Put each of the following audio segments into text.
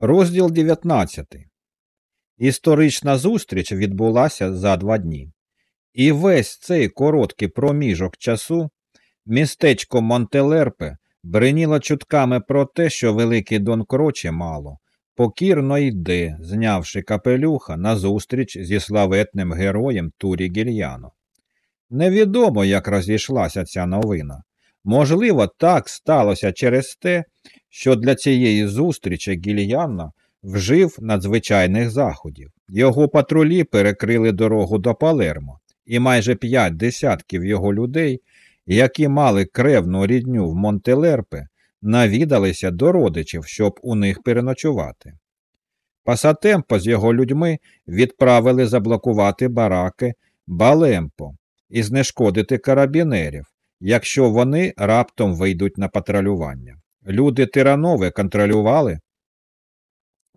Розділ 19. Історична зустріч відбулася за два дні. І весь цей короткий проміжок часу містечко Монтелерпе бриніло чутками про те, що великий Дон Кроче мало, покірно йде, знявши капелюха на зустріч зі славетним героєм Турі Гільяно. Невідомо, як розійшлася ця новина. Можливо, так сталося через те, що для цієї зустрічі Гільяна вжив надзвичайних заходів. Його патрулі перекрили дорогу до Палермо, і майже п'ять десятків його людей, які мали кревну рідню в Монтелерпе, навідалися до родичів, щоб у них переночувати. Пасатемпо з його людьми відправили заблокувати бараки Балемпо і знешкодити карабінерів, якщо вони раптом вийдуть на патрулювання. Люди Тиранове контролювали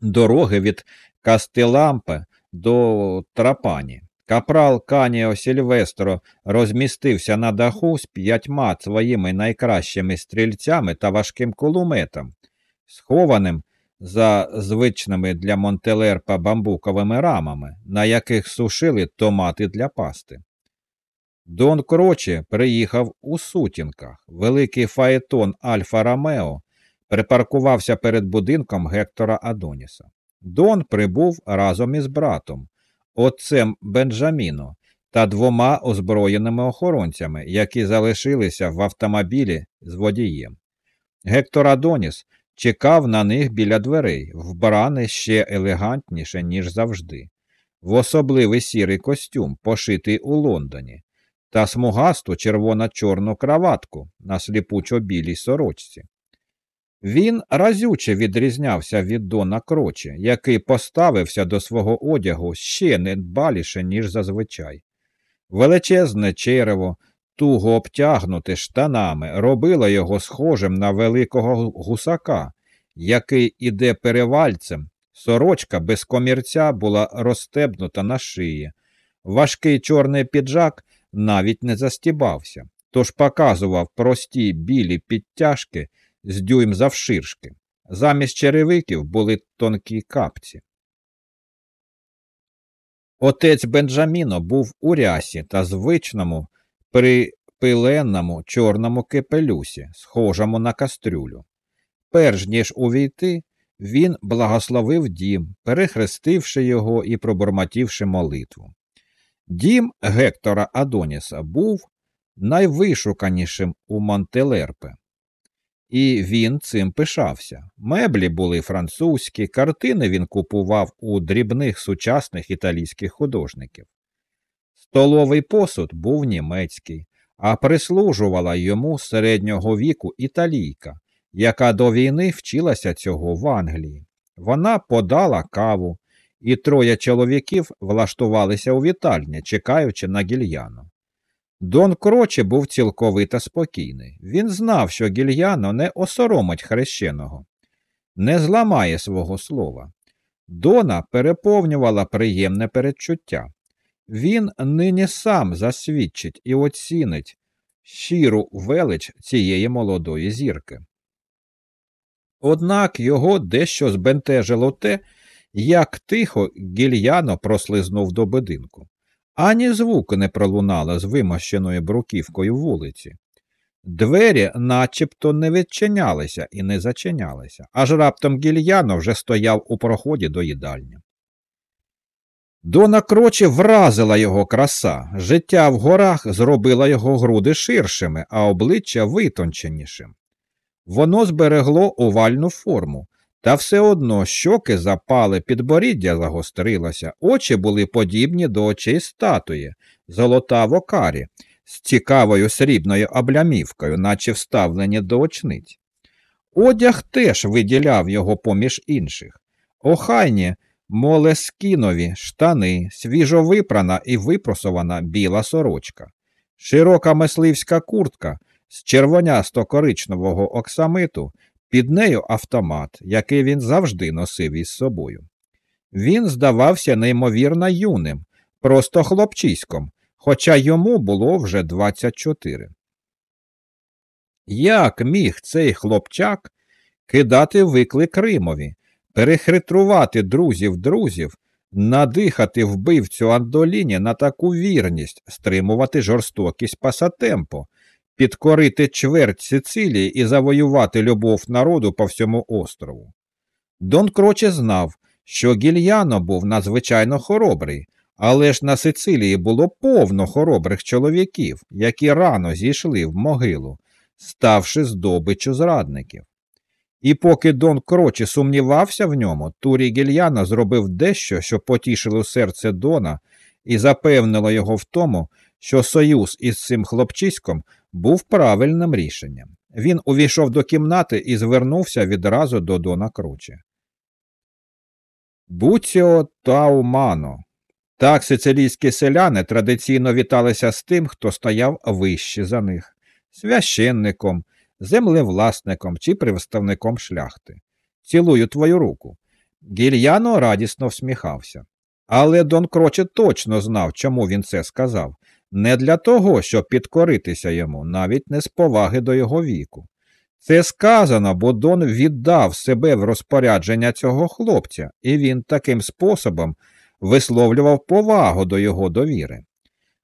дороги від Кастелампе до Трапані. Капрал Каніо Сільвестро розмістився на даху з п'ятьма своїми найкращими стрільцями та важким кулеметом, схованим за звичними для Монтелерпа бамбуковими рамами, на яких сушили томати для пасти. Дон Кроче приїхав у сутінках. Великий фаетон Альфа Ромео припаркувався перед будинком Гектора Адоніса. Дон прибув разом із братом, отцем Бенджаміно та двома озброєними охоронцями, які залишилися в автомобілі з водієм. Гектор Адоніс чекав на них біля дверей, вбраний ще елегантніше, ніж завжди, в особливий сірий костюм, пошитий у Лондоні, та смугасту червоно-чорну краватку на сліпучо білій сорочці. Він разюче відрізнявся від Дона Кроче, який поставився до свого одягу ще недбаліше, ніж зазвичай. Величезне черево, туго обтягнуте штанами, робило його схожим на великого гусака, який іде перевальцем. Сорочка без комірця була розстебнута на шиї. Важкий чорний піджак навіть не застібався, тож показував прості білі підтяжки з дюйм завширшки. Замість черевиків були тонкі капці. Отець Бенджаміно був у рясі та звичному припиленному чорному кепелюсі, схожому на кастрюлю. Перш ніж увійти, він благословив дім, перехрестивши його і пробормотівши молитву. Дім Гектора Адоніса був найвишуканішим у Монтелерпе. І він цим пишався. Меблі були французькі, картини він купував у дрібних сучасних італійських художників. Столовий посуд був німецький, а прислужувала йому середнього віку італійка, яка до війни вчилася цього в Англії. Вона подала каву, і троє чоловіків влаштувалися у вітальні, чекаючи на гільяну. Дон Кроче був цілковито спокійний. Він знав, що гільяно не осоромить хрещеного, не зламає свого слова. Дона переповнювала приємне передчуття. Він нині сам засвідчить і оцінить щиру велич цієї молодої зірки. Однак його дещо збентежило те, як тихо гільяно прослизнув до будинку. Ані звуку не пролунало з вимощеною бруківкою вулиці. Двері начебто не відчинялися і не зачинялися, аж раптом гільяно вже стояв у проході до їдальні. Дона крочі вразила його краса, життя в горах зробило його груди ширшими, а обличчя витонченішим. Воно зберегло овальну форму, та все одно щоки запали, підборіддя загострилося, очі були подібні до очей статуї, золота в окарі, з цікавою срібною облямівкою, наче вставлені до очниць. Одяг теж виділяв його поміж інших. Охайні молескінові штани, свіжо випрана і випросована біла сорочка, широка мисливська куртка з червонясто коричневого оксамиту під нею автомат, який він завжди носив із собою. Він здавався неймовірно юним, просто хлопчиськом, хоча йому було вже 24. Як міг цей хлопчак кидати виклик Римові, перехитрувати друзів друзів, надихати вбивцю Андоліні на таку вірність, стримувати жорстокість пасатемпо, підкорити чверть Сицилії і завоювати любов народу по всьому острову. Дон Кроче знав, що гільяно був надзвичайно хоробрий, але ж на Сицилії було повно хоробрих чоловіків, які рано зійшли в могилу, ставши здобиччю зрадників. І поки Дон Крочі сумнівався в ньому, Турі Гільяно зробив дещо, що потішило серце Дона і запевнило його в тому, що союз із цим хлопчиськом був правильним рішенням. Він увійшов до кімнати і звернувся відразу до Дона Крочі. Буціо Таумано. Так сицилійські селяни традиційно віталися з тим, хто стояв вище за них священником, землевласником чи представником шляхти. Цілую твою руку. Гільяно радісно всміхався. Але Дон Кроче точно знав, чому він це сказав. Не для того, щоб підкоритися йому, навіть не з поваги до його віку. Це сказано, бо Дон віддав себе в розпорядження цього хлопця, і він таким способом висловлював повагу до його довіри.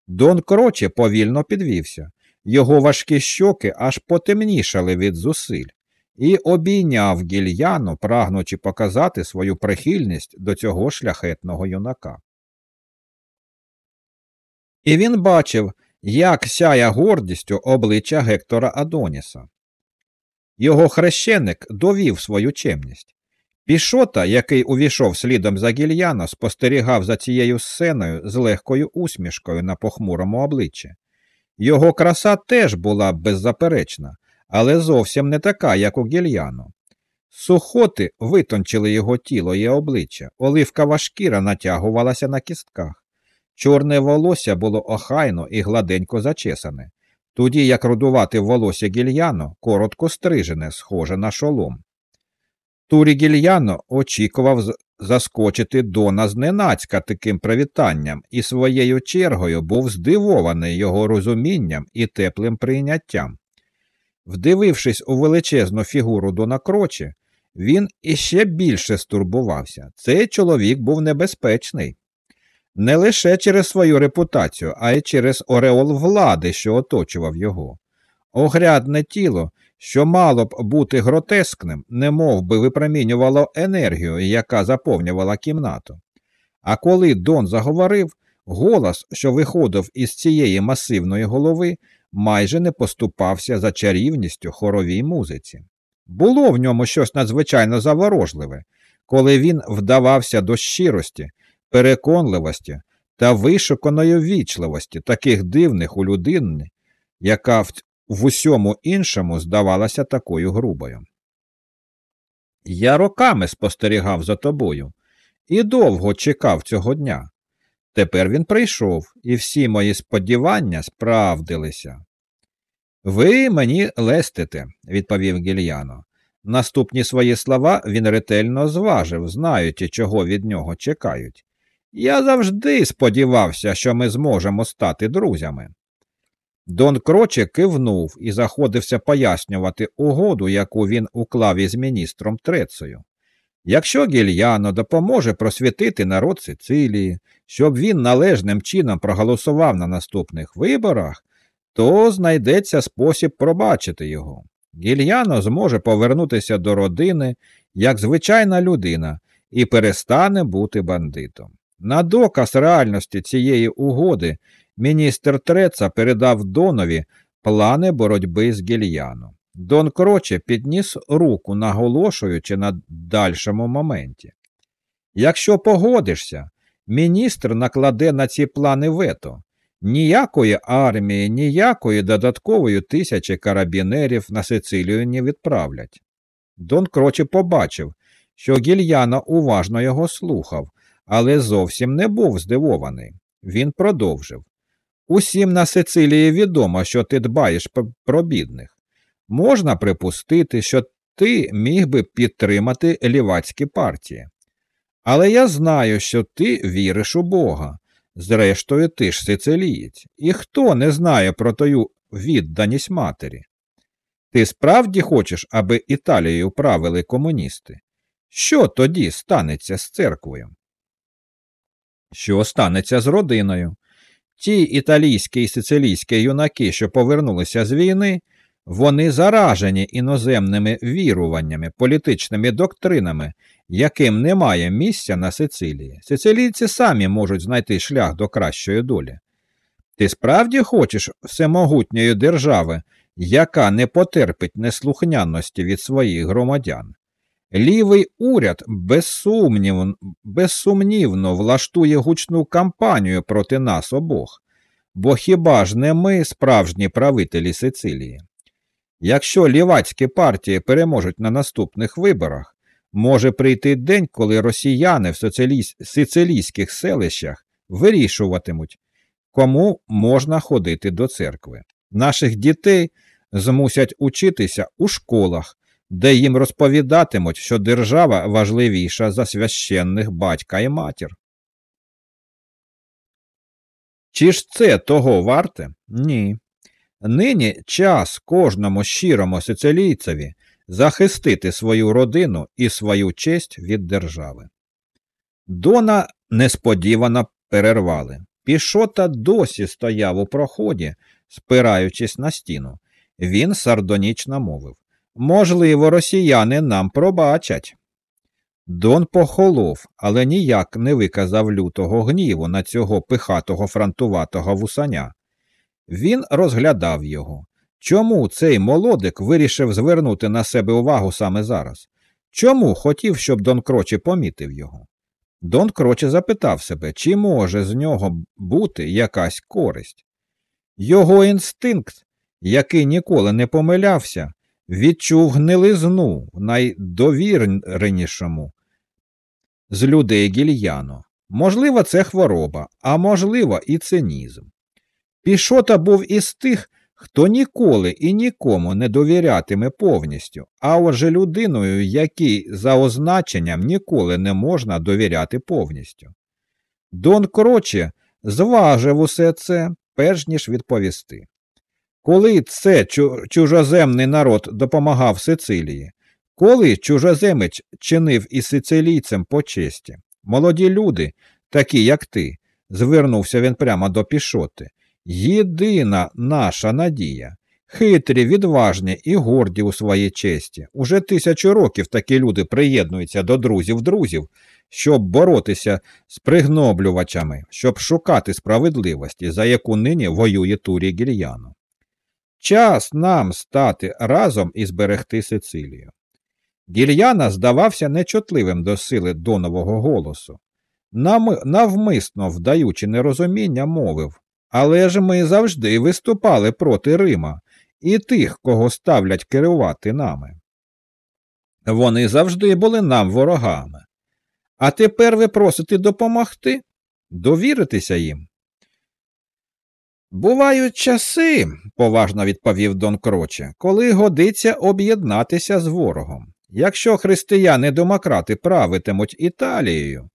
Дон Кроче повільно підвівся. Його важкі щоки аж потемнішали від зусиль, і обійняв гільяну, прагнучи показати свою прихильність до цього шляхетного юнака. І він бачив, як сяє гордістю обличчя Гектора Адоніса. Його хрещеник довів свою чемність. Пішота, який увійшов слідом за гільяно, спостерігав за цією сценою з легкою усмішкою на похмурому обличчі. Його краса теж була беззаперечна, але зовсім не така, як у гільяно. Сухоти витончили його тіло і обличчя, оливкова шкіра натягувалася на кістках. Чорне волосся було охайно і гладенько зачесане, тоді як рудувати волосся гільяно коротко стрижене, схоже на шолом. Турі гільяно очікував заскочити Дона зненацька таким привітанням і своєю чергою був здивований його розумінням і теплим прийняттям. Вдивившись у величезну фігуру Дона Крочі, він іще більше стурбувався. Цей чоловік був небезпечний. Не лише через свою репутацію, а й через ореол влади, що оточував його. Огрядне тіло що мало б бути гротескним, не мов би випромінювало енергію, яка заповнювала кімнату. А коли Дон заговорив, голос, що виходив із цієї масивної голови, майже не поступався за чарівністю хоровій музиці. Було в ньому щось надзвичайно заворожливе, коли він вдавався до щирості, переконливості та вишуканої ввічливості, таких дивних у людини, яка в усьому іншому здавалася такою грубою. Я роками спостерігав за тобою і довго чекав цього дня. Тепер він прийшов, і всі мої сподівання справдилися. Ви мені лестите, відповів гільяно. Наступні свої слова він ретельно зважив, знаючи, чого від нього чекають. Я завжди сподівався, що ми зможемо стати друзями. Дон Кроче кивнув і заходився пояснювати угоду, яку він уклав із міністром Трецею. Якщо Гільяно допоможе просвітити народ Сицилії, щоб він належним чином проголосував на наступних виборах, то знайдеться спосіб пробачити його. Гільяно зможе повернутися до родини як звичайна людина і перестане бути бандитом. На доказ реальності цієї угоди Міністр Треца передав Донові плани боротьби з гільяном. Дон Кроче підніс руку, наголошуючи на дальшому моменті. Якщо погодишся, міністр накладе на ці плани вето. Ніякої армії, ніякої додаткової тисячі карабінерів на Сицилію не відправлять. Дон Кроче побачив, що гільяна уважно його слухав, але зовсім не був здивований. Він продовжив Усім на Сицилії відомо, що ти дбаєш про бідних. Можна припустити, що ти міг би підтримати лівацькі партії. Але я знаю, що ти віриш у Бога. Зрештою, ти ж сицилієць, і хто не знає про твою відданість матері? Ти справді хочеш, аби Італією правили комуністи? Що тоді станеться з церквою? Що станеться з родиною? Ті італійські і сицилійські юнаки, що повернулися з війни, вони заражені іноземними віруваннями, політичними доктринами, яким немає місця на Сицилії. Сицилійці самі можуть знайти шлях до кращої долі. Ти справді хочеш всемогутньої держави, яка не потерпить неслухняності від своїх громадян? Лівий уряд безсумнівно, безсумнівно влаштує гучну кампанію проти нас обох, бо хіба ж не ми справжні правителі Сицилії? Якщо лівацькі партії переможуть на наступних виборах, може прийти день, коли росіяни в сицилійських селищах вирішуватимуть, кому можна ходити до церкви. Наших дітей змусять учитися у школах, де їм розповідатимуть, що держава важливіша за священних батька і матір. Чи ж це того варте? Ні. Нині час кожному щирому сицилійцеві захистити свою родину і свою честь від держави. Дона несподівано перервали. Пішота досі стояв у проході, спираючись на стіну. Він сардонічно мовив Можливо, росіяни нам пробачать. Дон похолов, але ніяк не виказав лютого гніву на цього пихатого фронтуватого вусаня. Він розглядав його. Чому цей молодик вирішив звернути на себе увагу саме зараз? Чому хотів, щоб Дон Кроче помітив його? Дон Кроче запитав себе, чи може з нього бути якась користь. Його інстинкт, який ніколи не помилявся, відчув гнилизну в найдовіренішому з людей гільяно. Можливо, це хвороба, а можливо, і цинізм. Пішота був із тих, хто ніколи і нікому не довірятиме повністю, а отже людиною, якій за означенням ніколи не можна довіряти повністю. Дон Кроче зважив усе це, перш ніж відповісти. Коли це чужоземний народ допомагав Сицилії, коли чужоземець чинив із сицилійцем по честі, молоді люди, такі як ти, звернувся він прямо до пішоти, єдина наша надія, хитрі, відважні і горді у своїй честі. Уже тисячу років такі люди приєднуються до друзів-друзів, щоб боротися з пригноблювачами, щоб шукати справедливості, за яку нині воює Турі Гільяно. Час нам стати разом і зберегти Сицилію. Гільяна здавався нечутливим до сили донового голосу. Навмисно вдаючи нерозуміння, мовив Але ж ми завжди виступали проти Рима і тих, кого ставлять керувати нами. Вони завжди були нам ворогами. А тепер ви просите допомогти, довіритися їм. Бувають часи, поважно відповів Дон Кроче, коли годиться об'єднатися з ворогом. Якщо християни-демократи правитимуть Італією,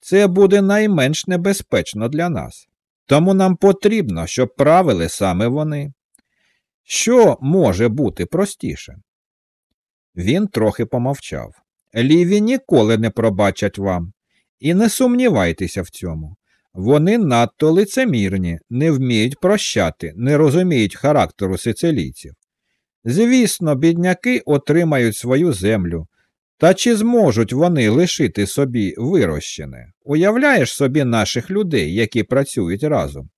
це буде найменш небезпечно для нас. Тому нам потрібно, щоб правили саме вони. Що може бути простіше? Він трохи помовчав. Ліві ніколи не пробачать вам, і не сумнівайтеся в цьому. Вони надто лицемірні, не вміють прощати, не розуміють характеру сицилійців. Звісно, бідняки отримають свою землю. Та чи зможуть вони лишити собі вирощене? Уявляєш собі наших людей, які працюють разом?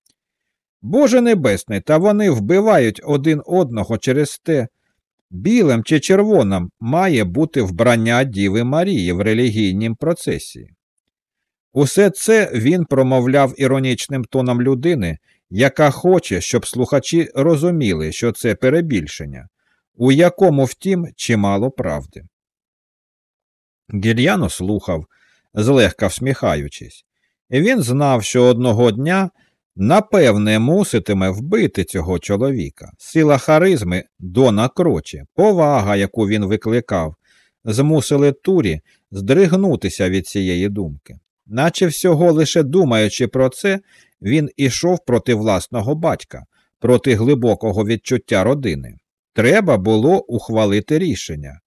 Боже Небесний, та вони вбивають один одного через те. Білим чи червоним має бути вбрання Діви Марії в релігійнім процесі. Усе це він промовляв іронічним тоном людини, яка хоче, щоб слухачі розуміли, що це перебільшення, у якому, втім, чимало правди. Гільяно слухав, злегка всміхаючись, він знав, що одного дня напевне муситиме вбити цього чоловіка. Сила харизми Дона Крочі, повага, яку він викликав, змусили Турі здригнутися від цієї думки. Наче всього лише думаючи про це, він ішов проти власного батька, проти глибокого відчуття родини. Треба було ухвалити рішення.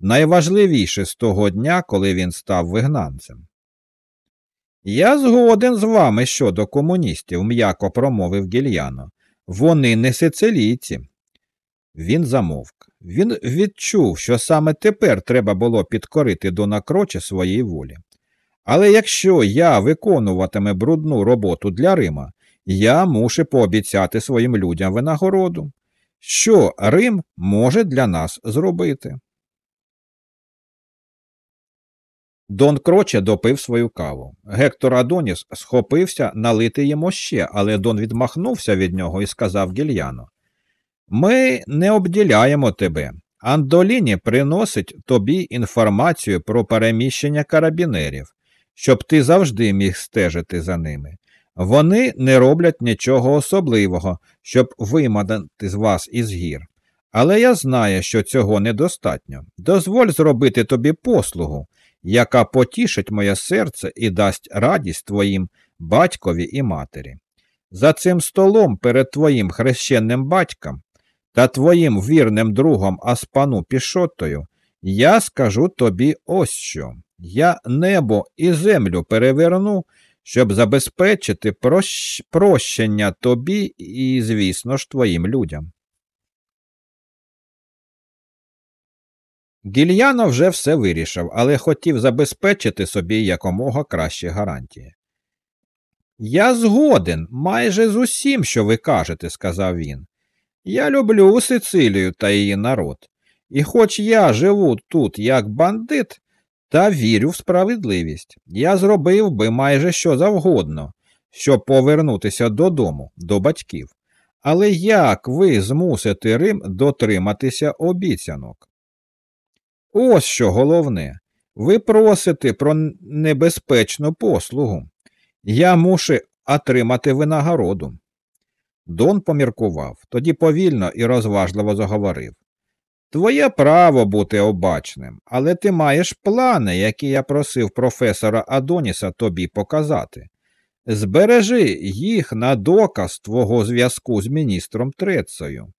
найважливіше з того дня, коли він став вигнанцем. Я згоден з вами щодо комуністів, м'яко промовив гільяно. Вони не сицилійці. Він замовк. Він відчув, що саме тепер треба було підкорити до накроче своїй волі. Але якщо я виконуватиме брудну роботу для Рима, я мушу пообіцяти своїм людям винагороду. Що Рим може для нас зробити? Дон Кроче допив свою каву. Гектор Адоніс схопився налити йому ще, але Дон відмахнувся від нього і сказав гільяно Ми не обділяємо тебе. Андоліні приносить тобі інформацію про переміщення карабінерів, щоб ти завжди міг стежити за ними. Вони не роблять нічого особливого, щоб вимадати з вас із гір. Але я знаю, що цього недостатньо. Дозволь зробити тобі послугу, яка потішить моє серце і дасть радість твоїм батькові і матері. За цим столом перед твоїм хрещенним батьком та твоїм вірним другом Аспану Пішотою я скажу тобі ось що. Я небо і землю переверну, щоб забезпечити прощ... прощення тобі і, звісно ж, твоїм людям. Гільяно вже все вирішив, але хотів забезпечити собі якомога кращі гарантії. Я згоден майже з усім, що ви кажете, сказав він. Я люблю Сицилію та її народ, і хоч я живу тут як бандит, та вірю в справедливість. Я зробив би майже що завгодно, щоб повернутися додому, до батьків. Але як ви змусите Рим дотриматися обіцянок? Ось що головне. Ви просите про небезпечну послугу. Я мушу отримати винагороду. Дон поміркував, тоді повільно і розважливо заговорив. Твоє право бути обачним, але ти маєш плани, які я просив професора Адоніса тобі показати. Збережи їх на доказ твого зв'язку з міністром Трецею.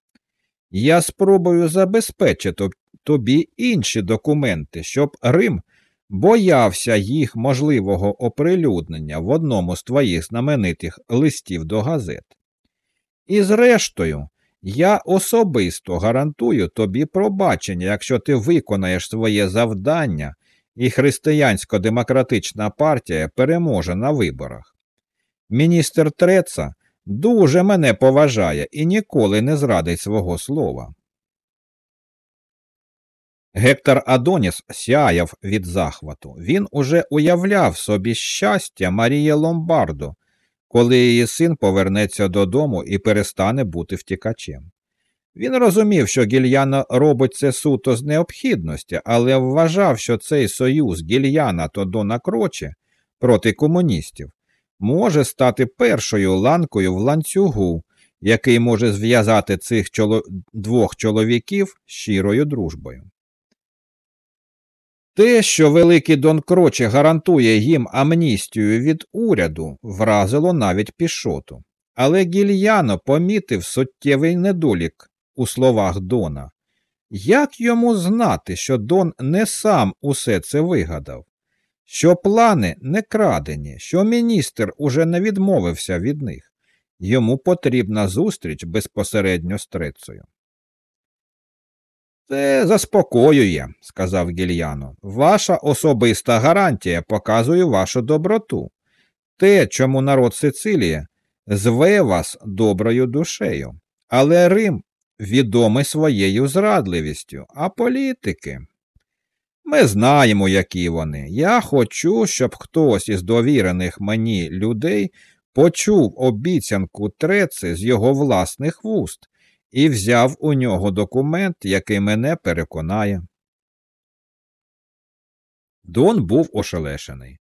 Я спробую забезпечити тобі інші документи, щоб Рим боявся їх можливого оприлюднення в одному з твоїх знаменитих листів до газет. І зрештою, я особисто гарантую тобі пробачення, якщо ти виконаєш своє завдання, і християнсько-демократична партія переможе на виборах. Міністр Треца дуже мене поважає і ніколи не зрадить свого слова. Гектор Адоніс сяяв від захвату. Він уже уявляв собі щастя Марії Ломбардо, коли її син повернеться додому і перестане бути втікачем. Він розумів, що гільяна робить це суто з необхідності, але вважав, що цей союз гільяна та Дона Кроче проти комуністів може стати першою ланкою в ланцюгу, який може зв'язати цих чоло... двох чоловіків щирою дружбою. Те, що великий Дон Кроче гарантує їм амністію від уряду, вразило навіть пішоту. Але гільяно помітив суттєвий недолік у словах Дона. Як йому знати, що Дон не сам усе це вигадав, що плани не крадені, що міністр уже не відмовився від них, йому потрібна зустріч безпосередньо з Трецею. Це заспокоює, сказав гільяно. Ваша особиста гарантія показує вашу доброту. Те, чому народ Сицилії зве вас доброю душею. Але Рим відомий своєю зрадливістю, а політики. Ми знаємо, які вони. Я хочу, щоб хтось із довірених мені людей почув обіцянку Треци з його власних вуст і взяв у нього документ, який мене переконає. Дон був ошелешений.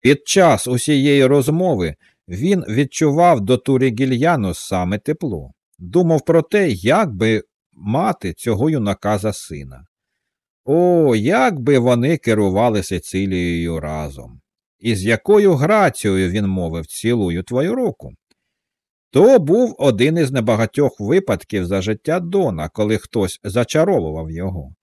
Під час усієї розмови він відчував до Турі Гільяну саме тепло, думав про те, як би мати цього юнака за сина. О, як би вони керували Сицилією разом. І з якою грацією він мовив цілую твою руку. То був один із небагатьох випадків за життя Дона, коли хтось зачаровував його.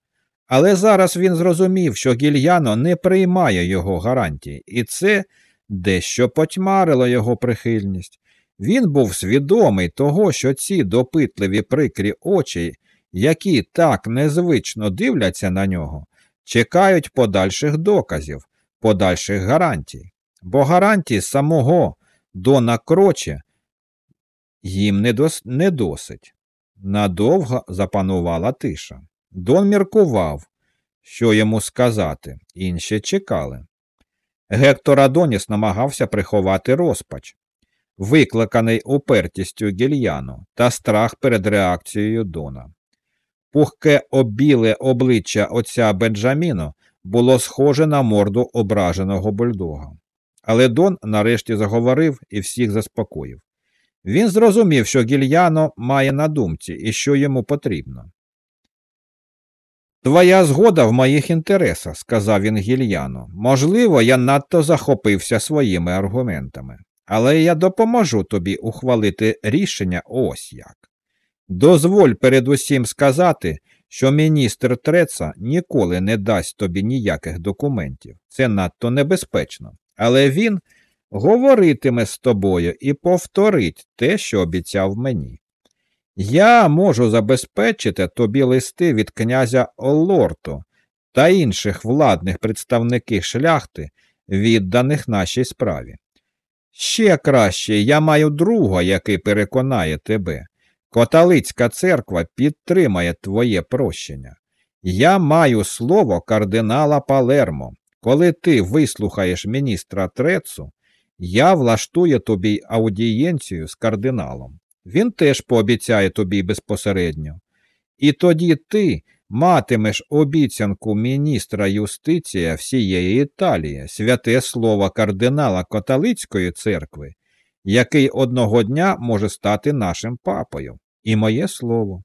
Але зараз він зрозумів, що гільяно не приймає його гарантії, і це дещо потьмарило його прихильність. Він був свідомий того, що ці допитливі прикрі очі, які так незвично дивляться на нього, чекають подальших доказів, подальших гарантій. Бо гарантій самого Дона Кроче їм не, дос... не досить. Надовго запанувала тиша. Дон міркував, що йому сказати, інші чекали. Гектор Адоніс намагався приховати розпач, викликаний упертістю гільяну та страх перед реакцією Дона. Пухке обіле обличчя отця Бенджаміно було схоже на морду ображеного бульдога. Але Дон нарешті заговорив і всіх заспокоїв. Він зрозумів, що гільяно має на думці і що йому потрібно. Твоя згода в моїх інтересах, сказав він гільяно. Можливо, я надто захопився своїми аргументами, але я допоможу тобі ухвалити рішення ось як. Дозволь передусім сказати, що міністр Треца ніколи не дасть тобі ніяких документів. Це надто небезпечно. Але він говоритиме з тобою і повторить те, що обіцяв мені. Я можу забезпечити тобі листи від князя Олорту та інших владних представників шляхти, відданих нашій справі. Ще краще я маю друга, який переконає тебе. Католицька церква підтримає твоє прощення. Я маю слово кардинала Палермо. Коли ти вислухаєш міністра Трецу, я влаштую тобі аудієнцію з кардиналом. Він теж пообіцяє тобі безпосередньо. І тоді ти матимеш обіцянку міністра юстиція всієї Італії, святе слово кардинала католицької церкви, який одного дня може стати нашим папою, і моє слово.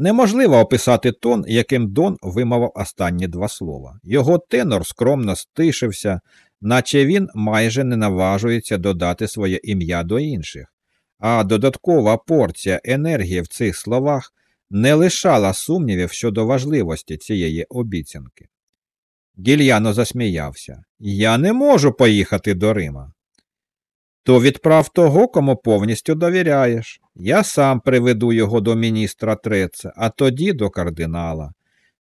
Неможливо описати тон, яким Дон вимовив останні два слова. Його тенор скромно стишився, наче він майже не наважується додати своє ім'я до інших, а додаткова порція енергії в цих словах не лишала сумнівів щодо важливості цієї обіцянки. Гільяно засміявся. Я не можу поїхати до Рима. То відправ того, кому повністю довіряєш. Я сам приведу його до міністра Треца, а тоді до кардинала.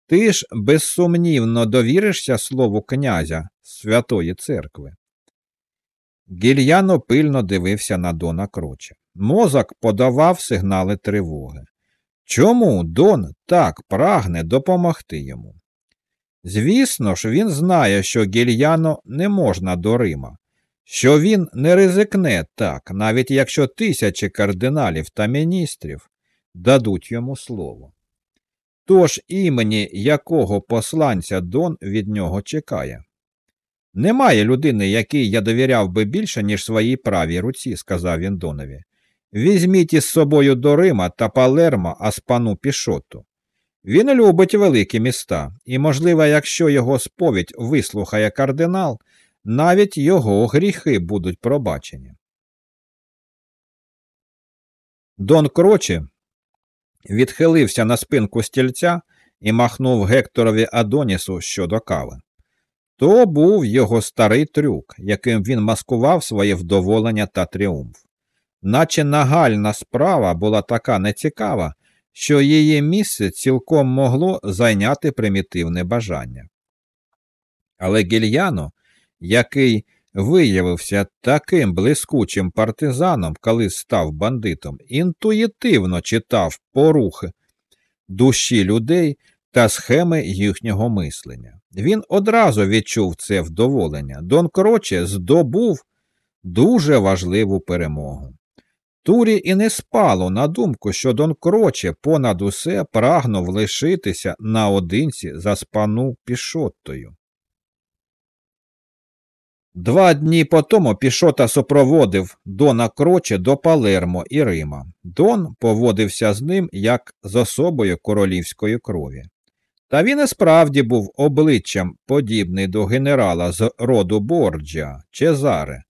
Ти ж безсумнівно довіришся слову князя Святої Церкви. Гільяно пильно дивився на Дона Кроча. Мозок подавав сигнали тривоги. Чому Дон так прагне допомогти йому? Звісно ж, він знає, що гільяно не можна до Рима, що він не ризикне так, навіть якщо тисячі кардиналів та міністрів дадуть йому слово. Тож імені якого посланця Дон від нього чекає. Немає людини, якій я довіряв би більше, ніж своїй правій руці, сказав він Донові. Візьміть із собою до Рима та Палермо Аспану Пішоту. Він любить великі міста, і, можливо, якщо його сповідь вислухає кардинал, навіть його гріхи будуть пробачені. Дон Крочі відхилився на спинку стільця і махнув Гекторові Адонісу щодо кави. То був його старий трюк, яким він маскував своє вдоволення та тріумф. Наче нагальна справа була така нецікава, що її місце цілком могло зайняти примітивне бажання. Але гільяно, який виявився таким блискучим партизаном, коли став бандитом, інтуїтивно читав порухи душі людей та схеми їхнього мислення. Він одразу відчув це вдоволення. Дон Кроче здобув дуже важливу перемогу. Турі і не спало на думку, що Дон Кроче понад усе прагнув лишитися наодинці за спану пішоттою. Два дні по тому Пішота супроводив Дона Кроче до Палермо і Рима. Дон поводився з ним як з особою королівської крові. Та він і справді був обличчям подібний до генерала з роду Борджа Чезаре.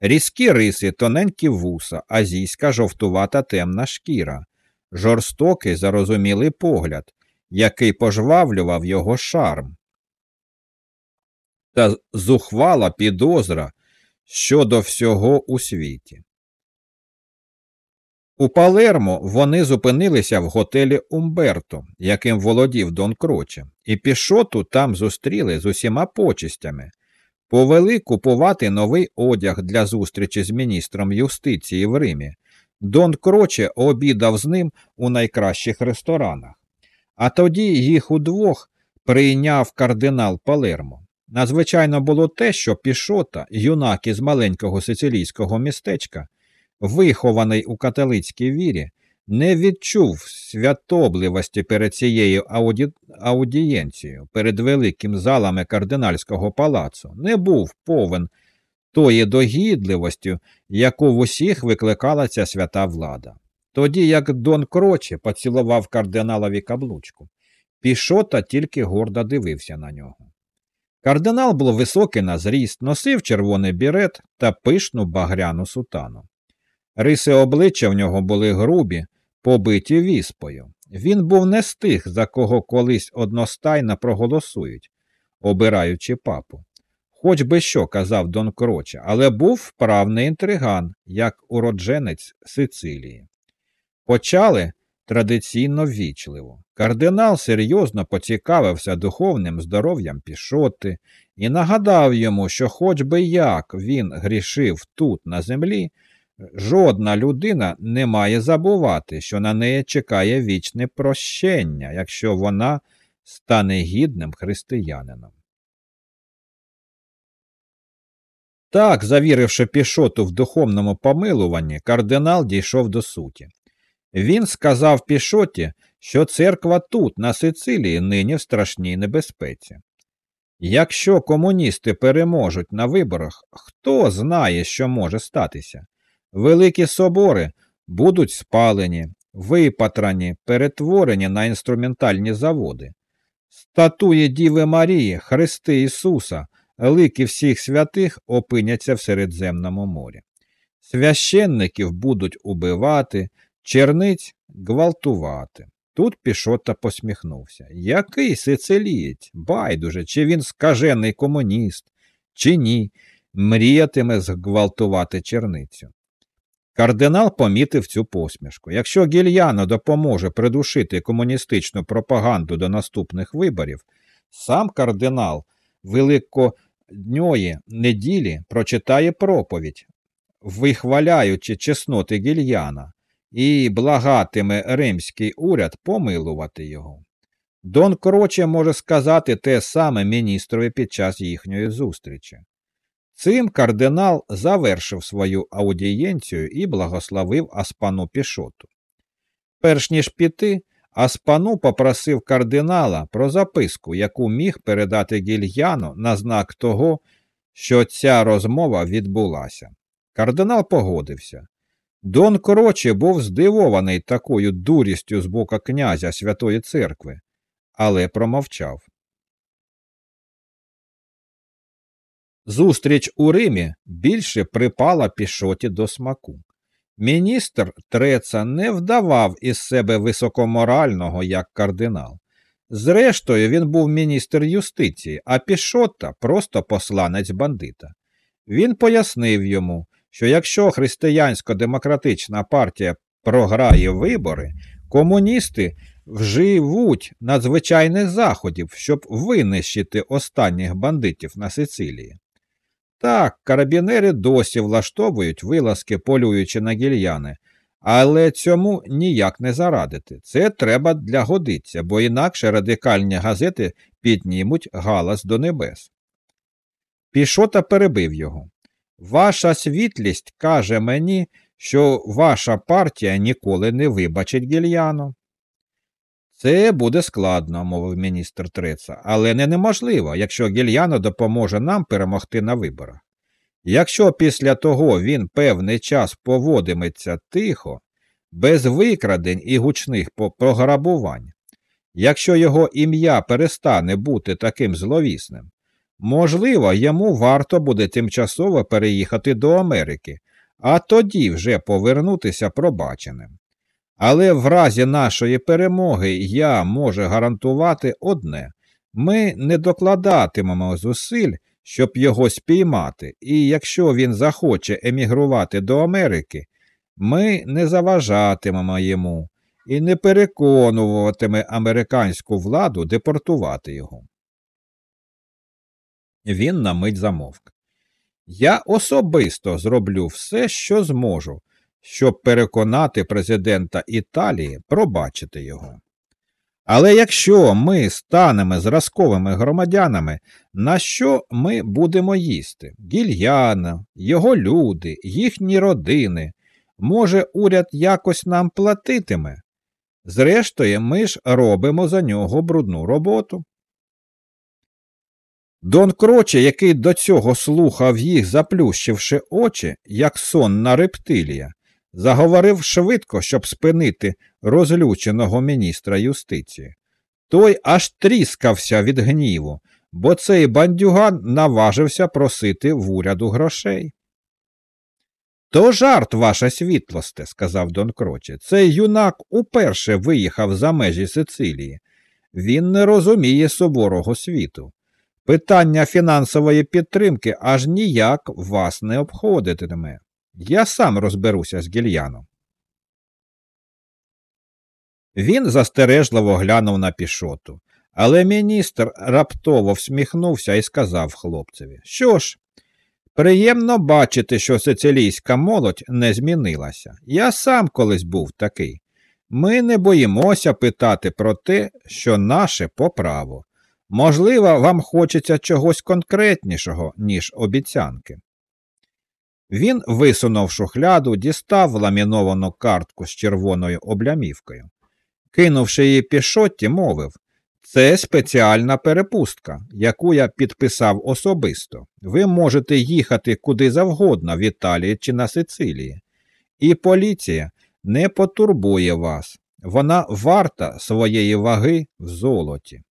Різкі риси, тоненькі вуса, азійська жовтувата темна шкіра, жорстокий зарозумілий погляд, який пожвавлював його шарм. Та зухвала підозра щодо всього у світі. У Палермо вони зупинилися в готелі Умберто, яким володів Дон Кроче, і пішоту там зустріли з усіма почистями, повели купувати новий одяг для зустрічі з міністром юстиції в Римі. Дон Кроче обідав з ним у найкращих ресторанах. А тоді їх удвох прийняв кардинал Палермо. Надзвичайно було те, що пішота, юнак із маленького сицилійського містечка, вихований у католицькій вірі, не відчув святобливості перед цією ауді... аудієнцією, перед великим залами кардинальського палацу, не був повен тої догідливості, яку в усіх викликала ця свята влада. Тоді як Дон Кроче поцілував кардиналові каблучку, пішота тільки гордо дивився на нього. Кардинал був високий на зріст, носив червоний бірет та пишну багряну сутану. Риси обличчя в нього були грубі, побиті віспою. Він був не з тих, за кого колись одностайно проголосують, обираючи папу. Хоч би що казав Дон Кроче, але був вправний інтриган, як уродженець Сицилії. Почали традиційно ввічливо. Кардинал серйозно поцікавився духовним здоров'ям пішоти і нагадав йому, що хоч би як він грішив тут, на землі, жодна людина не має забувати, що на неї чекає вічне прощення, якщо вона стане гідним християнином. Так, завіривши пішоту в духовному помилуванні, кардинал дійшов до суті. Він сказав пішоті, що церква тут, на Сицилії, нині в страшній небезпеці. Якщо комуністи переможуть на виборах, хто знає, що може статися? Великі собори будуть спалені, випатрані, перетворені на інструментальні заводи. Статуї Діви Марії, Христи Ісуса, лики всіх святих опиняться в Середземному морі. Священників будуть убивати, черниць гвалтувати. Тут Пішота посміхнувся. Який сицилієць? Байдуже, чи він скажений комуніст, чи ні, мріятиме згвалтувати черницю. Кардинал помітив цю посмішку. Якщо Гільяно допоможе придушити комуністичну пропаганду до наступних виборів, сам кардинал великодньої неділі прочитає проповідь, вихваляючи чесноти Гільяна, і благатиме римський уряд помилувати його. Дон Кроче може сказати те саме міністрові під час їхньої зустрічі. Цим кардинал завершив свою аудієнцію і благословив Аспану пішоту. Перш ніж піти, Аспану попросив кардинала про записку, яку міг передати гільяну на знак того, що ця розмова відбулася. Кардинал погодився. Дон Кроче був здивований такою дурістю з боку князя Святої Церкви, але промовчав. Зустріч у Римі більше припала пішоті до смаку. Міністр Треца не вдавав із себе високоморального як кардинал. Зрештою, він був міністр юстиції, а пішота просто посланець бандита. Він пояснив йому, що якщо християнсько-демократична партія програє вибори, комуністи вживуть надзвичайних заходів, щоб винищити останніх бандитів на Сицилії. Так, карабінери досі влаштовують вилазки, полюючи на гільяни, але цьому ніяк не зарадити. Це треба для годиться, бо інакше радикальні газети піднімуть галас до небес. Пішота перебив його. Ваша світлість каже мені, що ваша партія ніколи не вибачить гільяну. Це буде складно, мовив міністр Треца, але не неможливо, якщо гільяно допоможе нам перемогти на виборах. Якщо після того він певний час поводиметься тихо, без викрадень і гучних пограбувань, якщо його ім'я перестане бути таким зловісним, можливо, йому варто буде тимчасово переїхати до Америки, а тоді вже повернутися пробаченим. Але в разі нашої перемоги я можу гарантувати одне ми не докладатимемо зусиль, щоб його спіймати, і якщо він захоче емігрувати до Америки, ми не заважатимемо йому і не переконуватиме американську владу депортувати його. Він на мить замовк. Я особисто зроблю все, що зможу, щоб переконати президента Італії пробачити його. Але якщо ми станемо зразковими громадянами, на що ми будемо їсти? Гільяна, його люди, їхні родини. Може, уряд якось нам платитиме? Зрештою, ми ж робимо за нього брудну роботу. Дон Кроче, який до цього слухав їх, заплющивши очі, як сонна рептилія, заговорив швидко, щоб спинити розлюченого міністра юстиції. Той аж тріскався від гніву, бо цей бандюган наважився просити в уряду грошей. То жарт, ваша світлосте, сказав Дон Кроче. Цей юнак уперше виїхав за межі Сицилії. Він не розуміє суворого світу. Питання фінансової підтримки аж ніяк вас не обходитиме. Я сам розберуся з гільяном. Він застережливо глянув на пішоту, але міністр раптово всміхнувся і сказав хлопцеві Що ж, приємно бачити, що сицилійська молодь не змінилася. Я сам колись був такий. Ми не боїмося питати про те, що наше по праву. Можливо, вам хочеться чогось конкретнішого, ніж обіцянки. Він висунув шухляду, дістав ламіновану картку з червоною облямівкою. Кинувши її пішотті, мовив це спеціальна перепустка, яку я підписав особисто. Ви можете їхати куди завгодно в Італії чи на Сицилії. І поліція не потурбує вас. Вона варта своєї ваги в золоті.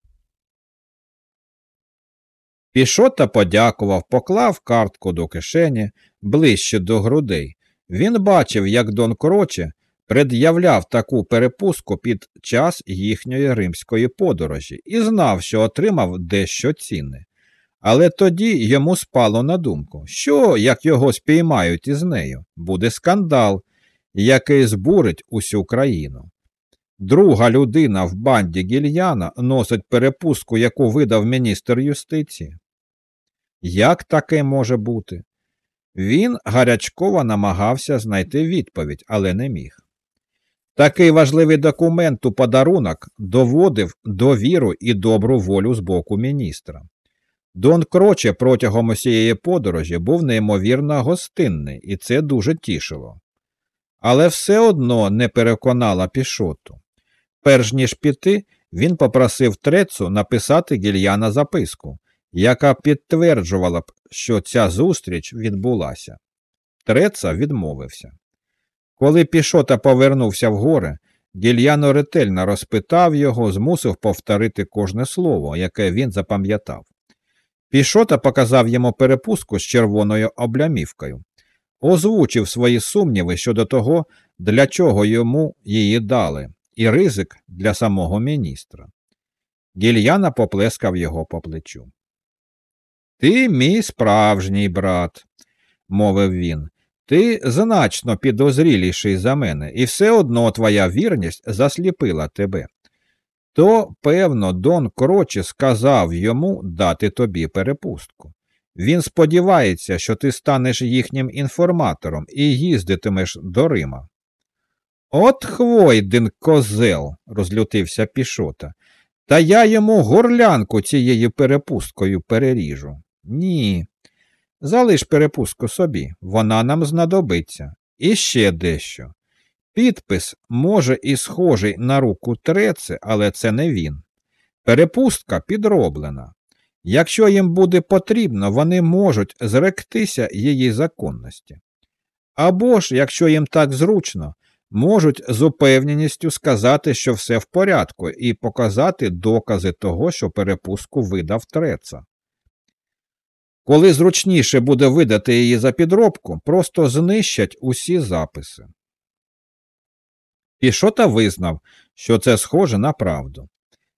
Пішота подякував, поклав картку до кишені ближче до грудей. Він бачив, як Дон Кроче пред'являв таку перепустку під час їхньої римської подорожі і знав, що отримав дещо цінне. Але тоді йому спало на думку, що, як його спіймають із нею, буде скандал, який збурить усю країну. Друга людина в банді гільяна носить перепустку, яку видав міністр юстиції. Як таке може бути? Він гарячково намагався знайти відповідь, але не міг. Такий важливий документ у подарунок доводив довіру і добру волю з боку міністра. Дон Кроче протягом усієї подорожі був неймовірно гостинний, і це дуже тішило. Але все одно не переконала пішоту. Перш ніж піти, він попросив Трецу написати гільяна записку, яка підтверджувала б, що ця зустріч відбулася. Треца відмовився. Коли Пішота повернувся в гори, Гільяно ретельно розпитав його, змусив повторити кожне слово, яке він запам'ятав. Пішота показав йому перепустку з червоною облямівкою, озвучив свої сумніви щодо того, для чого йому її дали, і ризик для самого міністра. Гільяна поплескав його по плечу. Ти мій справжній брат, мовив він. Ти значно підозріліший за мене, і все одно твоя вірність засліпила тебе. То, певно, Дон Крочі сказав йому дати тобі перепустку. Він сподівається, що ти станеш їхнім інформатором і їздитимеш до Рима. От хвойдин козел, розлютився пішота, та я йому горлянку цією перепусткою переріжу. Ні, Залиш перепуску собі, вона нам знадобиться. І ще дещо. Підпис може і схожий на руку треце, але це не він. Перепустка підроблена. Якщо їм буде потрібно, вони можуть зректися її законності. Або ж, якщо їм так зручно, можуть з упевненістю сказати, що все в порядку, і показати докази того, що перепустку видав треца. Коли зручніше буде видати її за підробку, просто знищать усі записи. Пішота визнав, що це схоже на правду.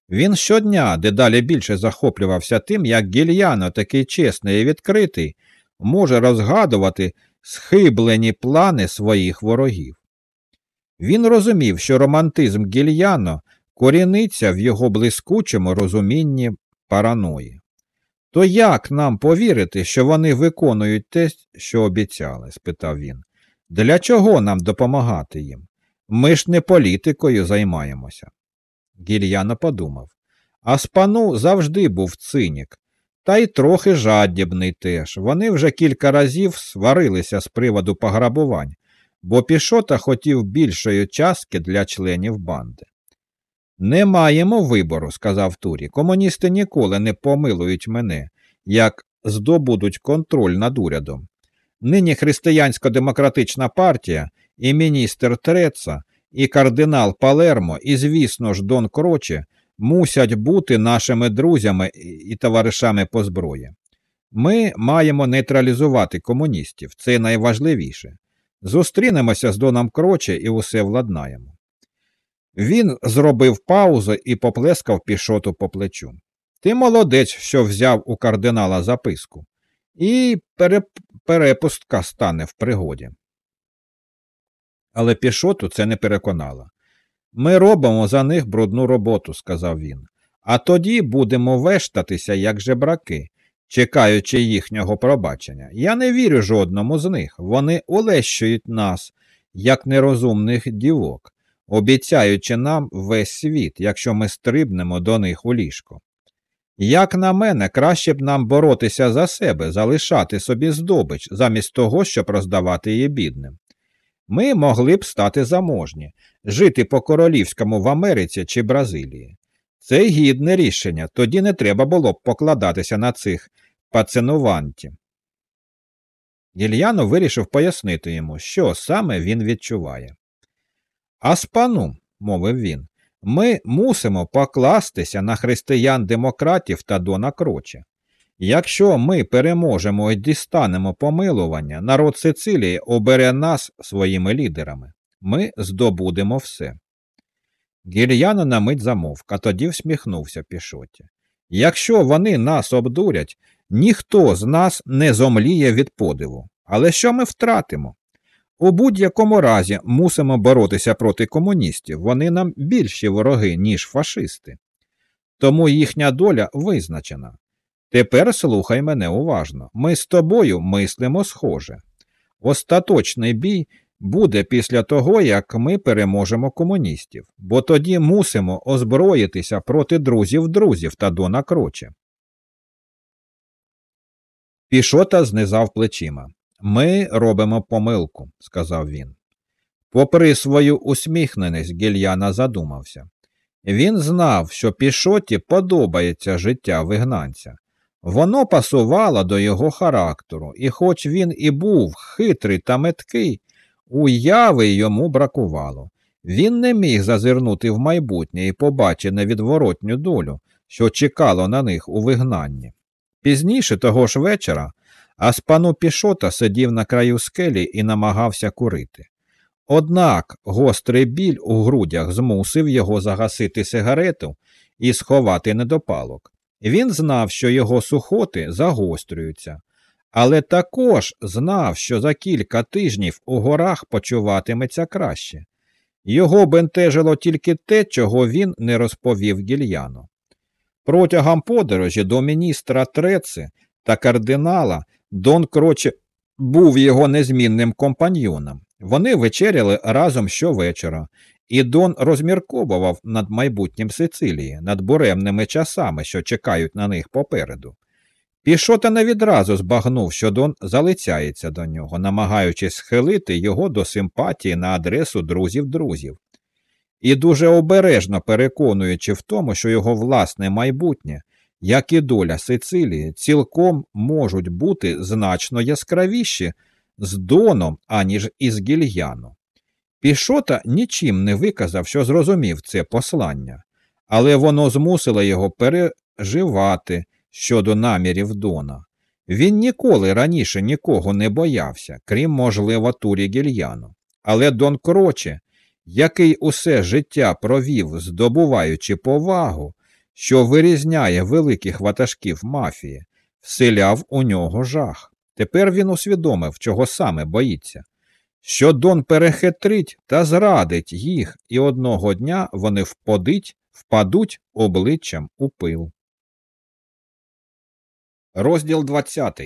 Він щодня дедалі більше захоплювався тим, як гільяно, такий чесний і відкритий, може розгадувати схиблені плани своїх ворогів. Він розумів, що романтизм гільяно коріниться в його блискучому розумінні параної. То як нам повірити, що вони виконують те, що обіцяли? спитав він. Для чого нам допомагати їм? Ми ж не політикою займаємося. Гільяно подумав. А спану завжди був цинік, та й трохи жадібний теж. Вони вже кілька разів сварилися з приводу пограбувань, бо Пішота хотів більшої частки для членів банди. Не маємо вибору, сказав Турі. Комуністи ніколи не помилують мене, як здобудуть контроль над урядом. Нині Християнсько-демократична партія і міністр Треца, і кардинал Палермо, і, звісно ж, Дон Кроче мусять бути нашими друзями і товаришами по зброї. Ми маємо нейтралізувати комуністів, це найважливіше. Зустрінемося з Доном Кроче і усе владнаємо. Він зробив паузу і поплескав пішоту по плечу. Ти молодець, що взяв у кардинала записку, і переп... перепустка стане в пригоді. Але пішоту це не переконало. Ми робимо за них брудну роботу, сказав він, а тоді будемо вештатися, як жебраки, чекаючи їхнього пробачення. Я не вірю жодному з них. Вони улещують нас, як нерозумних дівок, обіцяючи нам весь світ, якщо ми стрибнемо до них у ліжко. Як на мене, краще б нам боротися за себе, залишати собі здобич, замість того, щоб роздавати її бідним. Ми могли б стати заможні, жити по королівському в Америці чи Бразилії. Це гідне рішення, тоді не треба було б покладатися на цих пацинувантів. Гільяно вирішив пояснити йому, що саме він відчуває. Аспану, мовив він, ми мусимо покластися на християн-демократів та Дона Кроче. Якщо ми переможемо і дістанемо помилування, народ Сицилії обере нас своїми лідерами. Ми здобудемо все. Гільяно на мить замовк, а тоді всміхнувся пішоті. Якщо вони нас обдурять, ніхто з нас не зомліє від подиву. Але що ми втратимо? У будь-якому разі мусимо боротися проти комуністів. Вони нам більші вороги, ніж фашисти. Тому їхня доля визначена. Тепер слухай мене уважно. Ми з тобою мислимо схоже. Остаточний бій буде після того, як ми переможемо комуністів, бо тоді мусимо озброїтися проти друзів друзів та Дона Кроче. Пішота знизав плечима. Ми робимо помилку, сказав він. Попри свою усміхненість, гільяна задумався. Він знав, що пішоті подобається життя вигнанця. Воно пасувало до його характеру, і хоч він і був хитрий та меткий, уяви йому бракувало. Він не міг зазирнути в майбутнє і побачити невідворотню долю, що чекало на них у вигнанні. Пізніше того ж вечора Аспану Пішота сидів на краю скелі і намагався курити. Однак гострий біль у грудях змусив його загасити сигарету і сховати недопалок. Він знав, що його сухоти загострюються, але також знав, що за кілька тижнів у горах почуватиметься краще. Його бентежило тільки те, чого він не розповів гільяну. Протягом подорожі до міністра Треци та кардинала Дон Кроче був його незмінним компаньйоном. Вони вечеряли разом щовечора, і Дон розмірковував над майбутнім Сицилії, над буремними часами, що чекають на них попереду. Пішота не відразу збагнув, що Дон залицяється до нього, намагаючись схилити його до симпатії на адресу друзів-друзів. І дуже обережно переконуючи в тому, що його власне майбутнє, як і доля Сицилії, цілком можуть бути значно яскравіші з Доном, аніж із Гільяно. Пішота нічим не виказав, що зрозумів це послання, але воно змусило його переживати щодо намірів Дона. Він ніколи раніше нікого не боявся, крім, можливо, Турі Гільяну. Але Дон Кроче який усе життя провів, здобуваючи повагу, що вирізняє великих ватажків мафії, вселяв у нього жах. Тепер він усвідомив, чого саме боїться, що Дон перехитрить та зрадить їх, і одного дня вони впадуть, впадуть обличчям у пил. Розділ 20.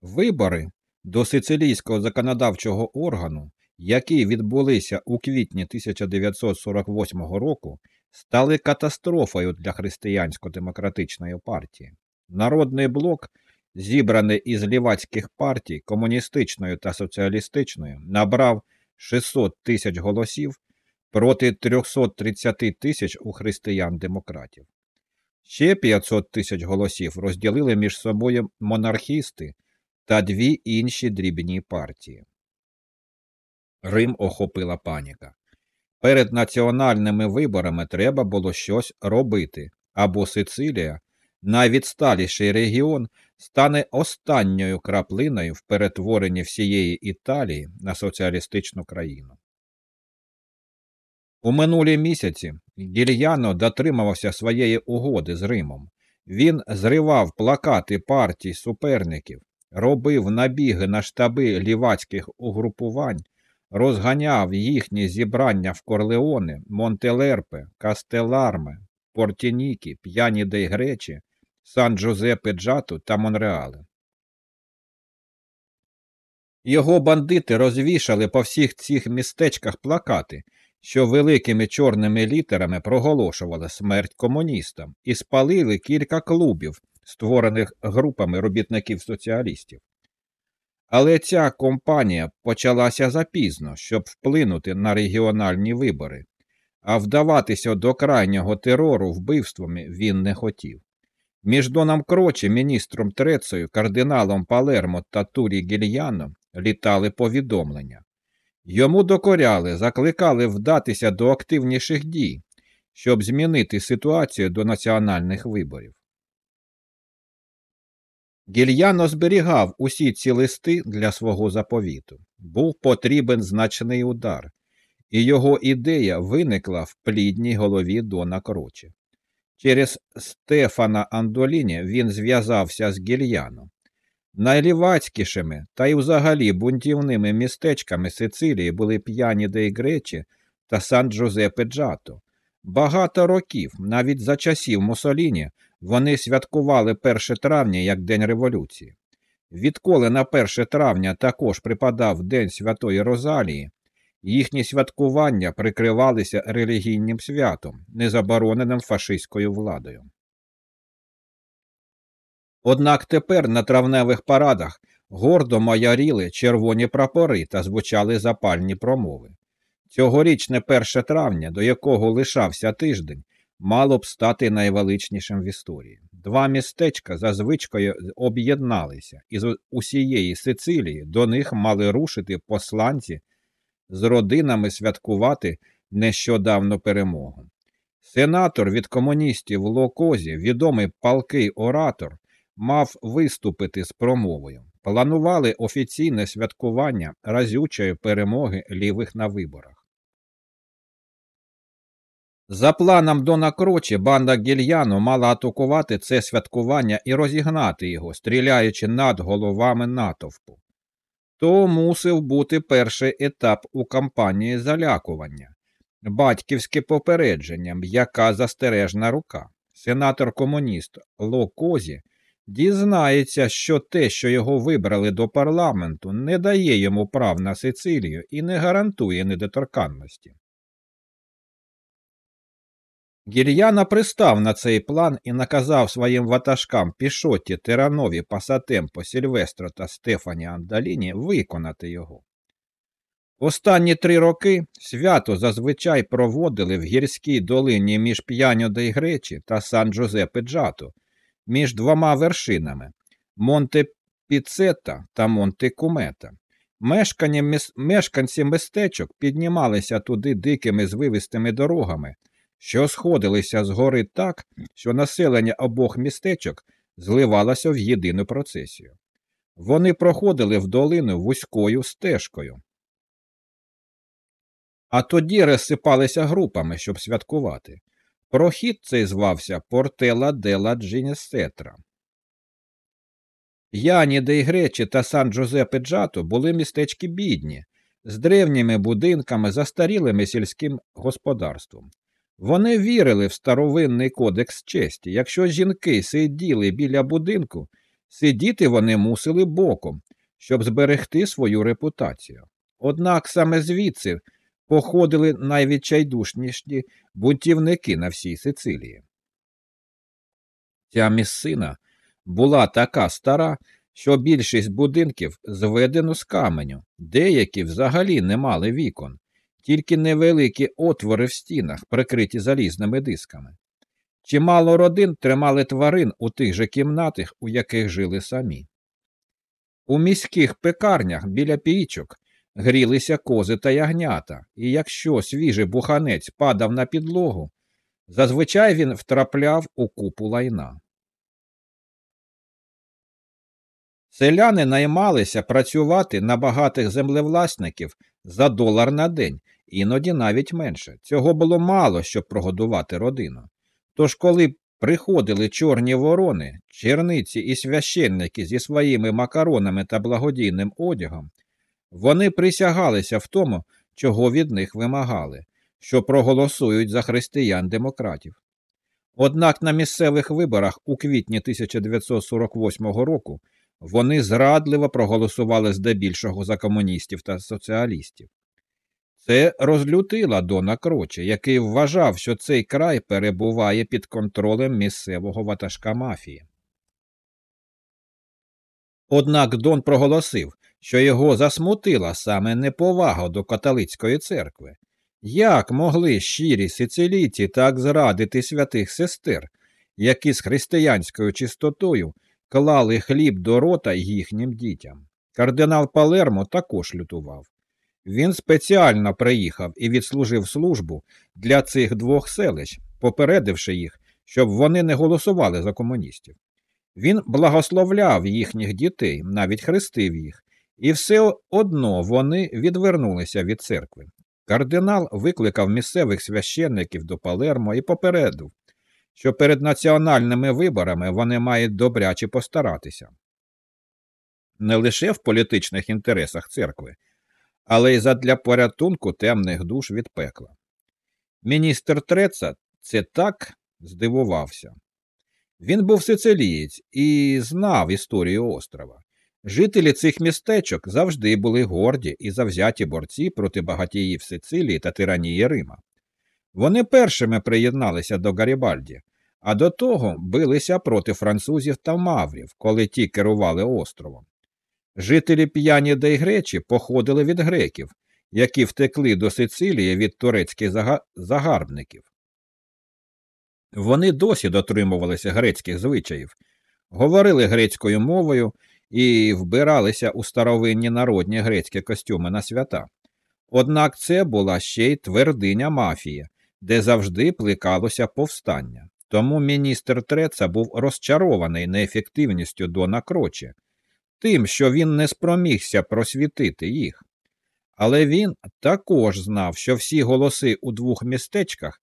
Вибори до сицилійського законодавчого органу, які відбулися у квітні 1948 року, стали катастрофою для християнсько-демократичної партії. Народний блок, зібраний із лівацьких партій комуністичною та соціалістичною, набрав 600 тисяч голосів проти 330 тисяч у християн-демократів. Ще 500 тисяч голосів розділили між собою монархісти та дві інші дрібні партії. Рим охопила паніка. Перед національними виборами треба було щось робити, або Сицилія, найвідсталіший регіон, стане останньою краплиною в перетворенні всієї Італії на соціалістичну країну. У минулі місяці Гільяно дотримувався своєї угоди з Римом. Він зривав плакати партій суперників, робив набіги на штаби лівацьких угрупувань, розганяв їхні зібрання в Корлеони, Монтелерпе, Кастеларме, Портінікі, П'яні Дей Гречі, Сан Джозепе Джату та Монреале. Його бандити розвішали по всіх цих містечках плакати, що великими чорними літерами проголошували смерть комуністам і спалили кілька клубів, створених групами робітників-соціалістів. Але ця компанія почалася запізно, щоб вплинути на регіональні вибори, а вдаватися до крайнього терору вбивствами він не хотів. Між Доном Крочі, міністром Трецею, кардиналом Палермо та Турі Гільяно літали повідомлення. Йому докоряли, закликали вдатися до активніших дій, щоб змінити ситуацію до національних виборів. Гільяно зберігав усі ці листи для свого заповіту. Був потрібен значний удар, і його ідея виникла в плідній голові Дона Крочі. Через Стефана Андоліні він зв'язався з Гільяно. Найлівацькішими та й взагалі бунтівними містечками Сицилії були п'яні Дей Гречі та Сан Джозепе Джато. Багато років, навіть за часів Мусоліні, вони святкували 1 травня як День революції. Відколи на 1 травня також припадав День Святої Розалії, їхні святкування прикривалися релігійним святом, незабороненим фашистською владою. Однак тепер на травневих парадах гордо маяріли червоні прапори та звучали запальні промови. Цьогорічне 1 травня, до якого лишався тиждень, мало б стати найвеличнішим в історії. Два містечка за звичкою об'єдналися, і з усієї Сицилії до них мали рушити посланці з родинами святкувати нещодавно перемогу. Сенатор від комуністів в Локозі, відомий палкий оратор, мав виступити з промовою. Планували офіційне святкування разючої перемоги лівих на виборах. За планом Дона Крочі, банда Гільяно мала атакувати це святкування і розігнати його, стріляючи над головами натовпу. То мусив бути перший етап у кампанії залякування, батьківське попередження, м'яка застережна рука. Сенатор комуніст Ло Козі дізнається, що те, що його вибрали до парламенту, не дає йому прав на Сицилію і не гарантує недоторканності. Гільяна пристав на цей план і наказав своїм ватажкам Пішоті, Теранові, Пасатемпо, Сільвестро та Стефані Андаліні виконати його. Останні три роки свято зазвичай проводили в гірській долині між П'яньо де Гречі та Сан Джозепе Джато, між двома вершинами Монте Піцета та Монте Кумета. Мешканці містечок піднімалися туди дикими звивистими дорогами що сходилися з гори так, що населення обох містечок зливалося в єдину процесію. Вони проходили в долину вузькою стежкою. а тоді розсипалися групами, щоб святкувати. Прохід цей звався Портела Дела Джінесетра. Яні де Гречі та Сан Джозепе Джато були містечки бідні, з древніми будинками, застарілими сільським господарством. Вони вірили в старовинний кодекс честі. Якщо жінки сиділи біля будинку, сидіти вони мусили боком, щоб зберегти свою репутацію. Однак саме звідси походили найвідчайдушніші бунтівники на всій Сицилії. Ця місцина була така стара, що більшість будинків зведено з каменю, деякі взагалі не мали вікон, тільки невеликі отвори в стінах, прикриті залізними дисками. Чимало родин тримали тварин у тих же кімнатах, у яких жили самі. У міських пекарнях біля пічок грілися кози та ягнята, і якщо свіжий буханець падав на підлогу, зазвичай він втрапляв у купу лайна. Селяни наймалися працювати на багатих землевласників за долар на день, іноді навіть менше. Цього було мало, щоб прогодувати родину. Тож, коли приходили чорні ворони, черниці і священники зі своїми макаронами та благодійним одягом, вони присягалися в тому, чого від них вимагали, що проголосують за християн-демократів. Однак на місцевих виборах у квітні 1948 року вони зрадливо проголосували здебільшого за комуністів та соціалістів. Це розлютила Дона Кроче, який вважав, що цей край перебуває під контролем місцевого ватажка мафії. Однак Дон проголосив, що його засмутила саме неповага до католицької церкви. Як могли щирі сицилійці так зрадити святих сестер, які з християнською чистотою клали хліб до рота їхнім дітям? Кардинал Палермо також лютував. Він спеціально приїхав і відслужив службу для цих двох селищ, попередивши їх, щоб вони не голосували за комуністів. Він благословляв їхніх дітей, навіть хрестив їх, і все одно вони відвернулися від церкви. Кардинал викликав місцевих священників до Палермо і попередив, що перед національними виборами вони мають добряче постаратися. Не лише в політичних інтересах церкви, але й задля порятунку темних душ від пекла. Міністр Треца це так здивувався. Він був сицилієць і знав історію острова. Жителі цих містечок завжди були горді і завзяті борці проти багатіїв Сицилії та тиранії Рима. Вони першими приєдналися до Гарібальді, а до того билися проти французів та маврів, коли ті керували островом. Жителі п'яні та й гречі походили від греків, які втекли до Сицилії від турецьких загарбників. Вони досі дотримувалися грецьких звичаїв, говорили грецькою мовою і вбиралися у старовинні народні грецькі костюми на свята. Однак це була ще й твердиня мафії, де завжди плекалося повстання. Тому міністр Треца був розчарований неефективністю Дона Крочі, тим, що він не спромігся просвітити їх. Але він також знав, що всі голоси у двох містечках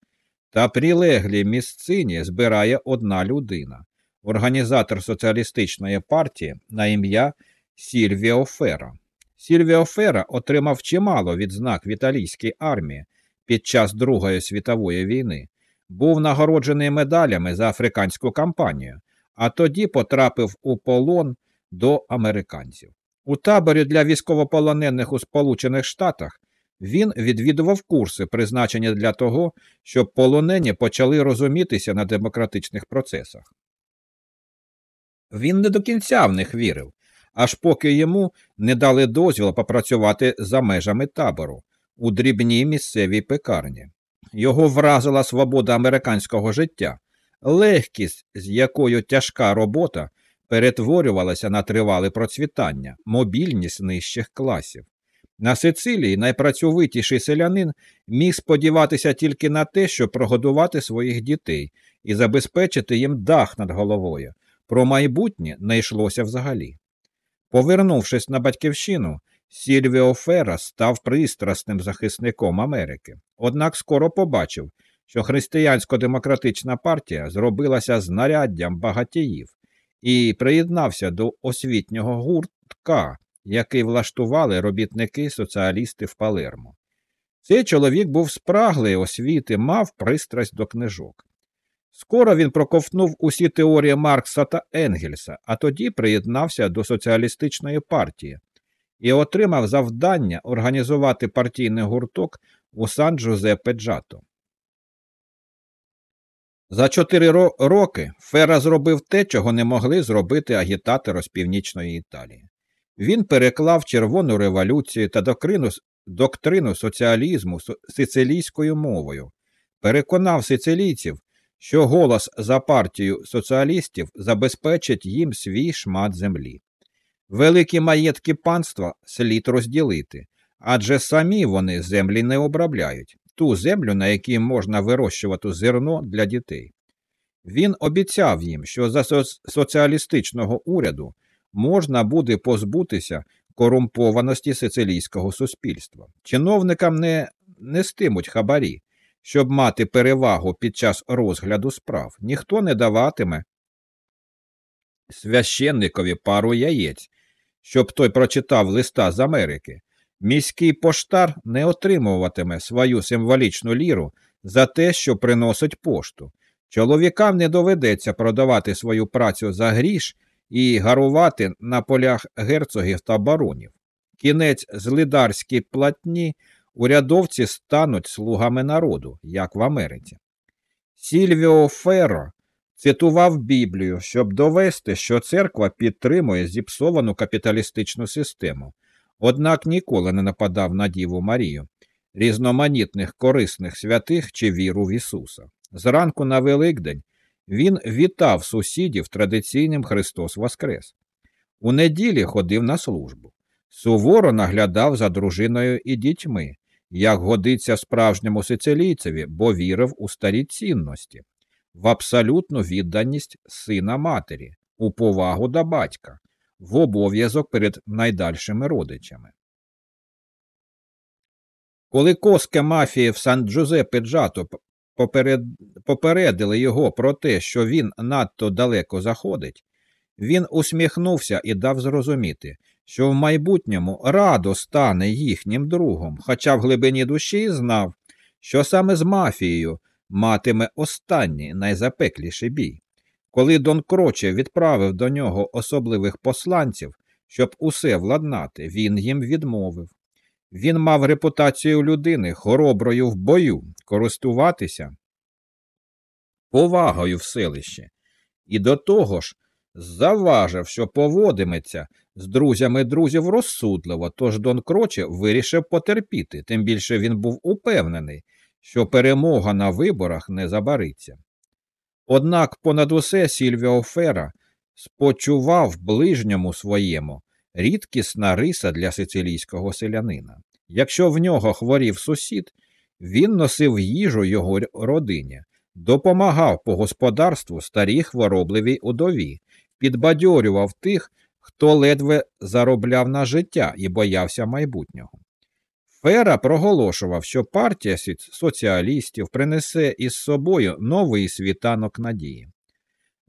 та прилеглій місцині збирає одна людина організатор соціалістичної партії на ім'я Сільвіо Фера. Сільвіо Фера отримав чимало відзнак в італійській армії під час Другої світової війни, був нагороджений медалями за африканську кампанію, а тоді потрапив у полон до американців. У таборі для військовополонених у Сполучених Штатах він відвідував курси, призначені для того, щоб полонені почали розумітися на демократичних процесах. Він не до кінця в них вірив, аж поки йому не дали дозвіл попрацювати за межами табору у дрібній місцевій пекарні. Його вразила свобода американського життя, легкість, з якою тяжка робота перетворювалася на тривале процвітання, мобільність нижчих класів. На Сицилії найпрацьовитіший селянин міг сподіватися тільки на те, щоб прогодувати своїх дітей і забезпечити їм дах над головою. Про майбутнє не йшлося взагалі. Повернувшись на батьківщину, Сільвіо Фера став пристрасним захисником Америки, однак скоро побачив, що християнсько-демократична партія зробилася знаряддям багатіїв і приєднався до освітнього гуртка, який влаштували робітники-соціалісти в Палермо. Цей чоловік був спраглий освіти, мав пристрасть до книжок. Скоро він проковтнув усі теорії Маркса та Енгельса, а тоді приєднався до соціалістичної партії і отримав завдання організувати партійний гурток у Сан Джузеппе Джато. За чотири роки Фера зробив те, чого не могли зробити агітатори з північної Італії. Він переклав червону революцію та доктрину, доктрину соціалізму сицилійською мовою, переконав сицилійців, що голос за партію соціалістів забезпечить їм свій шмат землі. Великі маєтки панства слід розділити, адже самі вони землі не обробляють, ту землю, на якій можна вирощувати зерно для дітей. Він обіцяв їм, що за соціалістичного уряду можна буде позбутися корумпованості сицилійського суспільства. Чиновникам не нестимуть хабарі, щоб мати перевагу під час розгляду справ. Ніхто не даватиме священникові пару яєць, щоб той прочитав листа з Америки. Міський поштар не отримуватиме свою символічну ліру за те, що приносить пошту. Чоловікам не доведеться продавати свою працю за гріш і гарувати на полях герцогів та баронів. Кінець злидарській платні урядовці стануть слугами народу, як в Америці. Сільвіо Ферро цитував Біблію, щоб довести, що церква підтримує зіпсовану капіталістичну систему, однак ніколи не нападав на Діву Марію, різноманітних корисних святих чи віру в Ісуса. Зранку на Великдень він вітав сусідів традиційним Христос Воскрес. У неділі ходив на службу, суворо наглядав за дружиною і дітьми, як годиться справжньому сицилійцеві, бо вірив у старі цінності, в абсолютну відданість сина матері, у повагу до батька, в обов'язок перед найдальшими родичами. Коли коски мафії в Сан Джузеппе Джато поперед... попередили його про те, що він надто далеко заходить, він усміхнувся і дав зрозуміти, що в майбутньому радо стане їхнім другом, хоча в глибині душі знав, що саме з мафією матиме останній найзапекліший бій. Коли Дон Кроче відправив до нього особливих посланців, щоб усе владнати, він їм відмовив. Він мав репутацію людини хороброю в бою, користуватися повагою в селищі, і до того ж заважив, що поводиметься з друзями друзів розсудливо, тож Дон Кроче вирішив потерпіти, тим більше він був упевнений, що перемога на виборах не забариться. Однак понад усе Сільвіо Фера спочував ближньому своєму рідкісна риса для сицилійського селянина. Якщо в нього хворів сусід, він носив їжу його родині, допомагав по господарству старій хворобливій удові, підбадьорював тих, хто ледве заробляв на життя і боявся майбутнього. Фера проголошував, що партія соціалістів принесе із собою новий світанок надії.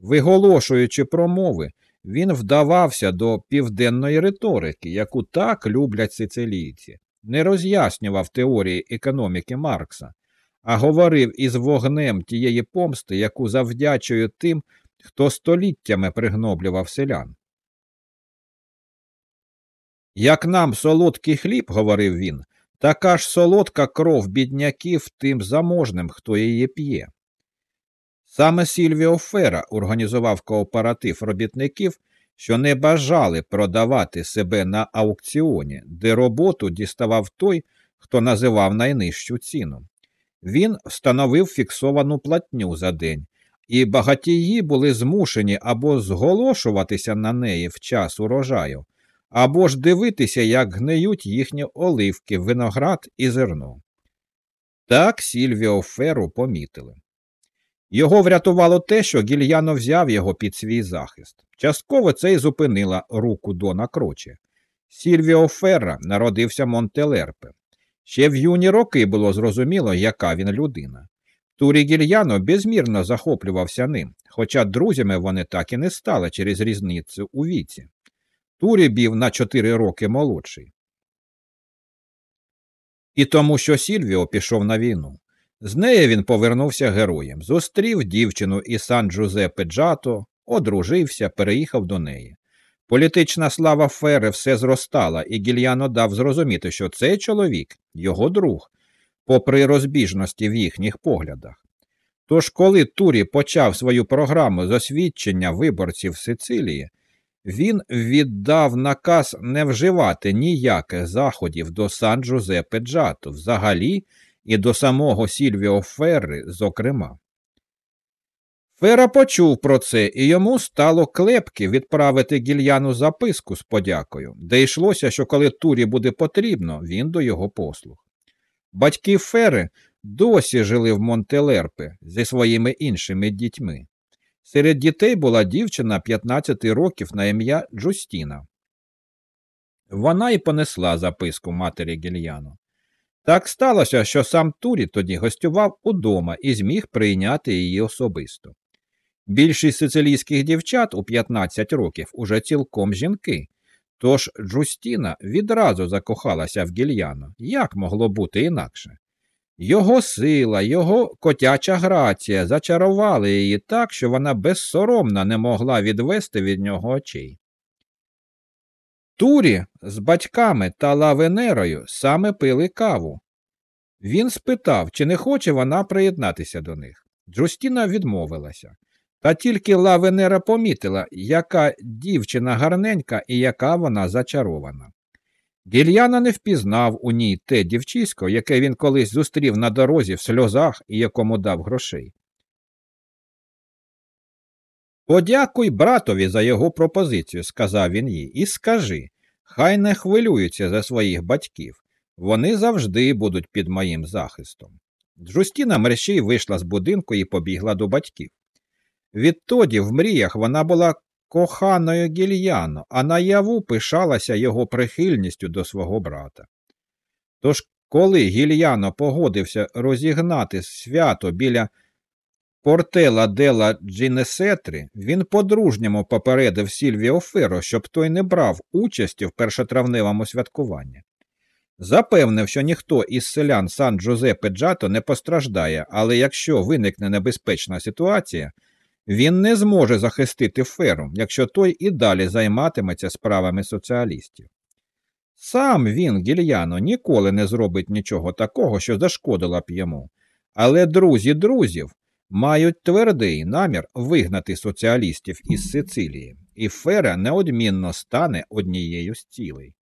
Виголошуючи промови, він вдавався до південної риторики, яку так люблять сицилійці, не роз'яснював теорії економіки Маркса, а говорив із вогнем тієї помсти, яку завдячує тим, хто століттями пригноблював селян. Як нам солодкий хліб, говорив він, така ж солодка кров бідняків тим заможним, хто її п'є. Саме Сільвіо Фера організував кооператив робітників, що не бажали продавати себе на аукціоні, де роботу діставав той, хто називав найнижчу ціну. Він встановив фіксовану платню за день, і багатії були змушені або зголошуватися на неї в час урожаю, або ж дивитися, як гниють їхні оливки, виноград і зерно. Так Сільвіо Феру помітили. Його врятувало те, що гільяно взяв його під свій захист. Частково це й зупинила руку Дона Кроче. Сільвіо Ферра народився Монтелерпе. Ще в юні роки було зрозуміло, яка він людина. Турі Гільяно безмірно захоплювався ним, хоча друзями вони так і не стали через різницю у віці. Турі бів на чотири роки молодший. І тому, що Сільвіо пішов на війну. З неї він повернувся героєм, зустрів дівчину із Сан Джузеппе Джато, одружився, переїхав до неї. Політична слава Фери все зростала, і Гільяно дав зрозуміти, що цей чоловік його друг, попри розбіжності в їхніх поглядах. Тож, коли Турі почав свою програму з освідчення виборців Сицилії, він віддав наказ не вживати ніяких заходів до Сан Джузеппе Джато взагалі і до самого Сільвіо Ферри, зокрема. Фера почув про це, і йому стало клепки відправити гільяну записку з подякою, де йшлося, що коли Турі буде потрібно, він до його послуг. Батьки Фери досі жили в Монтелерпе зі своїми іншими дітьми. Серед дітей була дівчина 15 років на ім'я Джустіна. Вона й понесла записку матері Гільяну. Так сталося, що сам Турі тоді гостював удома і зміг прийняти її особисто. Більшість сицилійських дівчат у 15 років уже цілком жінки, тож Джустіна відразу закохалася в гільяно, як могло бути інакше. Його сила, його котяча грація зачарували її так, що вона безсоромно не могла відвести від нього очей. Турі з батьками та лавенерою саме пили каву. Він спитав, чи не хоче вона приєднатися до них. Джустіна відмовилася. Та тільки лавенера помітила, яка дівчина гарненька і яка вона зачарована. Гільяна не впізнав у ній те дівчисько, яке він колись зустрів на дорозі в сльозах і якому дав грошей. Подякуй братові за його пропозицію, сказав він їй, і скажи, хай не хвилюються за своїх батьків. Вони завжди будуть під моїм захистом. Джустіна мерщій вийшла з будинку і побігла до батьків. Відтоді в мріях вона була коханою гільяно, а наяву пишалася його прихильністю до свого брата. Тож, коли гільяно погодився розігнати свято біля портела Дела Джінесетри, він по-дружньому попередив Сільвіо Феро, щоб той не брав участі в першотравневому святкуванні. Запевнив, що ніхто із селян Сан Джузеппе Джато не постраждає, але якщо виникне небезпечна ситуація, він не зможе захистити феру, якщо той і далі займатиметься справами соціалістів. Сам він, гільяно, ніколи не зробить нічого такого, що зашкодило б йому, але друзі друзів мають твердий намір вигнати соціалістів із Сицилії, і фера неодмінно стане однією з цілей.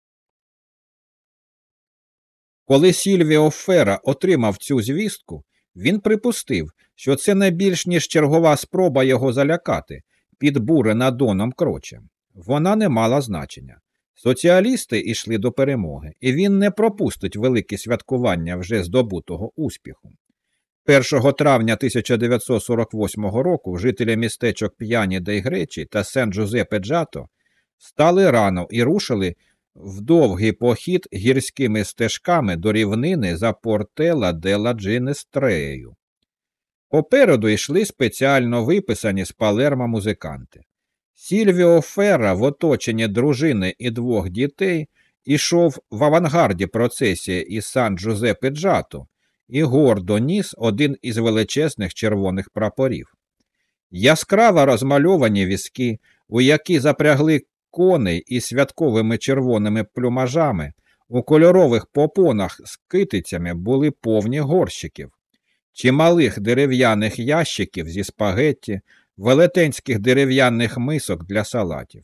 Коли Сільвіо Фера отримав цю звістку, він припустив, що це не більш ніж чергова спроба його залякати, підбурена Доном Крочем. Вона не мала значення. Соціалісти йшли до перемоги, і він не пропустить великі святкування вже здобутого успіху. 1 травня 1948 року жителі містечок П'яні Дей Гречі та сен Джузепе Джато стали рано і рушили в довгий похід гірськими стежками до рівнини за портела Дела Джинестрею. Попереду йшли спеціально виписані з Палерма музиканти. Сільвіо Ферра в оточенні дружини і двох дітей ішов в авангарді процесії із Сан Джузеппе Джато і гордо ніс один із величезних червоних прапорів. Яскраво розмальовані візки, у які запрягли коней із святковими червоними плюмажами, у кольорових попонах з китицями були повні горщиків, чималих дерев'яних ящиків зі спагетті, велетенських дерев'яних мисок для салатів.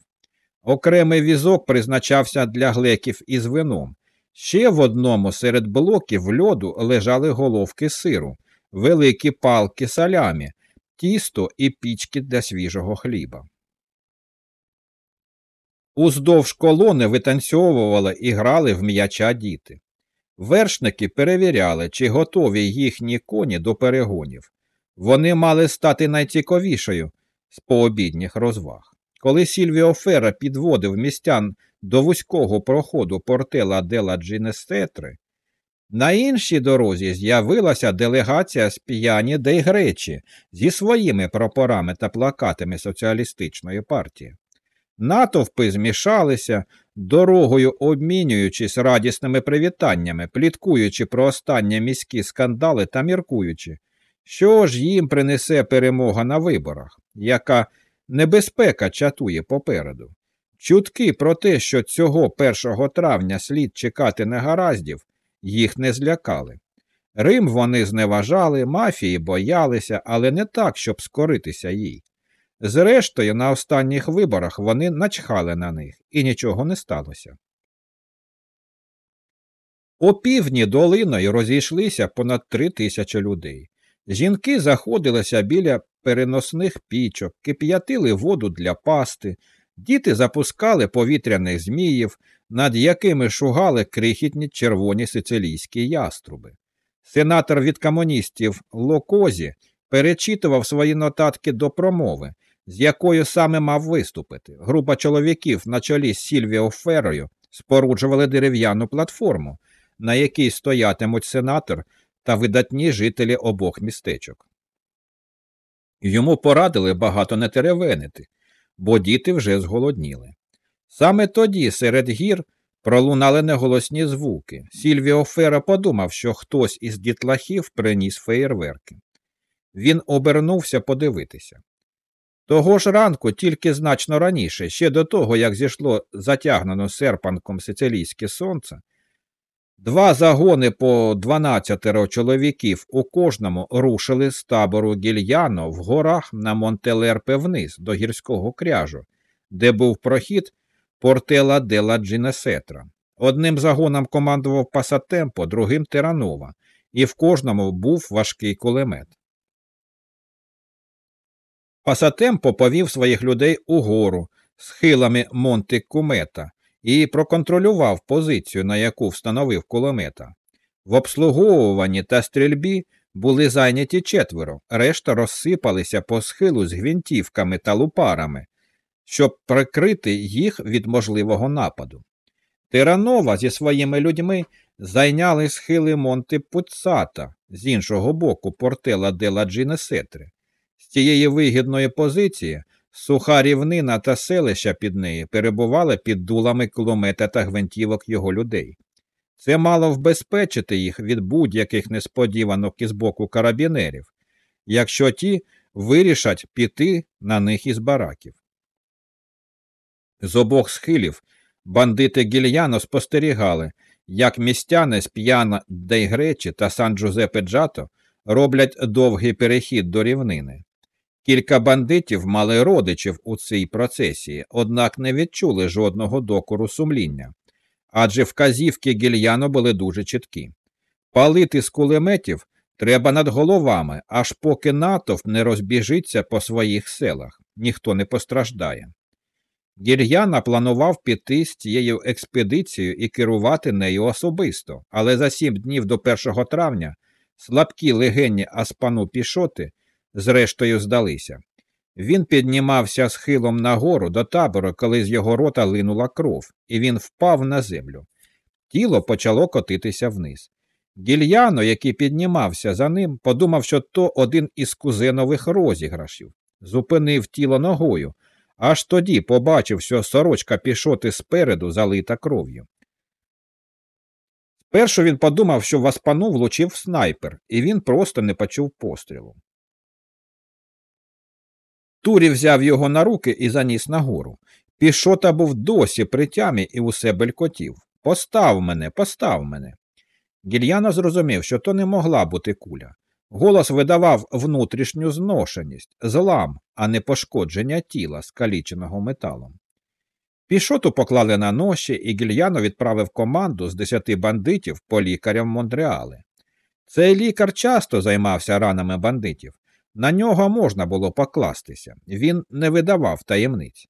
Окремий візок призначався для глеків із вином. Ще в одному серед блоків льоду лежали головки сиру, великі палки салямі, тісто і пічки для свіжого хліба. Уздовж колони витанцьовували і грали в м'яча діти. Вершники перевіряли, чи готові їхні коні до перегонів. Вони мали стати найцікавішою з пообідніх розваг. Коли Сільвіо Фера підводив містян до вузького проходу портела Дела Джінестетри, на іншій дорозі з'явилася делегація з п'яні Дей Гречі зі своїми прапорами та плакатами соціалістичної партії. Натовпи змішалися, дорогою обмінюючись радісними привітаннями, пліткуючи про останні міські скандали та міркуючи, що ж їм принесе перемога на виборах, яка небезпека чатує попереду. Чутки про те, що цього 1 травня слід чекати негараздів, їх не злякали. Рим вони зневажали, мафії боялися, але не так, щоб скоритися їй. Зрештою, на останніх виборах вони начхали на них, і нічого не сталося. О півдні долиною розійшлися понад три тисячі людей. Жінки заходилися біля переносних пічок, кип'ятили воду для пасти, діти запускали повітряних зміїв, над якими шугали крихітні червоні сицилійські яструби. Сенатор від комуністів Локозі перечитував свої нотатки до промови, з якою саме мав виступити. Група чоловіків на чолі з Сільвіо Ферою споруджували дерев'яну платформу, на якій стоятимуть сенатор та видатні жителі обох містечок. Йому порадили багато не теревенити, бо діти вже зголодніли. Саме тоді серед гір пролунали неголосні звуки. Сільвіо Фера подумав, що хтось із дітлахів приніс феєрверки. Він обернувся подивитися. Того ж ранку, тільки значно раніше, ще до того, як зійшло затягнено серпанком сицилійське сонце, два загони по 12 чоловіків у кожному рушили з табору гільяно в горах на Монтелерпе вниз до гірського кряжу, де був прохід портела Дела Джинесетра. Одним загоном командував Пасатемпо, другим Теранова, і в кожному був важкий кулемет. Пасатемпо повів своїх людей угору схилами Монти Кумета і проконтролював позицію, на яку встановив кулемета. В обслуговуванні та стрільбі були зайняті четверо, решта розсипалися по схилу з гвинтівками та лупарами, щоб прикрити їх від можливого нападу. Тиранова зі своїми людьми зайняли схили Монти Пуцата з іншого боку портела Дела Джинесетри. З цієї вигідної позиції суха рівнина та селища під неї перебували під дулами кулемета та гвинтівок його людей. Це мало вбезпечити їх від будь-яких несподіванок із боку карабінерів, якщо ті вирішать піти на них із бараків. З обох схилів бандити гільяно спостерігали, як містяни з п'яна Дейгречі та Сан Джузепе Джато роблять довгий перехід до рівнини. Кілька бандитів мали родичів у цій процесії, однак не відчули жодного докору сумління, адже вказівки гільяно були дуже чіткі. Палити з кулеметів треба над головами, аж поки натовп не розбіжиться по своїх селах, ніхто не постраждає. Гір'яна планував піти з цією експедицією і керувати нею особисто, але за сім днів до 1 травня слабкі легені Аспану пішоти зрештою здалися. Він піднімався схилом нагору до табору, коли з його рота линула кров, і він впав на землю. Тіло почало котитися вниз. Гільяно, який піднімався за ним, подумав, що то один із кузенових розіграшів, зупинив тіло ногою, аж тоді побачив, що сорочка пішоти спереду залита кров'ю. Спершу він подумав, що в Аспану влучив снайпер, і він просто не почув пострілу. Турі взяв його на руки і заніс нагору. Пішота був досі при тямі і усе белькотів. Постав мене, постав мене. Гільяно зрозумів, що то не могла бути куля. Голос видавав внутрішню зношеність, злам, а не пошкодження тіла, скаліченого металом. Пішоту поклали на ноші, і Гільяно відправив команду з десяти бандитів по лікарям Монреали. Цей лікар часто займався ранами бандитів. На нього можна було покластися, він не видавав таємниць.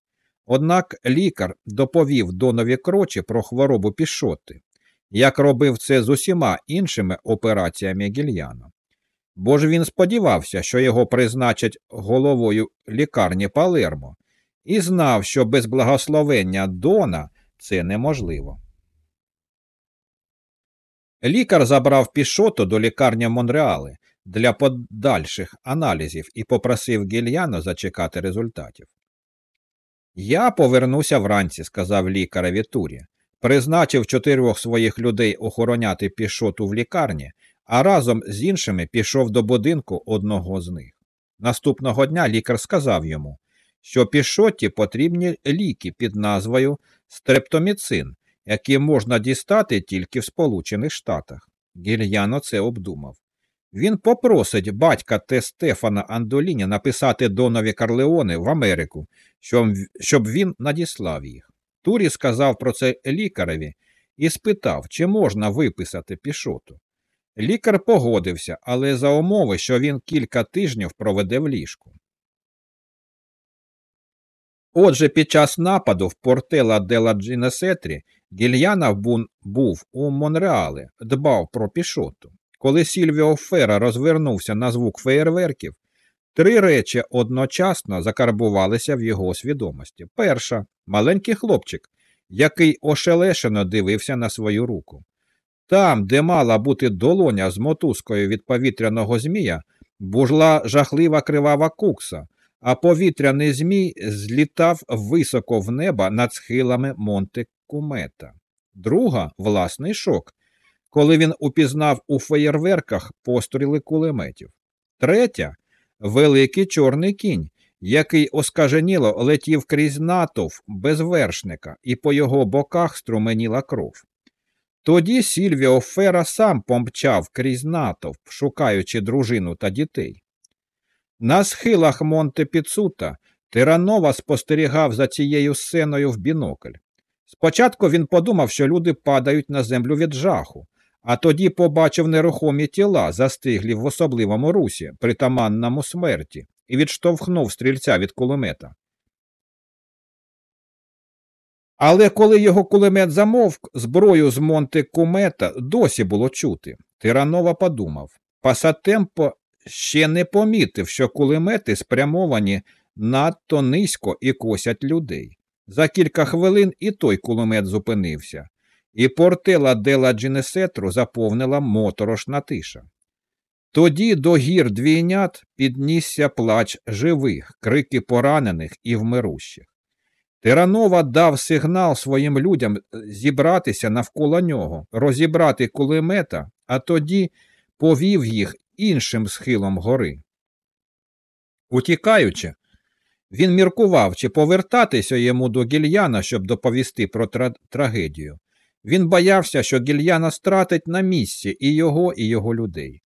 Однак лікар доповів Донові крочі про хворобу пішоти, як робив це з усіма іншими операціями гільяно. Бо ж він сподівався, що його призначать головою лікарні Палермо, і знав, що без благословення Дона це неможливо. Лікар забрав пішоту до лікарні Монреали для подальших аналізів і попросив Гільяно зачекати результатів. Я повернуся вранці, сказав лікареві Турі. Призначив чотирьох своїх людей охороняти пішоту в лікарні, а разом з іншими пішов до будинку одного з них. Наступного дня лікар сказав йому, що пішоті потрібні ліки під назвою стрептоміцин, які можна дістати тільки в Сполучених Штатах. Гільяно це обдумав. Він попросить батька Те Стефана Андоліні написати Донові Карлеони в Америку, щоб він надіслав їх. Турі сказав про це лікареві і спитав, чи можна виписати пішоту. Лікар погодився, але за умови, що він кілька тижнів проведе в ліжку. Отже, під час нападу в портела Дела Джінесетрі Гільянов був у Монреалі, дбав про пішоту. Коли Сільвіо Фера розвернувся на звук феєрверків, три речі одночасно закарбувалися в його свідомості. Перша маленький хлопчик, який ошелешено дивився на свою руку. Там, де мала бути долоня з мотузкою від повітряного змія, бужла жахлива кривава кукса, а повітряний змій злітав високо в небо над схилами Монте Кумета. Друга власний шок, коли він упізнав у феєрверках постріли кулеметів. Третя великий чорний кінь, який оскаженіло летів крізь натовп без вершника, і по його боках струменіла кров. Тоді Сільвіо Фера сам помчав крізь натовп, шукаючи дружину та дітей. На схилах Монте Піцута Тиранова спостерігав за цією сценою в бінокль. Спочатку він подумав, що люди падають на землю від жаху, а тоді побачив нерухомі тіла, застиглі в особливому русі, притаманному смерті, і відштовхнув стрільця від кулемета. Але коли його кулемет замовк, зброю з Монте Кумета досі було чути. Тиранова подумав Пасатемпо ще не помітив, що кулемети спрямовані надто низько і косять людей. За кілька хвилин і той кулемет зупинився, і портела Дела Джінесетру заповнила моторошна тиша. Тоді до гір двійнят піднісся плач живих, крики поранених і вмирущих. Тиранова дав сигнал своїм людям зібратися навколо нього, розібрати кулемета, а тоді повів їх іншим схилом гори. Утікаючи, він міркував, чи повертатися йому до гільяна, щоб доповісти про тра трагедію. Він боявся, що гільяна стратить на місці і його, і його людей.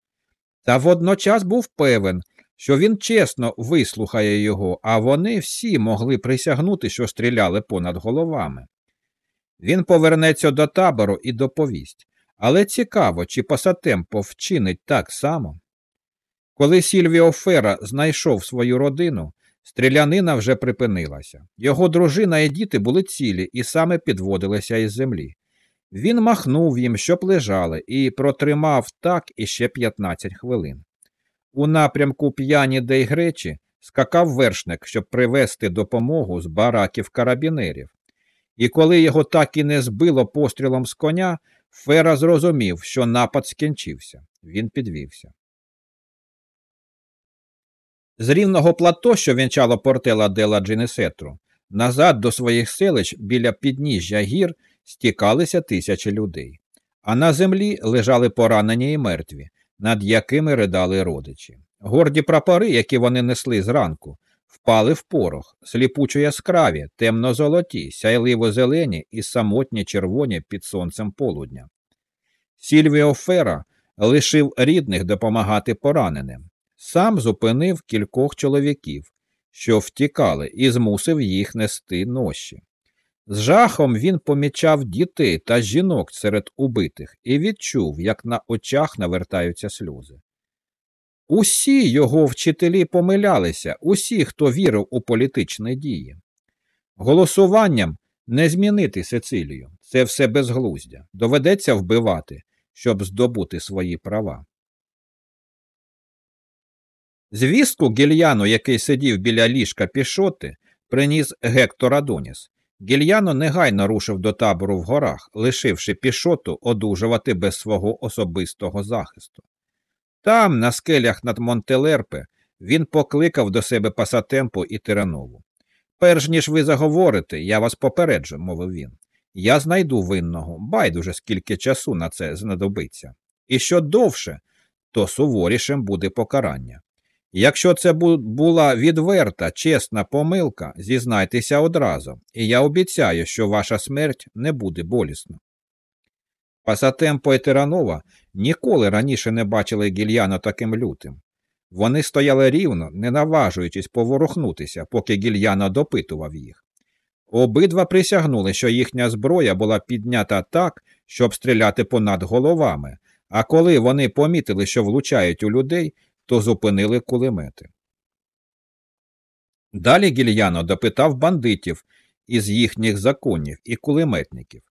Та водночас був певен, що він чесно вислухає його, а вони всі могли присягнути, що стріляли понад головами. Він повернеться до табору і доповість, але цікаво, чи Пасатемпо вчинить так само. Коли Сільвіо Фера знайшов свою родину, стрілянина вже припинилася. Його дружина і діти були цілі і саме підводилися із землі. Він махнув їм, щоб лежали, і протримав так іще 15 хвилин. У напрямку п'яні Дейгречі скакав вершник, щоб привезти допомогу з бараків карабінерів. І коли його так і не збило пострілом з коня, Фера зрозумів, що напад скінчився. Він підвівся. З рівного плато, що вінчало портела Дела Джинесетру, назад до своїх селищ біля підніжжя гір стікалися тисячі людей, а на землі лежали поранені і мертві, над якими ридали родичі. Горді прапори, які вони несли зранку, впали в порох, сліпучо яскраві, темно золоті, сяйливо зелені і самотні червоні під сонцем полудня. Сільвіо Фера лишив рідних допомагати пораненим, сам зупинив кількох чоловіків, що втікали, і змусив їх нести ноші. З жахом він помічав дітей та жінок серед убитих і відчув, як на очах навертаються сльози. Усі його вчителі помилялися, усі, хто вірив у політичні дії. Голосуванням не змінити Сицилію це все безглуздя, доведеться вбивати, щоб здобути свої права. Звістку гільяну, який сидів біля ліжка пішоти, приніс Гектор Адоніс. Гільяно негайно рушив до табору в горах, лишивши пішоту одужувати без свого особистого захисту. Там, на скелях над Монтелерпе, він покликав до себе Пасатемпо і Тиранову. Перш ніж ви заговорите, я вас попереджу, мовив він. Я знайду винного, байдуже скільки часу на це знадобиться. І що довше, то суворішим буде покарання. Якщо це була відверта, чесна помилка, зізнайтеся одразу, і я обіцяю, що ваша смерть не буде болісна. Пасатемпо і Тиранова ніколи раніше не бачили гільяна таким лютим. Вони стояли рівно, не наважуючись поворухнутися, поки гільяна допитував їх. Обидва присягнули, що їхня зброя була піднята так, щоб стріляти понад головами, а коли вони помітили, що влучають у людей, то зупинили кулемети. Далі гільяно допитав бандитів із їхніх законів і кулеметників.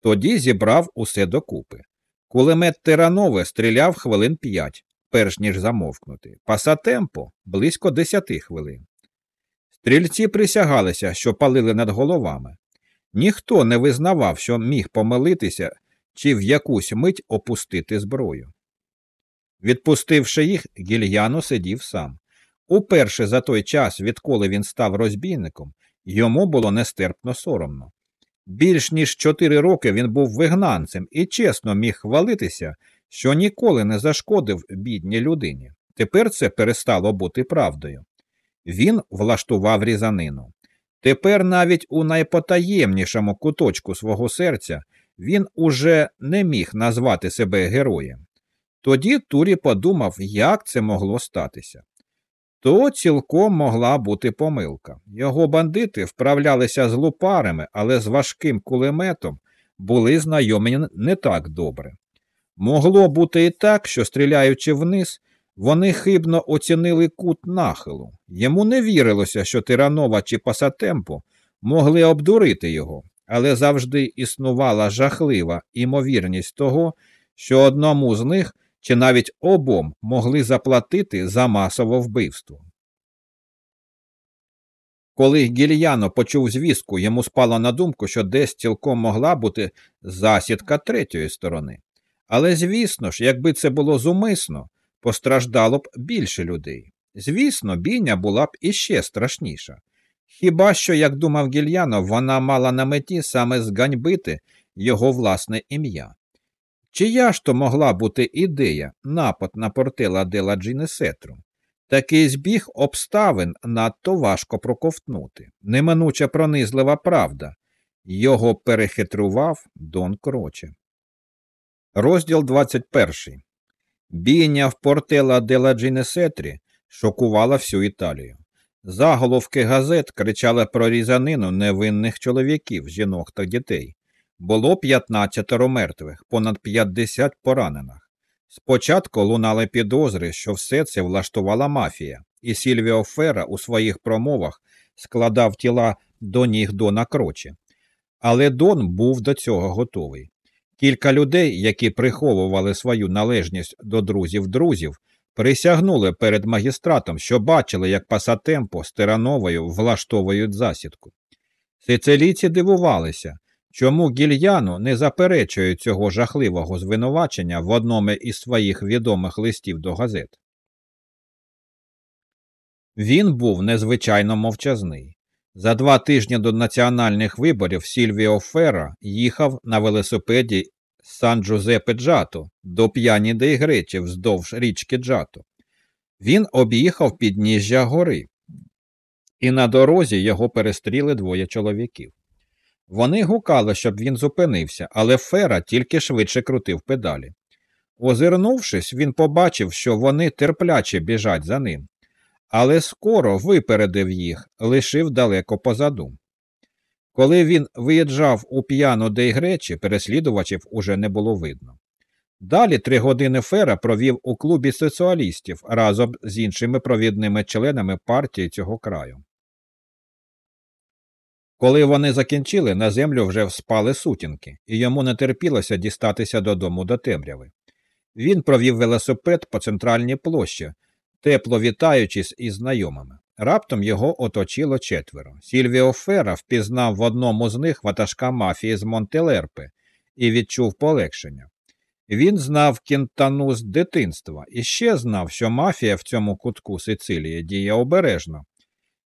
Тоді зібрав усе докупи. Кулемет Тиранове стріляв хвилин п'ять, перш ніж замовкнути. Пасатемпо близько десяти хвилин. Стрільці присягалися, що палили над головами. Ніхто не визнавав, що міг помилитися чи в якусь мить опустити зброю. Відпустивши їх, гільяно сидів сам. Уперше за той час, відколи він став розбійником, йому було нестерпно соромно. Більш ніж чотири роки він був вигнанцем і чесно міг хвалитися, що ніколи не зашкодив бідній людині. Тепер це перестало бути правдою. Він влаштував різанину. Тепер навіть у найпотаємнішому куточку свого серця він уже не міг назвати себе героєм. Тоді Турі подумав, як це могло статися. То цілком могла бути помилка. Його бандити вправлялися з лупарами, але з важким кулеметом були знайомі не так добре. Могло бути і так, що, стріляючи вниз, вони хибно оцінили кут нахилу. Йому не вірилося, що Тиранова чи Пасатемпо могли обдурити його, але завжди існувала жахлива імовірність того, що одному з них чи навіть обом могли заплатити за масове вбивство. Коли Гільяно почув звістку, йому спало на думку, що десь цілком могла бути засідка третьої сторони. Але, звісно ж, якби це було зумисно, постраждало б більше людей. Звісно, бійня була б іще страшніша. Хіба що, як думав Гільяно, вона мала на меті саме зганьбити його власне ім'я. Чия ж то могла бути ідея напад на портела Дела Джінесетру? Такий збіг обставин надто важко проковтнути, неминуча пронизлива правда. Його перехитрував Дон Кроче. Розділ 21. Бійня в портела Дела Джінесетрі шокувала всю Італію. Заголовки газет кричали про різанину невинних чоловіків, жінок та дітей. Було 15 мертвих, понад 50 поранених. Спочатку лунали підозри, що все це влаштувала мафія, і Сільвіо Фера у своїх промовах складав тіла до ніг Дона Крочі. Але Дон був до цього готовий. Кілька людей, які приховували свою належність до друзів-друзів, присягнули перед магістратом, що бачили, як пасатемпо з Тирановою влаштовують засідку. Сицилійці дивувалися, чому гільяну не заперечує цього жахливого звинувачення в одному із своїх відомих листів до газет. Він був незвичайно мовчазний. За два тижні до національних виборів Сільвіо Фера їхав на велосипеді Сан Джузепе Джато до п'яні Дейгречі вздовж річки Джато. Він об'їхав підніжжя гори, і на дорозі його перестріли двоє чоловіків. Вони гукали, щоб він зупинився, але Фера тільки швидше крутив педалі. Озирнувшись, він побачив, що вони терпляче біжать за ним, але скоро випередив їх, лишив далеко позаду. Коли він виїжджав у п'яно Дейгречі, переслідувачів уже не було видно. Далі три години Фера провів у клубі соціалістів разом з іншими провідними членами партії цього краю. Коли вони закінчили, на землю вже спали сутінки, і йому не терпілося дістатися додому до темряви. Він провів велосипед по центральній площі, тепло вітаючись із знайомими. Раптом його оточило четверо. Сільвіо Фера впізнав в одному з них ватажка мафії з Монтелерпи і відчув полегшення. Він знав кінтану з дитинства і ще знав, що мафія в цьому кутку Сицилії діє обережно,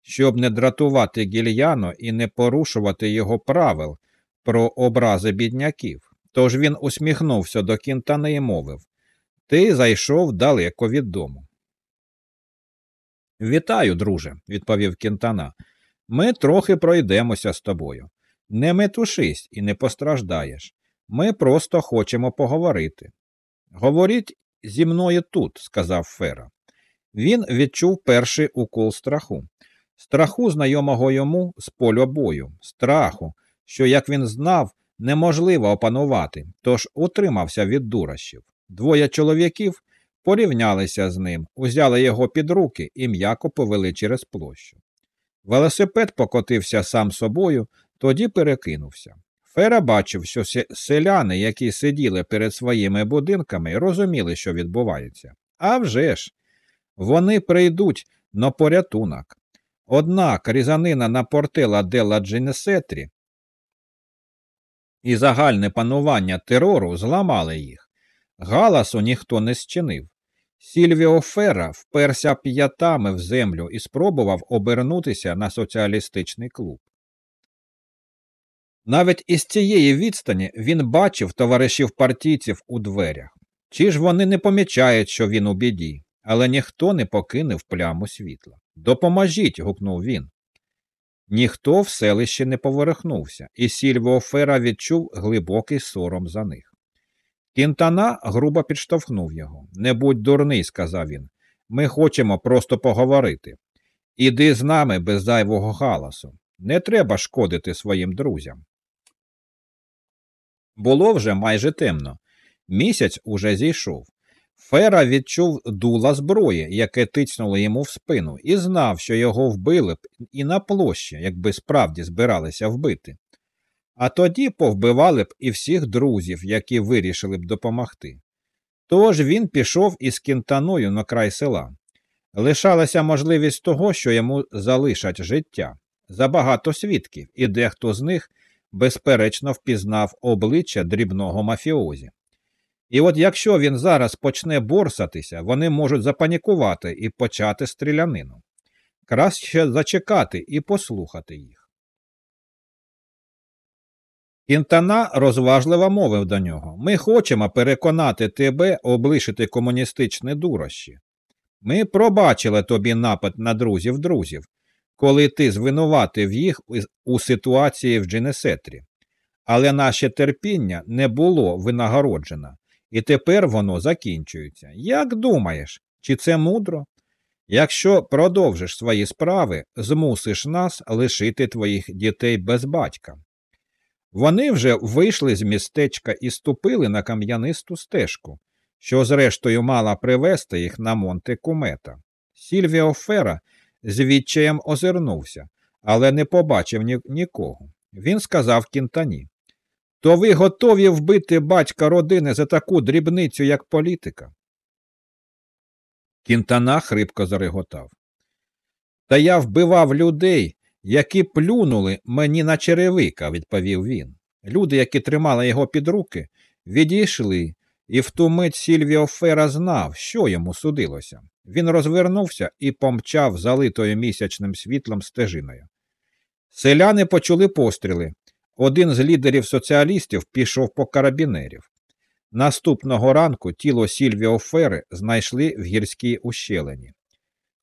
щоб не дратувати гільяно і не порушувати його правил про образи бідняків. Тож він усміхнувся до кінтани і мовив Ти зайшов далеко від дому. Вітаю, друже, відповів кінтана. Ми трохи пройдемося з тобою. Не метушись і не постраждаєш. Ми просто хочемо поговорити. Говоріть зі мною тут, сказав Фера. Він відчув перший укол страху. Страху, знайомого йому з поля бою, страху, що, як він знав, неможливо опанувати, тож утримався від дурощів. Двоє чоловіків порівнялися з ним, узяли його під руки і м'яко повели через площу. Велосипед покотився сам собою, тоді перекинувся. Фера бачив, що селяни, які сиділи перед своїми будинками, розуміли, що відбувається. А вже ж, вони прийдуть на порятунок. Однак різанина на портела Делла Дженесетрі і загальне панування терору зламали їх. Галасу ніхто не зчинив. Сільвіо Фера вперся п'ятами в землю і спробував обернутися на соціалістичний клуб. Навіть із цієї відстані він бачив товаришів партійців у дверях. Чи ж вони не помічають, що він у біді, але ніхто не покинув пляму світла. Допоможіть. гукнув він. Ніхто в селищі не поверхнувся, і Сільвіо Фера відчув глибокий сором за них. Кінтана грубо підштовхнув його. Не будь дурний, сказав він. Ми хочемо просто поговорити. Іди з нами без зайвого галасу. Не треба шкодити своїм друзям. Було вже майже темно. Місяць уже зійшов. Фера відчув дула зброї, яке тицнуло йому в спину, і знав, що його вбили б і на площі, якби справді збиралися вбити. А тоді повбивали б і всіх друзів, які вирішили б допомогти. Тож він пішов із кінтаною на край села. Лишалася можливість того, що йому залишать життя. Забагато свідків, і дехто з них, безперечно, впізнав обличчя дрібного мафіозі. І от якщо він зараз почне борсатися, вони можуть запанікувати і почати стрілянину. Краще зачекати і послухати їх. Кінтана розважливо мовив до нього Ми хочемо переконати тебе облишити комуністичні дурощі. Ми пробачили тобі напад на друзів друзів, коли ти звинуватив їх у ситуації в Дженесетрі. Але наше терпіння не було винагороджено, і тепер воно закінчується. Як думаєш, чи це мудро? Якщо продовжиш свої справи, змусиш нас лишити твоїх дітей без батька. Вони вже вийшли з містечка і ступили на кам'янисту стежку, що, зрештою, мала привести їх на Монте Кумета. Сільвіо Фера з відчаєм озирнувся, але не побачив ні нікого. Він сказав кінтані То ви готові вбити батька родини за таку дрібницю, як політика? Кінтана хрипко зареготав. Та я вбивав людей, які плюнули мені на черевика, відповів він. Люди, які тримали його під руки, відійшли, і в ту мить Сільвіо Фера знав, що йому судилося. Він розвернувся і помчав залитою місячним світлом стежиною. Селяни почули постріли. Один з лідерів соціалістів пішов по карабінерів. Наступного ранку тіло Сільвіо Фери знайшли в гірській ущелині.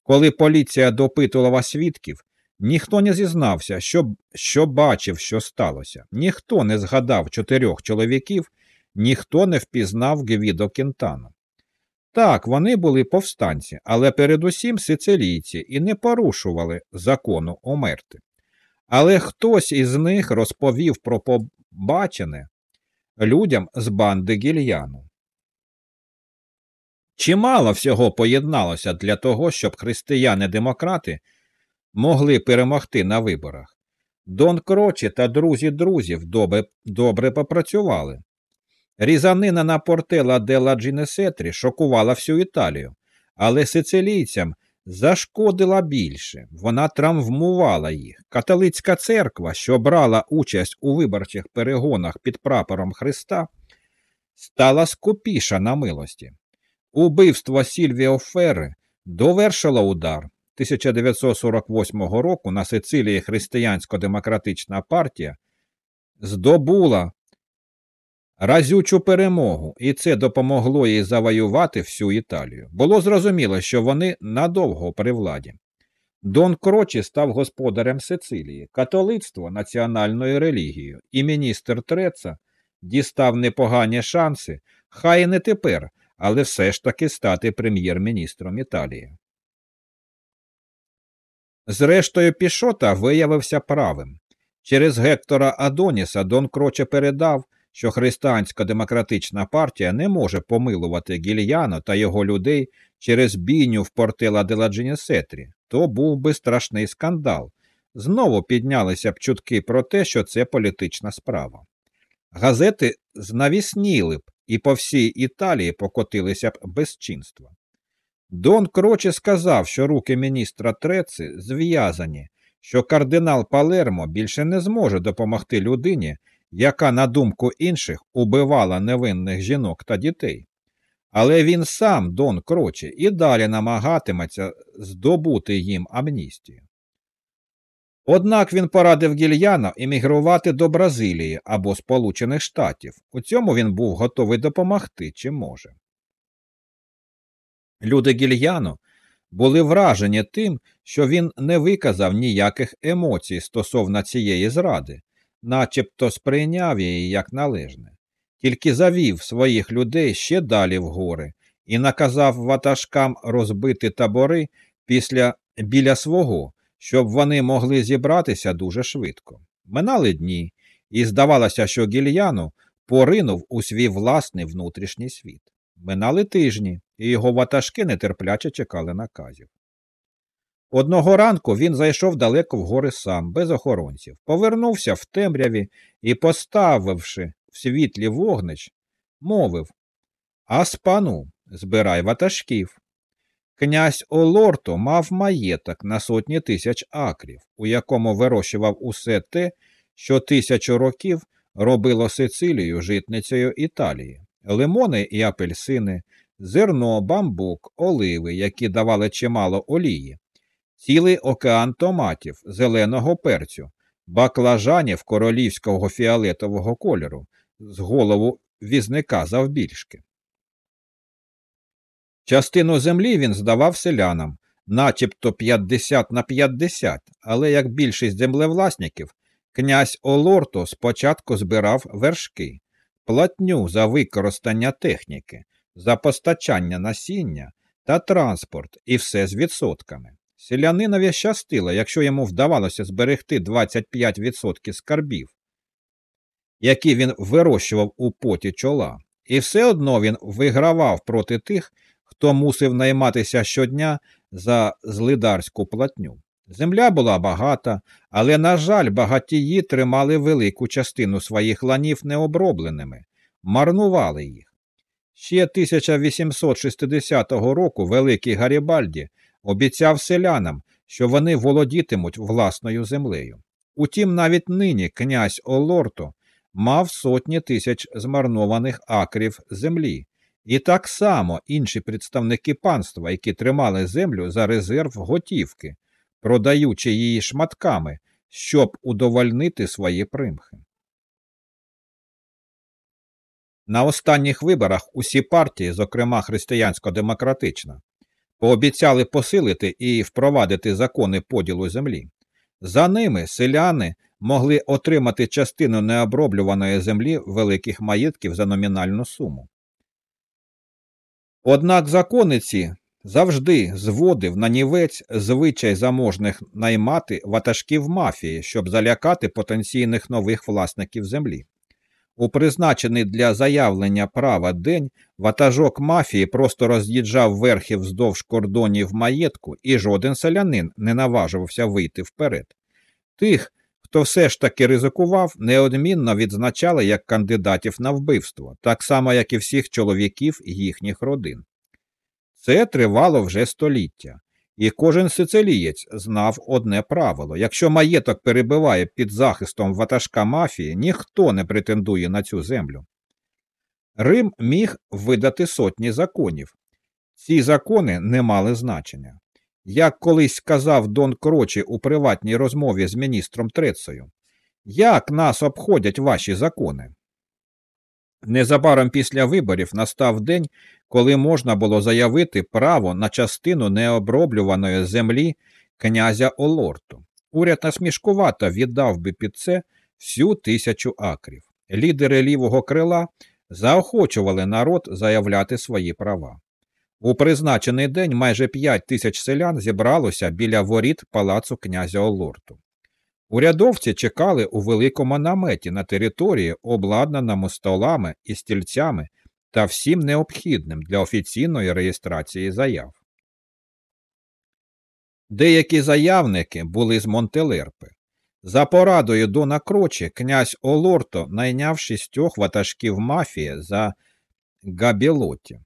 Коли поліція допитувала свідків, ніхто не зізнався, що що бачив, що сталося. Ніхто не згадав чотирьох чоловіків, ніхто не впізнав Гвідо Кентану. Так, вони були повстанці, але передусім сицилійці і не порушували закону омерти. Але хтось із них розповів про побачене людям з банди гільяну. Чимало всього поєдналося для того, щоб християни-демократи могли перемогти на виборах. Дон Крочі та друзі друзів добре, добре попрацювали. Різанина на портела Делла Джінесетрі шокувала всю Італію, але сицилійцям зашкодила більше, вона травмувала їх. Католицька церква, що брала участь у виборчих перегонах під прапором Христа, стала скупіша на милості. Убивство Сільвіо Ферри довершило удар 1948 року на Сицилії Християнсько-демократична партія здобула разючу перемогу, і це допомогло їй завоювати всю Італію. Було зрозуміло, що вони надовго при владі. Дон Крочі став господарем Сицилії, католицтво національною релігією, і міністр Треца дістав непогані шанси, хай і не тепер, але все ж таки стати прем'єр-міністром Італії. Зрештою, Пішота виявився правим. Через Гектора Адоніса Дон Кроче передав, що християнсько-демократична партія не може помилувати Гільяно та його людей через бійню в портела Деладженісетрі, то був би страшний скандал. Знову піднялися б чутки про те, що це політична справа. Газети знавісніли б і по всій Італії покотилися б безчинства. Дон Кроче сказав, що руки міністра Треци зв'язані, що кардинал Палермо більше не зможе допомогти людині, яка, на думку інших, убивала невинних жінок та дітей. Але він сам, Дон Кроче, і далі намагатиметься здобути їм амністію. Однак він порадив Гільяно емігрувати до Бразилії або Сполучених Штатів. У цьому він був готовий допомогти, чи може. Люди Гільяно були вражені тим, що він не виказав ніяких емоцій стосовно цієї зради, начебто сприйняв її як належне, тільки завів своїх людей ще далі в гори і наказав ватажкам розбити табори після біля свого, щоб вони могли зібратися дуже швидко. Минали дні, і здавалося, що гільяну поринув у свій власний внутрішній світ. Минали тижні, і його ватажки нетерпляче чекали наказів. Одного ранку він зайшов далеко в гори сам, без охоронців, повернувся в темряві і, поставивши в світлі вогнич, мовив Аспану, збирай ватажків. Князь Олорто мав маєток на сотні тисяч акрів, у якому вирощував усе те, що тисячу років робило Сицилію житницею Італії, лимони і апельсини, зерно, бамбук, оливи, які давали чимало олії, цілий океан томатів, зеленого перцю, баклажанів королівського фіолетового кольору, з голову візника завбільшки. Частину землі він здавав селянам, начебто 50 на 50, але як більшість землевласників, князь Олорто спочатку збирав вершки, платню за використання техніки, за постачання насіння та транспорт і все з відсотками. Селянинові щастило, якщо йому вдавалося зберегти 25% скарбів, які він вирощував у поті чола, і все одно він вигравав проти тих, хто мусив найматися щодня за злидарську платню. Земля була багата, але, на жаль, багатії тримали велику частину своїх ланів необробленими, марнували їх. Ще 1860 року Великий Гарібальді обіцяв селянам, що вони володітимуть власною землею. Утім, навіть нині князь Олорто мав сотні тисяч змарнованих акрів землі, і так само інші представники панства, які тримали землю за резерв готівки, продаючи її шматками, щоб удовольнити свої примхи. На останніх виборах усі партії, зокрема християнсько-демократична, пообіцяли посилити і впровадити закони поділу землі. За ними селяни могли отримати частину необроблюваної землі великих маєтків за номінальну суму. Однак закони ці завжди зводив на нівець звичай заможних наймати ватажків мафії, щоб залякати потенційних нових власників землі. У призначений для заявлення права день ватажок мафії просто роз'їжджав верхи вздовж кордонів маєтку, і жоден селянин не наважувався вийти вперед. Тих, хто все ж таки ризикував, неодмінно відзначали як кандидатів на вбивство, так само, як і всіх чоловіків їхніх родин. Це тривало вже століття, І кожен сицилієць знав одне правило якщо маєток перебиває під захистом ватажка мафії, ніхто не претендує на цю землю. Рим міг видати сотні законів. Ці закони не мали значення. Як колись сказав Дон Крочі у приватній розмові з міністром Трецею, як нас обходять ваші закони? Незабаром після виборів настав день, коли можна було заявити право на частину необроблюваної землі князя Олорту. Уряд насмішкувато віддав би під це всю тисячу акрів. Лідери лівого крила заохочували народ заявляти свої права. У призначений день майже п'ять тисяч селян зібралося біля воріт палацу князя Олорту. Урядовці чекали у великому наметі на території, обладнаному столами і стільцями та всім необхідним для офіційної реєстрації заяв. Деякі заявники були з Монтелерпи. За порадою Дона Крочі князь Олорто найняв шістьох ватажків мафії за Габілоті.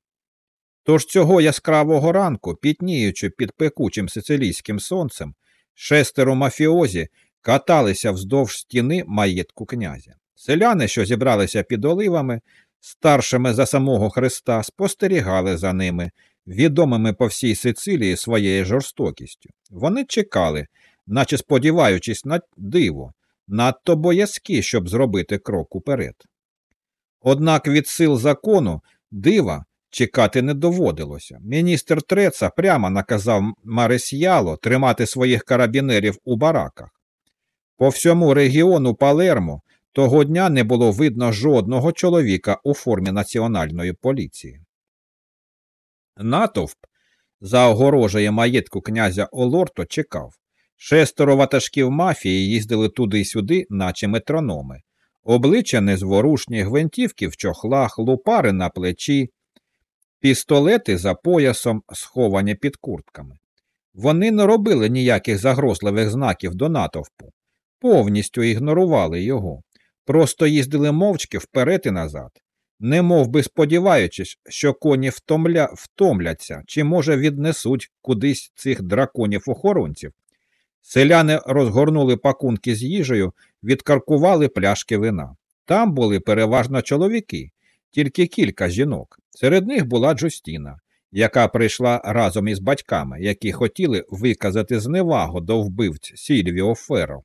Тож цього яскравого ранку, пітніючи під пекучим сицилійським сонцем, шестеро мафіозі каталися вздовж стіни маєтку князя. Селяни, що зібралися під оливами, старшими за самого Христа, спостерігали за ними, відомими по всій Сицилії своєю жорстокістю. Вони чекали, наче сподіваючись на диво, надто боязкі, щоб зробити крок уперед. Однак від сил закону дива чекати не доводилося. Міністр Треца прямо наказав Маресьяло тримати своїх карабінерів у бараках. По всьому регіону Палермо того дня не було видно жодного чоловіка у формі національної поліції. Натовп за огорожею маєтку князя Олорто чекав. Шестеро ватажків мафії їздили туди-сюди, наче метрономи. Обличчя незворушні, гвинтівки в чохлах, лупари на плечі, пістолети за поясом, сховані під куртками. Вони не робили ніяких загрозливих знаків до натовпу повністю ігнорували його, просто їздили мовчки вперед і назад, не мов би сподіваючись, що коні втомля... втомляться чи, може, віднесуть кудись цих драконів-охоронців. Селяни розгорнули пакунки з їжею, відкаркували пляшки вина. Там були переважно чоловіки, тільки кілька жінок. Серед них була Джустіна, яка прийшла разом із батьками, які хотіли виказати зневагу до вбивць Сільвіо Ферро.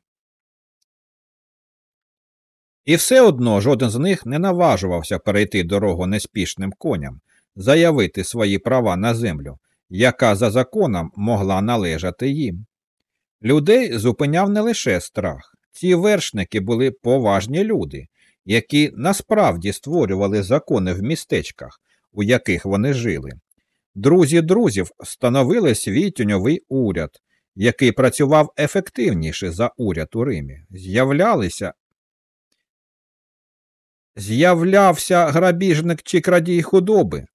І все одно жоден з них не наважувався перейти дорогу неспішним коням, заявити свої права на землю, яка за законом могла належати їм. Людей зупиняв не лише страх, ці вершники були поважні люди, які насправді створювали закони в містечках, у яких вони жили. Друзі друзів становили свій тюньовий уряд, який працював ефективніше за уряд у Римі, з'являлися з'являвся грабіжник чи крадій худоби.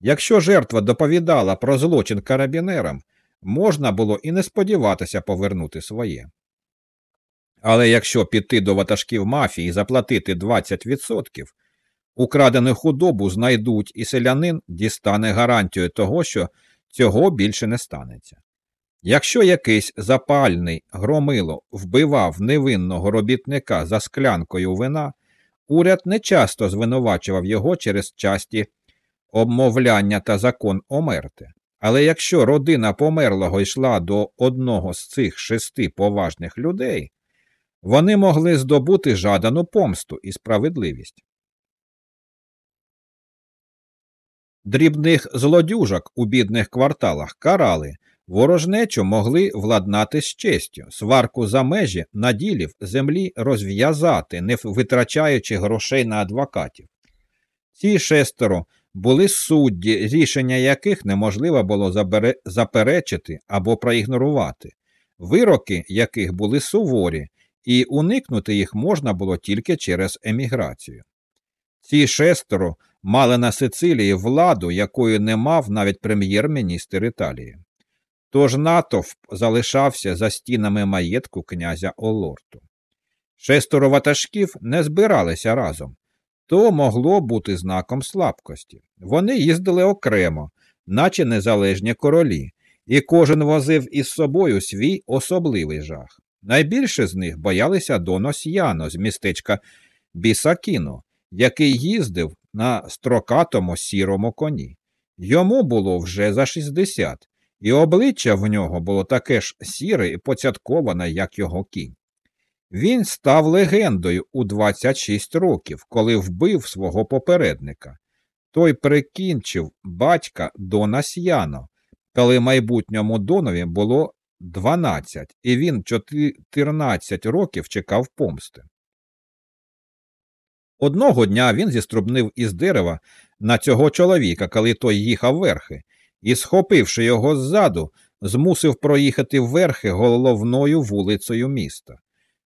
Якщо жертва доповідала про злочин карабінерам, можна було і не сподіватися повернути своє. Але якщо піти до ватажків мафії і заплатити 20%, украдену худобу знайдуть і селянин дістане гарантію того, що цього більше не станеться. Якщо якийсь запальний громило вбивав невинного робітника за склянкою вина, Уряд не часто звинувачував його через часті обмовляння та закон омерти. Але якщо родина померлого йшла до одного з цих шести поважних людей, вони могли здобути жадану помсту і справедливість. Дрібних злодюжок у бідних кварталах карали, Ворожнечу могли владнати з честю, сварку за межі наділів землі розв'язати, не витрачаючи грошей на адвокатів. Ці шестеро були судді, рішення яких неможливо було заперечити або проігнорувати, вироки яких були суворі, і уникнути їх можна було тільки через еміграцію. Ці шестеро мали на Сицилії владу, якої не мав навіть прем'єр-міністр Італії. Тож натовп залишався за стінами маєтку князя Олорту. Шестеро ватажків не збиралися разом, то могло бути знаком слабкості. Вони їздили окремо, наче незалежні королі, і кожен возив із собою свій особливий жах. Найбільше з них боялися Доно С'яно з містечка Бісакіно, який їздив на строкатому сірому коні. Йому було вже за 60, і обличчя в нього було таке ж сіре і поцятковане, як його кінь. Він став легендою у 26 років, коли вбив свого попередника. Той прикінчив батька Дона С'яно, коли майбутньому Донові було 12, і він 14 років чекав помсти. Одного дня він зіструбнив із дерева на цього чоловіка, коли той їхав верхи, і, схопивши його ззаду, змусив проїхати верхи головною вулицею міста.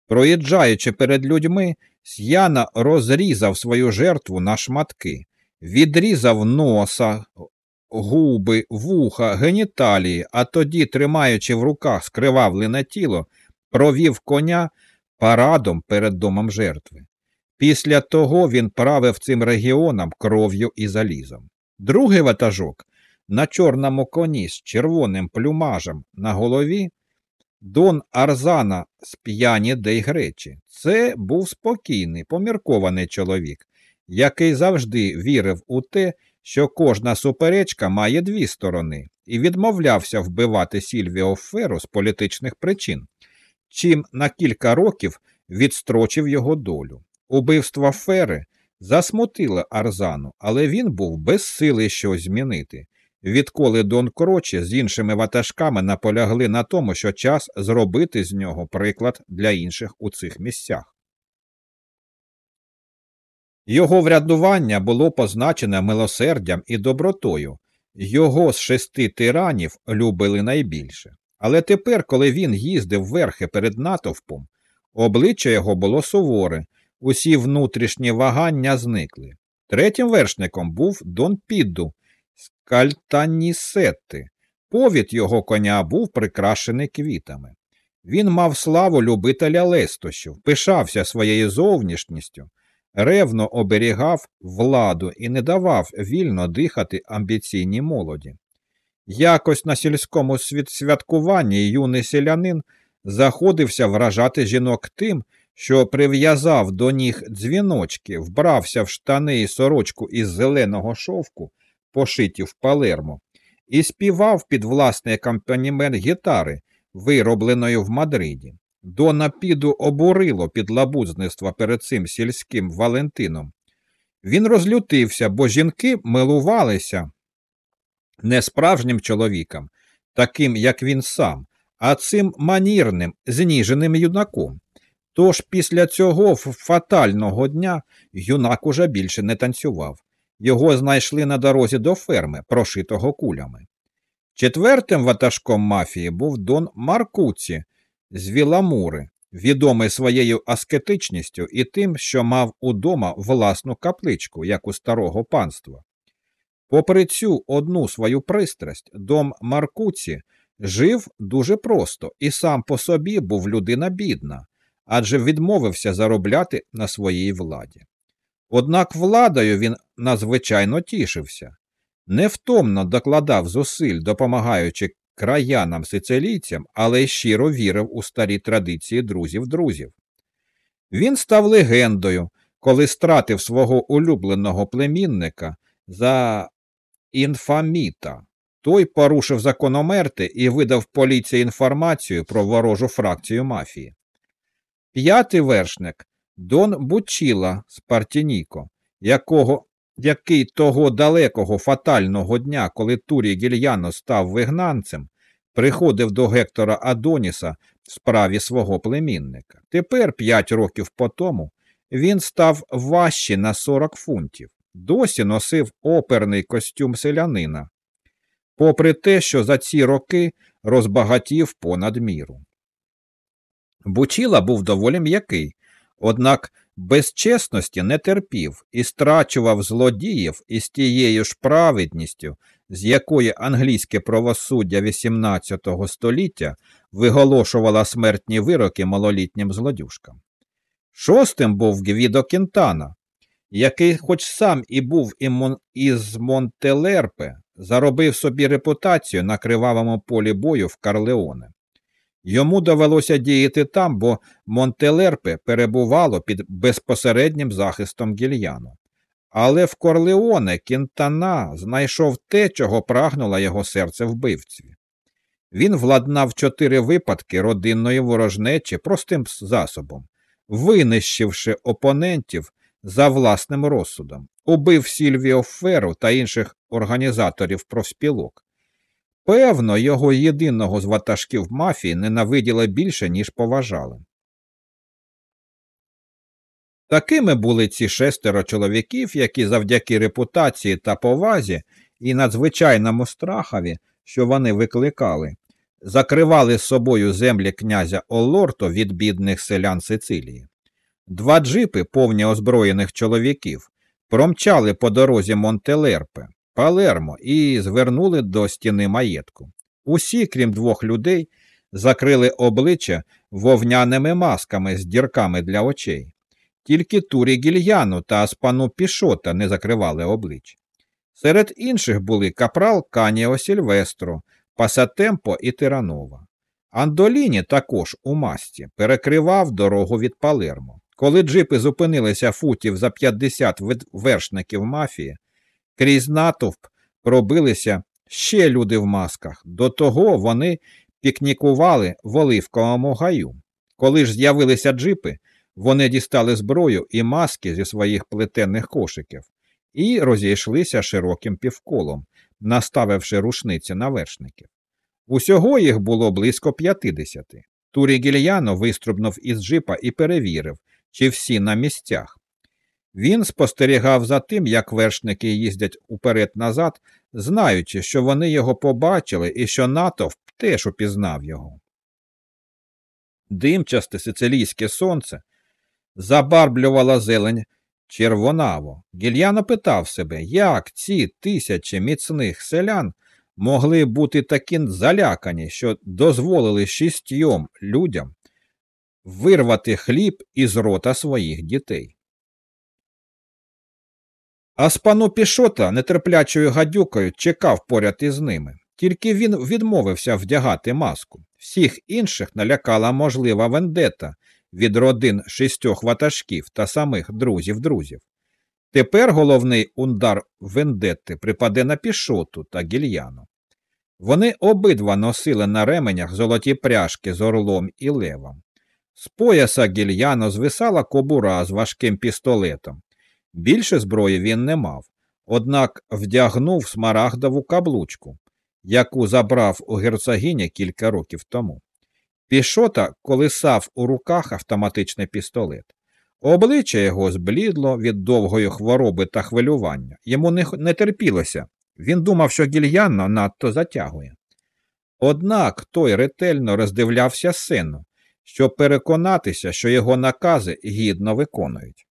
Проїжджаючи перед людьми, С'яна розрізав свою жертву на шматки, відрізав носа, губи, вуха, геніталії, а тоді, тримаючи в руках скривавлене тіло, провів коня парадом перед домом жертви. Після того він правив цим регіоном кров'ю і залізом. Другий ватажок на чорному коні з червоним плюмажем на голові Дон Арзана з п'яні Дейгречі. Це був спокійний, поміркований чоловік, який завжди вірив у те, що кожна суперечка має дві сторони, і відмовлявся вбивати Сільвіо Феру з політичних причин, чим на кілька років відстрочив його долю. Убивство Фери засмутило Арзану, але він був безсилий щось змінити. Відколи Дон Крочі з іншими ватажками наполягли на тому, що час зробити з нього приклад для інших у цих місцях. Його врядування було позначене милосердям і добротою, його з шести тиранів любили найбільше. Але тепер, коли він їздив верхи перед натовпом, обличчя його було суворе, усі внутрішні вагання зникли. Третім вершником був Дон Підду з Кальтанісетти. Повід його коня був прикрашений квітами. Він мав славу любителя лестощів, пишався своєю зовнішністю, ревно оберігав владу і не давав вільно дихати амбіційній молоді. Якось на сільському святкуванні юний селянин заходився вражати жінок тим, що прив'язав до ніг дзвіночки, вбрався в штани і сорочку із зеленого шовку, пошиті в палермо, і співав під власний акомпанімент гітари, виробленої в Мадриді. Дона Піду обурило підлабузництво перед цим сільським Валентином. Він розлютився, бо жінки милувалися не справжнім чоловіком, таким, як він сам, а цим манірним, зніженим юнаком. Тож після цього фатального дня юнак уже більше не танцював. Його знайшли на дорозі до ферми, прошитого кулями. Четвертим ватажком мафії був Дон Маркуці з Віламури, відомий своєю аскетичністю і тим, що мав удома власну капличку, як у старого панства. Попри цю одну свою пристрасть, дом Маркуці жив дуже просто і сам по собі був людина бідна, адже відмовився заробляти на своїй владі. Однак владою він надзвичайно тішився, невтомно докладав зусиль, допомагаючи краянам сицилійцям, але й щиро вірив у старі традиції друзів-друзів. Він став легендою, коли стратив свого улюбленого племінника за інфаміта. Той порушив закономерти і видав поліції інформацію про ворожу фракцію мафії. П'ятий вершник Дон Бучіла з Партініко, якого, який того далекого фатального дня, коли Турі Гільяно став вигнанцем, приходив до Гектора Адоніса в справі свого племінника. Тепер, п'ять років по тому, він став важче на 40 фунтів, досі носив оперний костюм селянина, попри те, що за ці роки розбагатів понад міру. Бучіла був доволі м'який, однак безчесності не терпів і страчував злодіїв із тією ж праведністю, з якої англійське правосуддя XVIII століття виголошувало смертні вироки малолітнім злодюшкам. Шостим був Гвідо Кентана, який, хоч сам і був із Монтелерпе, заробив собі репутацію на кривавому полі бою в Карлеоне. Йому довелося діяти там, бо Монтелерпе перебувало під безпосереднім захистом гільяну. Але в Корлеоне Кінтана знайшов те, чого прагнуло його серце вбивців. Він владнав чотири випадки родинної ворожнечі простим засобом, винищивши опонентів за власним розсудом, убив Сільвіо Феру та інших організаторів профспілок. Певно, його єдиного з ватажків мафії ненавиділи більше, ніж поважали. Такими були ці шестеро чоловіків, які завдяки репутації та повазі і надзвичайному страхові, що вони викликали, закривали з собою землі князя Олорто від бідних селян Сицилії. Два джипи, повні озброєних чоловіків, промчали по дорозі Монтелерпе, Палермо і звернули до стіни маєтку. Усі, крім двох людей, закрили обличчя вовняними масками з дірками для очей. Тільки Турі Гільяну та Аспану Пішота не закривали облич. Серед інших були капрал Каніо Сільвестро, Пасатемпо і Тиранова. Андоліні також у масті перекривав дорогу від Палермо. Коли джипи зупинилися футів за 50 вершників мафії, крізь натовп пробилися ще люди в масках. До того вони пікнікували в Оливковому гаю. Коли ж з'явилися джипи, вони дістали зброю і маски зі своїх плетенних кошиків і розійшлися широким півколом, наставивши рушниці на вершників. Усього їх було близько п'ятдесяти. Турі Гільяно виструбнув із джипа і перевірив, чи всі на місцях. Він спостерігав за тим, як вершники їздять уперед назад, знаючи, що вони його побачили і що натовп теж упізнав його. Димчасте сицилійське сонце забарблювало зелень червонаво. Гільяно питав себе, як ці тисячі міцних селян могли бути такі залякані, що дозволили шістьом людям вирвати хліб із рота своїх дітей. А спану пішота нетерплячою гадюкою чекав поряд із ними, тільки він відмовився вдягати маску. Всіх інших налякала можлива вендета від родин шістьох ватажків та самих друзів друзів. Тепер головний ундар вендетти припаде на пішоту та гільяну. Вони обидва носили на ременях золоті пряжки з орлом і левом. З пояса гільяно звисала кобура з важким пістолетом. Більше зброї він не мав, однак вдягнув смарагдову каблучку, яку забрав у герцогині кілька років тому. Пішота колисав у руках автоматичний пістолет. Обличчя його зблідло від довгої хвороби та хвилювання. Йому не, терпілося. Він думав, що гільянно надто затягує. Однак той ретельно роздивлявся сцену, щоб переконатися, що його накази гідно виконують.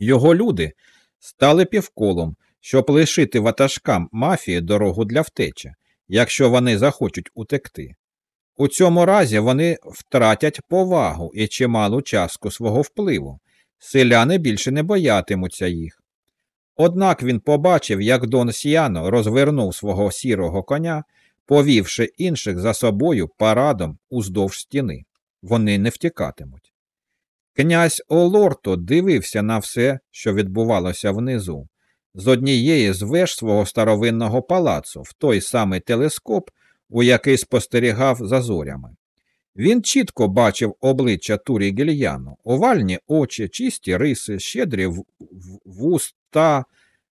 Його люди стали півколом, щоб лишити ватажкам мафії дорогу для втечі, якщо вони захочуть утекти. У цьому разі вони втратять повагу і чималу частку свого впливу. Селяни більше не боятимуться їх. Однак він побачив, як Дон Сіано розвернув свого сірого коня, повівши інших за собою парадом уздовж стіни. Вони не втікатимуть. Князь Олорто дивився на все, що відбувалося внизу, з однієї з веж свого старовинного палацу, в той самий телескоп, у який спостерігав за зорями. Він чітко бачив обличчя Турі Гільяну, овальні очі, чисті риси, щедрі вуста,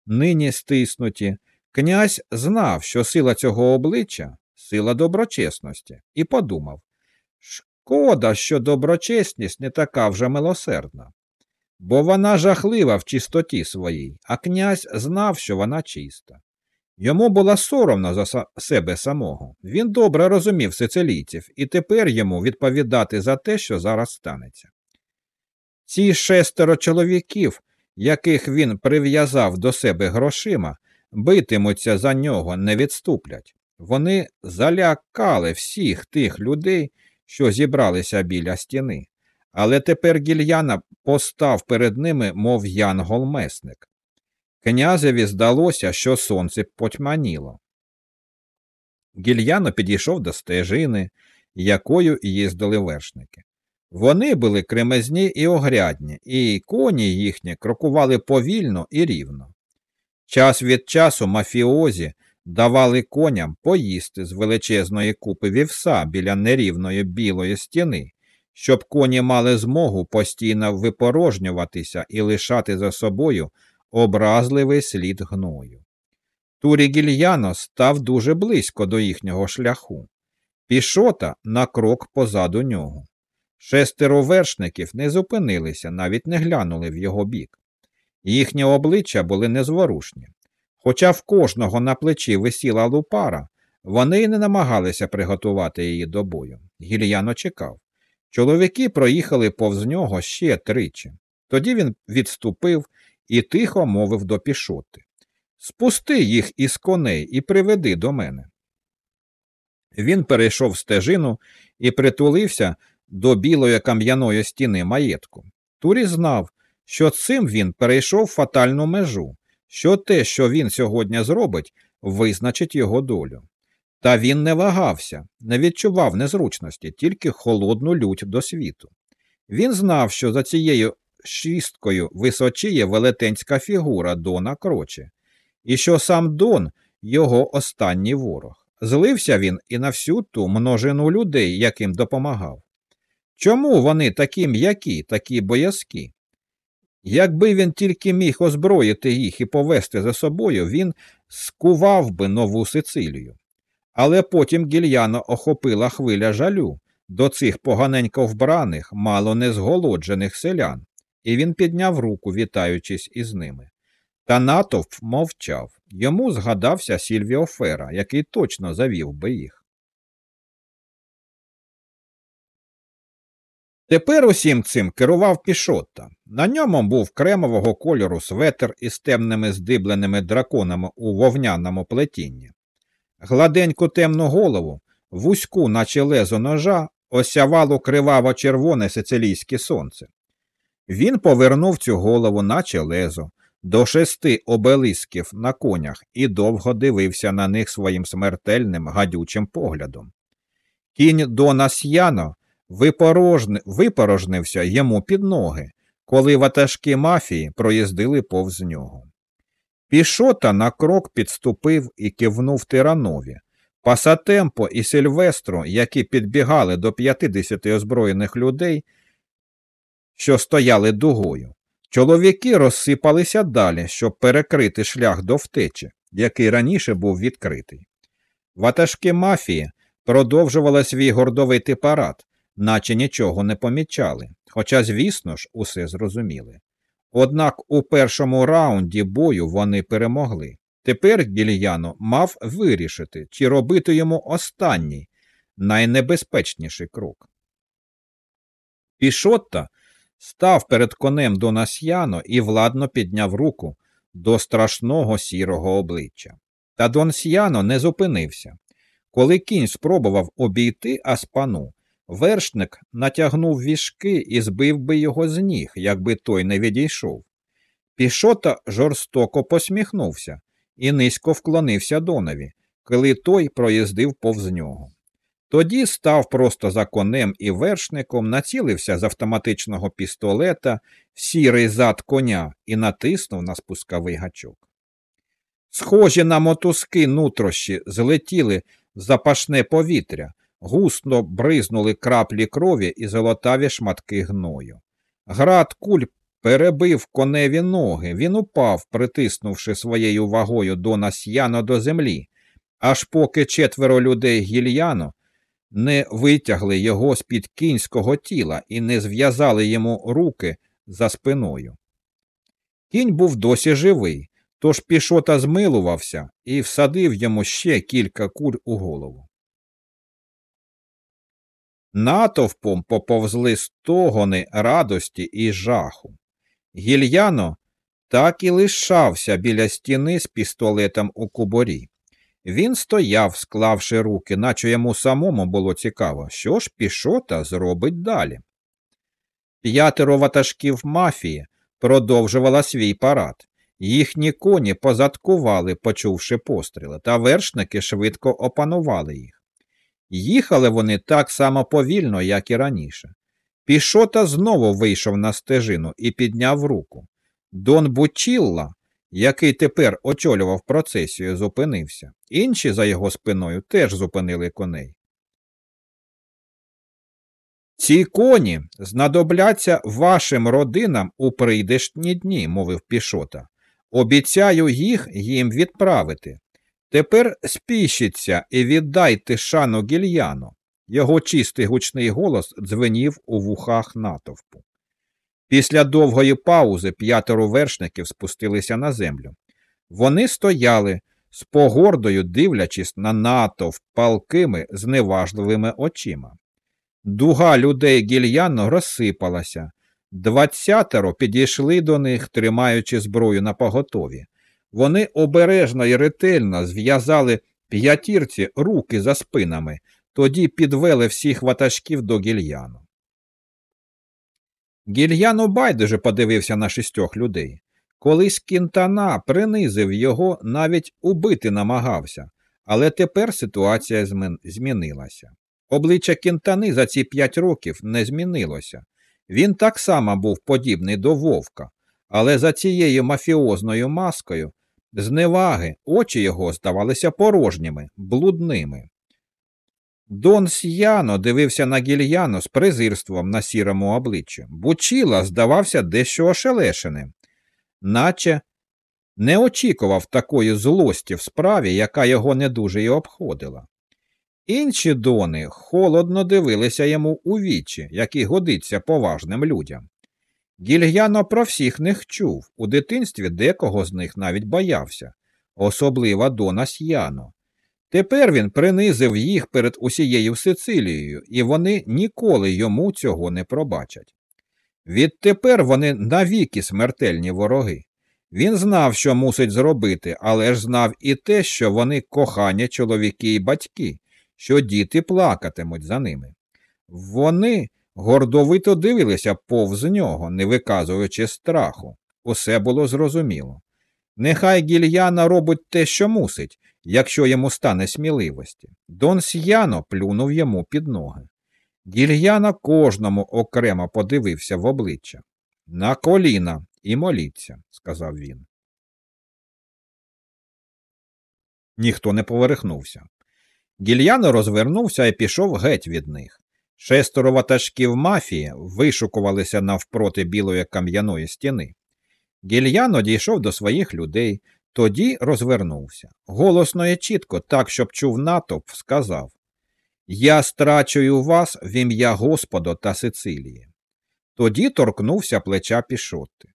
нині стиснуті. Князь знав, що сила цього обличчя сила доброчесності, і подумав шкода, що доброчесність не така вже милосердна, бо вона жахлива в чистоті своїй, а князь знав, що вона чиста. Йому було соромно за себе самого. Він добре розумів сицилійців, і тепер йому відповідати за те, що зараз станеться. Ці шестеро чоловіків, яких він прив'язав до себе грошима, битимуться за нього, не відступлять. Вони залякали всіх тих людей, що зібралися біля стіни, але тепер гільяна постав перед ними, мов янгол-месник. Князеві здалося, що сонце потьманіло. Гільяно підійшов до стежини, якою їздили вершники. Вони були кремезні і огрядні, і коні їхні крокували повільно і рівно. Час від часу мафіозі давали коням поїсти з величезної купи вівса біля нерівної білої стіни, щоб коні мали змогу постійно випорожнюватися і лишати за собою образливий слід гною. Турі Гільяно став дуже близько до їхнього шляху. Пішота на крок позаду нього. Шестеро вершників не зупинилися, навіть не глянули в його бік. Їхні обличчя були незворушні. Хоча в кожного на плечі висіла лупара, вони й не намагалися приготувати її до бою. Гільяно чекав. Чоловіки проїхали повз нього ще тричі. Тоді він відступив і тихо мовив до пішоти Спусти їх із коней і приведи до мене. Він перейшов стежину і притулився до білої кам'яної стіни маєтку. Турі знав, що цим він перейшов фатальну межу, що те, що він сьогодні зробить, визначить його долю. Та він не вагався, не відчував незручності, тільки холодну лють до світу. Він знав, що за цією шісткою височіє велетенська фігура Дона Кроче, і що сам Дон його останній ворог. Злився він і на всю ту множину людей, яким допомагав. Чому вони такі м'які, такі боязкі? Якби він тільки міг озброїти їх і повести за собою, він скував би нову Сицилію. Але потім гільяно охопила хвиля жалю до цих поганенько вбраних, мало не зголоджених селян, і він підняв руку, вітаючись із ними. Та натовп мовчав. Йому згадався Сільвіо Фера, який точно завів би їх. Тепер усім цим керував пішотта. На ньому був кремового кольору светр із темними здибленими драконами у вовняному плетінні. Гладеньку темну голову, вузьку, наче лезо ножа, осявало криваво червоне сицилійське сонце. Він повернув цю голову, наче лезо, до шести обелисків на конях і довго дивився на них своїм смертельним гадючим поглядом. Кінь Дона С'яно випорожни... випорожнився йому під ноги, коли ватажки мафії проїздили повз нього. Пішота на крок підступив і кивнув тиранові. Пасатемпо і Сильвестру, які підбігали до 50 озброєних людей, що стояли дугою. Чоловіки розсипалися далі, щоб перекрити шлях до втечі, який раніше був відкритий. Ватажки мафії продовжували свій гордовитий парад, наче нічого не помічали, хоча, звісно ж, усе зрозуміли. Однак у першому раунді бою вони перемогли. Тепер Гільяно мав вирішити, чи робити йому останній, найнебезпечніший крок. Пішотта став перед конем до Насьяно і владно підняв руку до страшного сірого обличчя. Та Дон Сьяно не зупинився. Коли кінь спробував обійти аспану, вершник натягнув вішки і збив би його з ніг, якби той не відійшов. Пішота жорстоко посміхнувся і низько вклонився Донові, коли той проїздив повз нього. Тоді став просто за конем і вершником, націлився з автоматичного пістолета в сірий зад коня і натиснув на спусковий гачок. Схожі на мотузки нутрощі злетіли в запашне повітря, гусно бризнули краплі крові і золотаві шматки гною. Град куль перебив коневі ноги, він упав, притиснувши своєю вагою до насьяно до землі, аж поки четверо людей гільяно не витягли його з під кінського тіла і не зв'язали йому руки за спиною. Кінь був досі живий, тож пішота змилувався і всадив йому ще кілька куль у голову. Натовпом поповзли стогони радості і жаху. Гільяно так і лишався біля стіни з пістолетом у куборі. Він стояв, склавши руки, наче йому самому було цікаво, що ж пішота зробить далі. П'ятеро ватажків мафії продовжувала свій парад. Їхні коні позадкували, почувши постріли, та вершники швидко опанували їх. Їхали вони так само повільно, як і раніше. Пішота знову вийшов на стежину і підняв руку. Дон Бучілла, який тепер очолював процесію, зупинився. Інші за його спиною теж зупинили коней. Ці коні знадобляться вашим родинам у прийдешні дні, мовив пішота. Обіцяю їх їм відправити. Тепер спішіться і віддайте шану гільяну. Його чистий гучний голос дзвенів у вухах натовпу. Після довгої паузи п'ятеро вершників спустилися на землю. Вони стояли, з погордою дивлячись на натовп палкими, зневажливими очима. Дуга людей гільяно розсипалася. Двадцятеро підійшли до них, тримаючи зброю на поготові. Вони обережно і ретельно зв'язали п'ятірці руки за спинами, тоді підвели всіх ватажків до гільяну. Гільяно байдуже подивився на шістьох людей. Колись кінтана принизив його, навіть убити намагався, але тепер ситуація змінилася. Обличчя кінтани за ці п'ять років не змінилося. Він так само був подібний до вовка, але за цією мафіозною маскою зневаги очі його здавалися порожніми, блудними. Дон С'яно дивився на гільяно з презирством на сірому обличчі. Бучіла здавався дещо ошелешеним, наче не очікував такої злості в справі, яка його не дуже й обходила. Інші дони холодно дивилися йому у вічі, який годиться поважним людям. Гільяно про всіх них чув, у дитинстві декого з них навіть боявся, особливо Дона С'яно. Тепер він принизив їх перед усією Сицилією, і вони ніколи йому цього не пробачать. Відтепер вони навіки смертельні вороги. Він знав, що мусить зробити, але ж знав і те, що вони кохання чоловіки і батьки, що діти плакатимуть за ними. Вони гордовито дивилися повз нього, не виказуючи страху. Усе було зрозуміло. Нехай гільяна робить те, що мусить, якщо йому стане сміливості. Дон С'яно плюнув йому під ноги. Гільяна кожному окремо подивився в обличчя. На коліна і моліться, сказав він. Ніхто не поверхнувся. Гільяно розвернувся і пішов геть від них. Шестеро ватажків мафії вишукувалися навпроти білої кам'яної стіни. Гільяно дійшов до своїх людей, тоді розвернувся. Голосно і чітко, так, щоб чув натовп, сказав Я страчую вас в ім'я Господа та Сицилії. Тоді торкнувся плеча пішоти.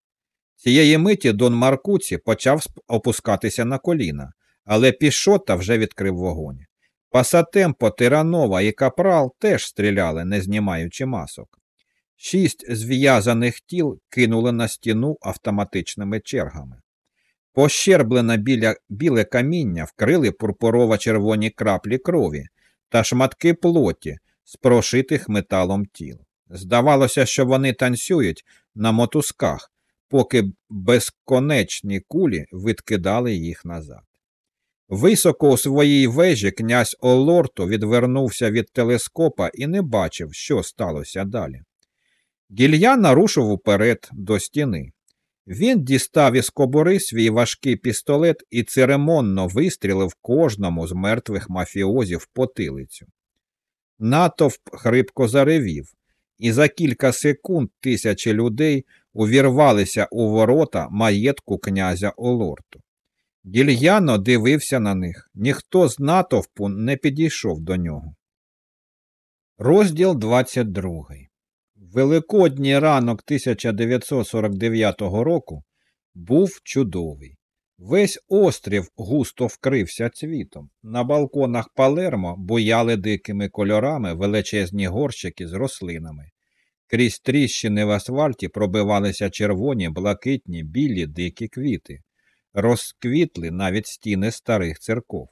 Цієї миті Дон Маркуці почав опускатися на коліна, але пішота вже відкрив вогонь. Пасатемпо, Тиранова і Капрал теж стріляли, не знімаючи масок. Шість зв'язаних тіл кинули на стіну автоматичними чергами. Пощерблене біля біле каміння вкрили пурпурово червоні краплі крові та шматки плоті з прошитих металом тіл. Здавалося, що вони танцюють на мотузках, поки безконечні кулі відкидали їх назад. Високо у своїй вежі князь Олорто відвернувся від телескопа і не бачив, що сталося далі. Гільян нарушив уперед до стіни. Він дістав із кобури свій важкий пістолет і церемонно вистрілив кожному з мертвих мафіозів потилицю. Натовп хрипко заревів, і за кілька секунд тисячі людей увірвалися у ворота маєтку князя Олорту. Гільяно дивився на них, ніхто з натовпу не підійшов до нього. Розділ 22 Великодній ранок 1949 року був чудовий. Весь острів густо вкрився цвітом. На балконах Палермо бояли дикими кольорами величезні горщики з рослинами. Крізь тріщини в асфальті пробивалися червоні, блакитні, білі дикі квіти, розквітли навіть стіни старих церков.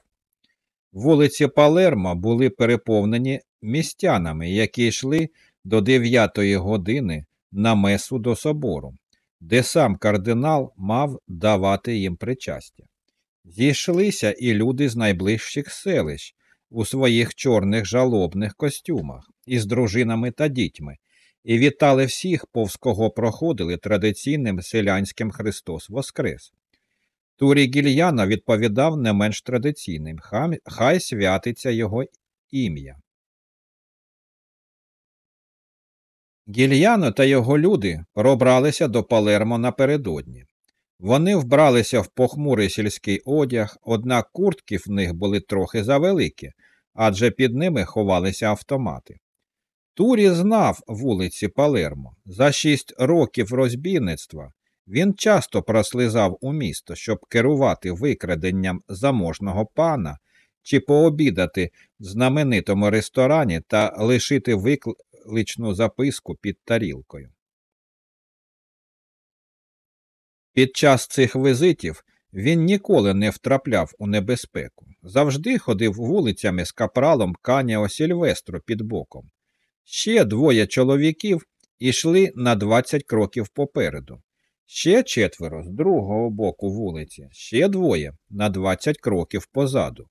Вулиці Палермо були переповнені містянами, які йшли до дев'ятої години на месу до собору. де сам кардинал мав давати їм причастя. Зійшлися і люди з найближчих селищ у своїх чорних жалобних костюмах із дружинами та дітьми, і вітали всіх, повз кого проходили традиційним селянським Христос Воскрес. Турій Гільяна відповідав не менш традиційним хай святиться його ім'я. Гільяно та його люди пробралися до Палермо напередодні. Вони вбралися в похмурий сільський одяг, однак куртки в них були трохи завеликі, адже під ними ховалися автомати. Турі знав вулиці Палермо. За шість років розбійництва він часто прослизав у місто, щоб керувати викраденням заможного пана чи пообідати в знаменитому ресторані та лишити викличну записку під тарілкою. Під час цих визитів він ніколи не втрапляв у небезпеку, завжди ходив вулицями з капралом Каніо Сільвестру під боком. Ще двоє чоловіків ішли на 20 кроків попереду, ще четверо з другого боку вулиці, ще двоє на 20 кроків позаду.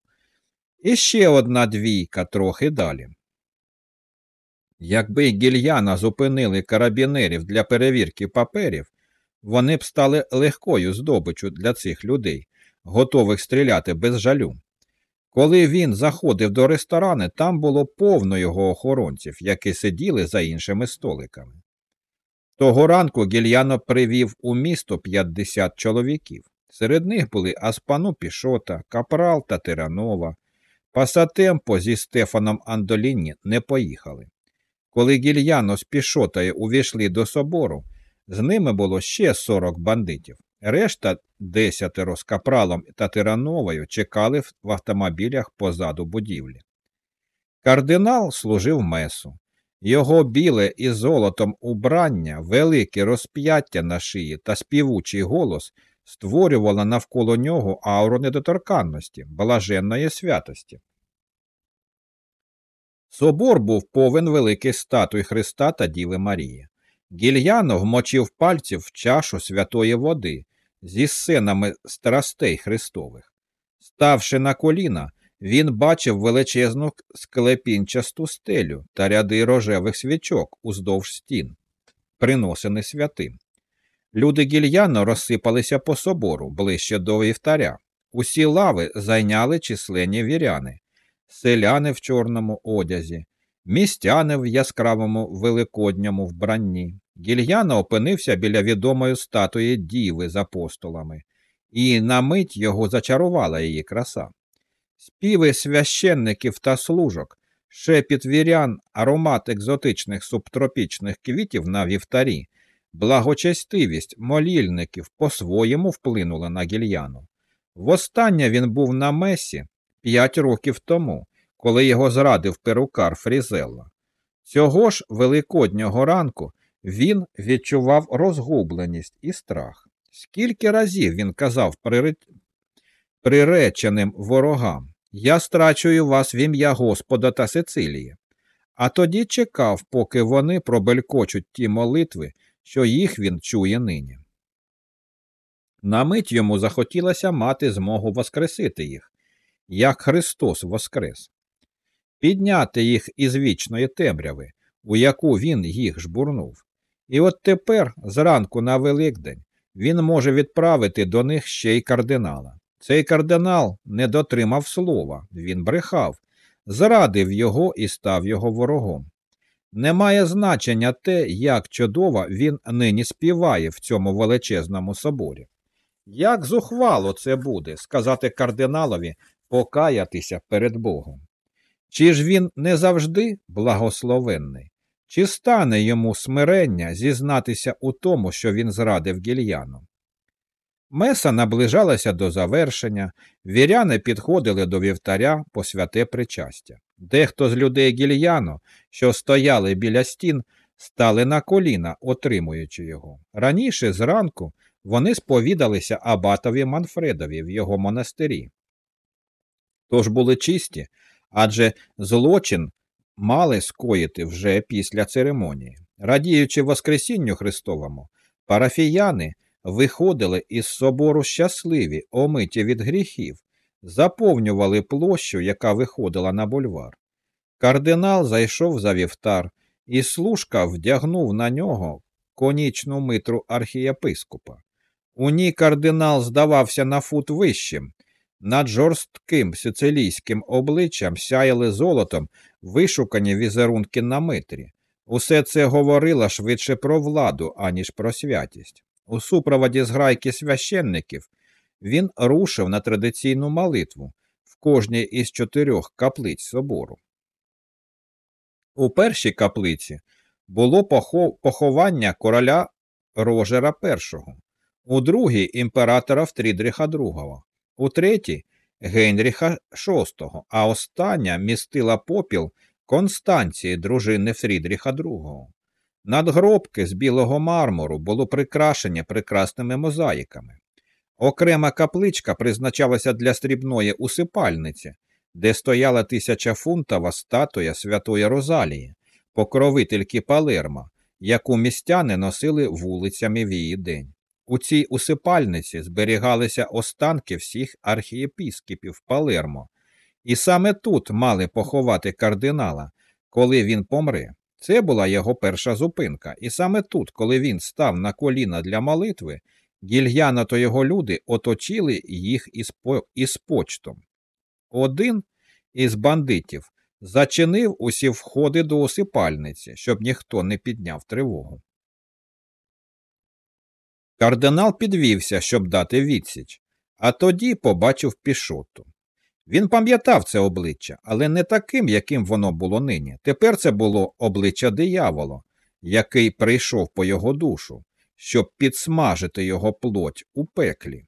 І ще одна двійка трохи далі. Якби гільяна зупинили карабінерів для перевірки паперів, вони б стали легкою здобичу для цих людей, готових стріляти без жалю. Коли він заходив до ресторани, там було повно його охоронців, які сиділи за іншими столиками. Того ранку гільяно привів у місто 50 чоловіків. Серед них були Аспану Пішота, Капрал та Тиранова. Пасатемпо зі Стефаном Андоліні не поїхали. Коли гільяно з Пішотою увійшли до собору, з ними було ще 40 бандитів. Решта десятеро з капралом та тирановою чекали в автомобілях позаду будівлі. Кардинал служив месу. Його біле і золотом убрання, велике розп'яття на шиї та співучий голос створювало навколо нього ауру недоторканності, блаженної святості. Собор був повен великих статуй Христа та Діви Марії. Гільяно вмочив пальці в чашу святої води зі сценами страстей Христових. Ставши на коліна, він бачив величезну склепінчасту стелю та ряди рожевих свічок уздовж стін, приносених святим. Люди гільяно розсипалися по собору ближче до вівтаря. Усі лави зайняли численні віряни, селяни в чорному одязі, містяни в яскравому великодньому вбранні. Гільяна опинився біля відомої статуї діви з апостолами, і на мить його зачарувала її краса. Співи священників та служок, шепіт вірян, аромат екзотичних субтропічних квітів на вівтарі, благочестивість молільників по-своєму вплинули на гільяну. Востаннє він був на месі п'ять років тому, коли його зрадив перукар Фрізелла. Цього ж великоднього ранку він відчував розгубленість і страх. Скільки разів він казав приреченим ворогам Я страчую вас в ім'я Господа та Сицилії, а тоді чекав, поки вони пробелькочуть ті молитви, що їх він чує нині. На мить йому захотілося мати змогу воскресити їх, як Христос воскрес, підняти їх із вічної темряви, у яку він їх жбурнув. І от тепер, зранку на Великдень, він може відправити до них ще й кардинала. Цей кардинал не дотримав слова, він брехав, зрадив його і став його ворогом. Немає значення те, як чудово він нині співає в цьому величезному соборі. Як зухвало це буде сказати кардиналові покаятися перед Богом? Чи ж він не завжди благословенний? Чи стане йому смирення зізнатися у тому, що він зрадив гільяну? Меса наближалася до завершення, віряни підходили до вівтаря по святе причастя. Дехто з людей гільяно, що стояли біля стін, стали на коліна, отримуючи його. Раніше зранку вони сповідалися абатові Манфредові в його монастирі. Тож були чисті, адже злочин мали скоїти вже після церемонії. Радіючи Воскресінню Христовому, Парафіяни виходили із собору щасливі, омиті від гріхів, заповнювали площу, яка виходила на бульвар. Кардинал зайшов за вівтар, і служка вдягнув на нього конічну митру архієпископа. У ній кардинал здавався на фут вищим. Над жорстким сицилійським обличчям сяяли золотом вишукані візерунки на митрі. Усе це говорило швидше про владу, аніж про святість. У супроводі зграйки священників він рушив на традиційну молитву в кожній із чотирьох каплиць собору. У першій каплиці було поховання короля Рожера І, у другій імператора Фрідріха II, у третій Генріха VI, а остання містила попіл Констанції, дружини Фрідріха II. Надгробки з білого мармуру було прикрашені прекрасними мозаїками. Окрема капличка призначалася для стрібної усипальниці, де стояла тисячафунтова статуя Святої Розалії, покровительки Палерма, яку містяни носили вулицями в її день. У цій усипальниці зберігалися останки всіх архієпіскопів Палермо, і саме тут мали поховати кардинала, коли він помре. Це була його перша зупинка, і саме тут, коли він став на коліна для молитви, гільяна та його люди оточили їх із, по... із почтом. Один із бандитів зачинив усі входи до осипальниці, щоб ніхто не підняв тривогу. Кардинал підвівся, щоб дати відсіч, а тоді побачив пішоту. Він пам'ятав це обличчя, але не таким, яким воно було нині. Тепер це було обличчя диявола, який прийшов по його душу, щоб підсмажити його плоть у пеклі.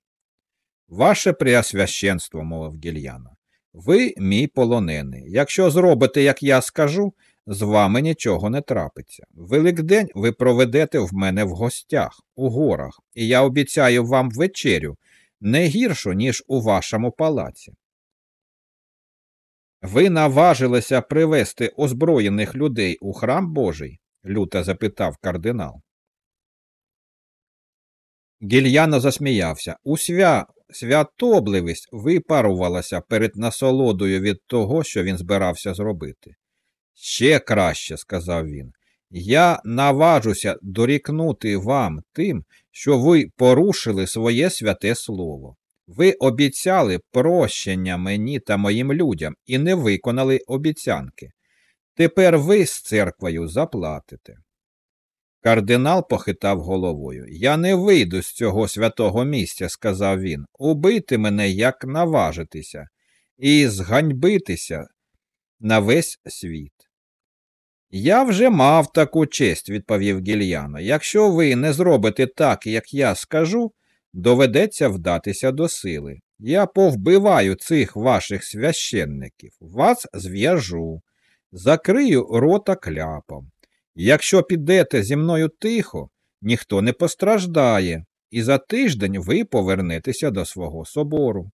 Ваше преосвященство, мовив гільяна, ви мій полонений. Якщо зробите, як я скажу, з вами нічого не трапиться. Великдень ви проведете в мене в гостях, у горах, і я обіцяю вам вечерю не гіршу, ніж у вашому палаці. Ви наважилися привести озброєних людей у храм Божий? люто запитав кардинал. Гільяно засміявся. Усвя святобливість випарувалася перед насолодою від того, що він збирався зробити. Ще краще, сказав він. Я наважуся дорікнути вам тим, що ви порушили своє святе слово. Ви обіцяли прощення мені та моїм людям і не виконали обіцянки. Тепер ви з церквою заплатите. Кардинал похитав головою. Я не вийду з цього святого місця, сказав він, убити мене, як наважитися, і зганьбитися на весь світ. Я вже мав таку честь, відповів гільяно. Якщо ви не зробите так, як я скажу, доведеться вдатися до сили. Я повбиваю цих ваших священників, вас зв'яжу, закрию рота кляпом. Якщо підете зі мною тихо, ніхто не постраждає, і за тиждень ви повернетеся до свого собору.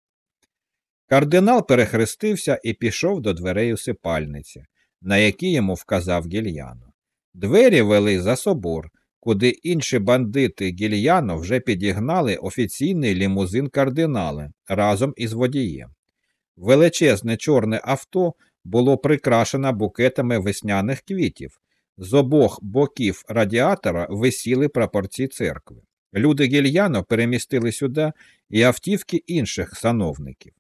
Кардинал перехрестився і пішов до дверей усипальниці, на які йому вказав гільяно. Двері вели за собор, куди інші бандити гільяно вже підігнали офіційний лімузин кардинали разом із водієм. Величезне чорне авто було прикрашено букетами весняних квітів. З обох боків радіатора висіли прапорці церкви. Люди гільяно перемістили сюди і автівки інших сановників.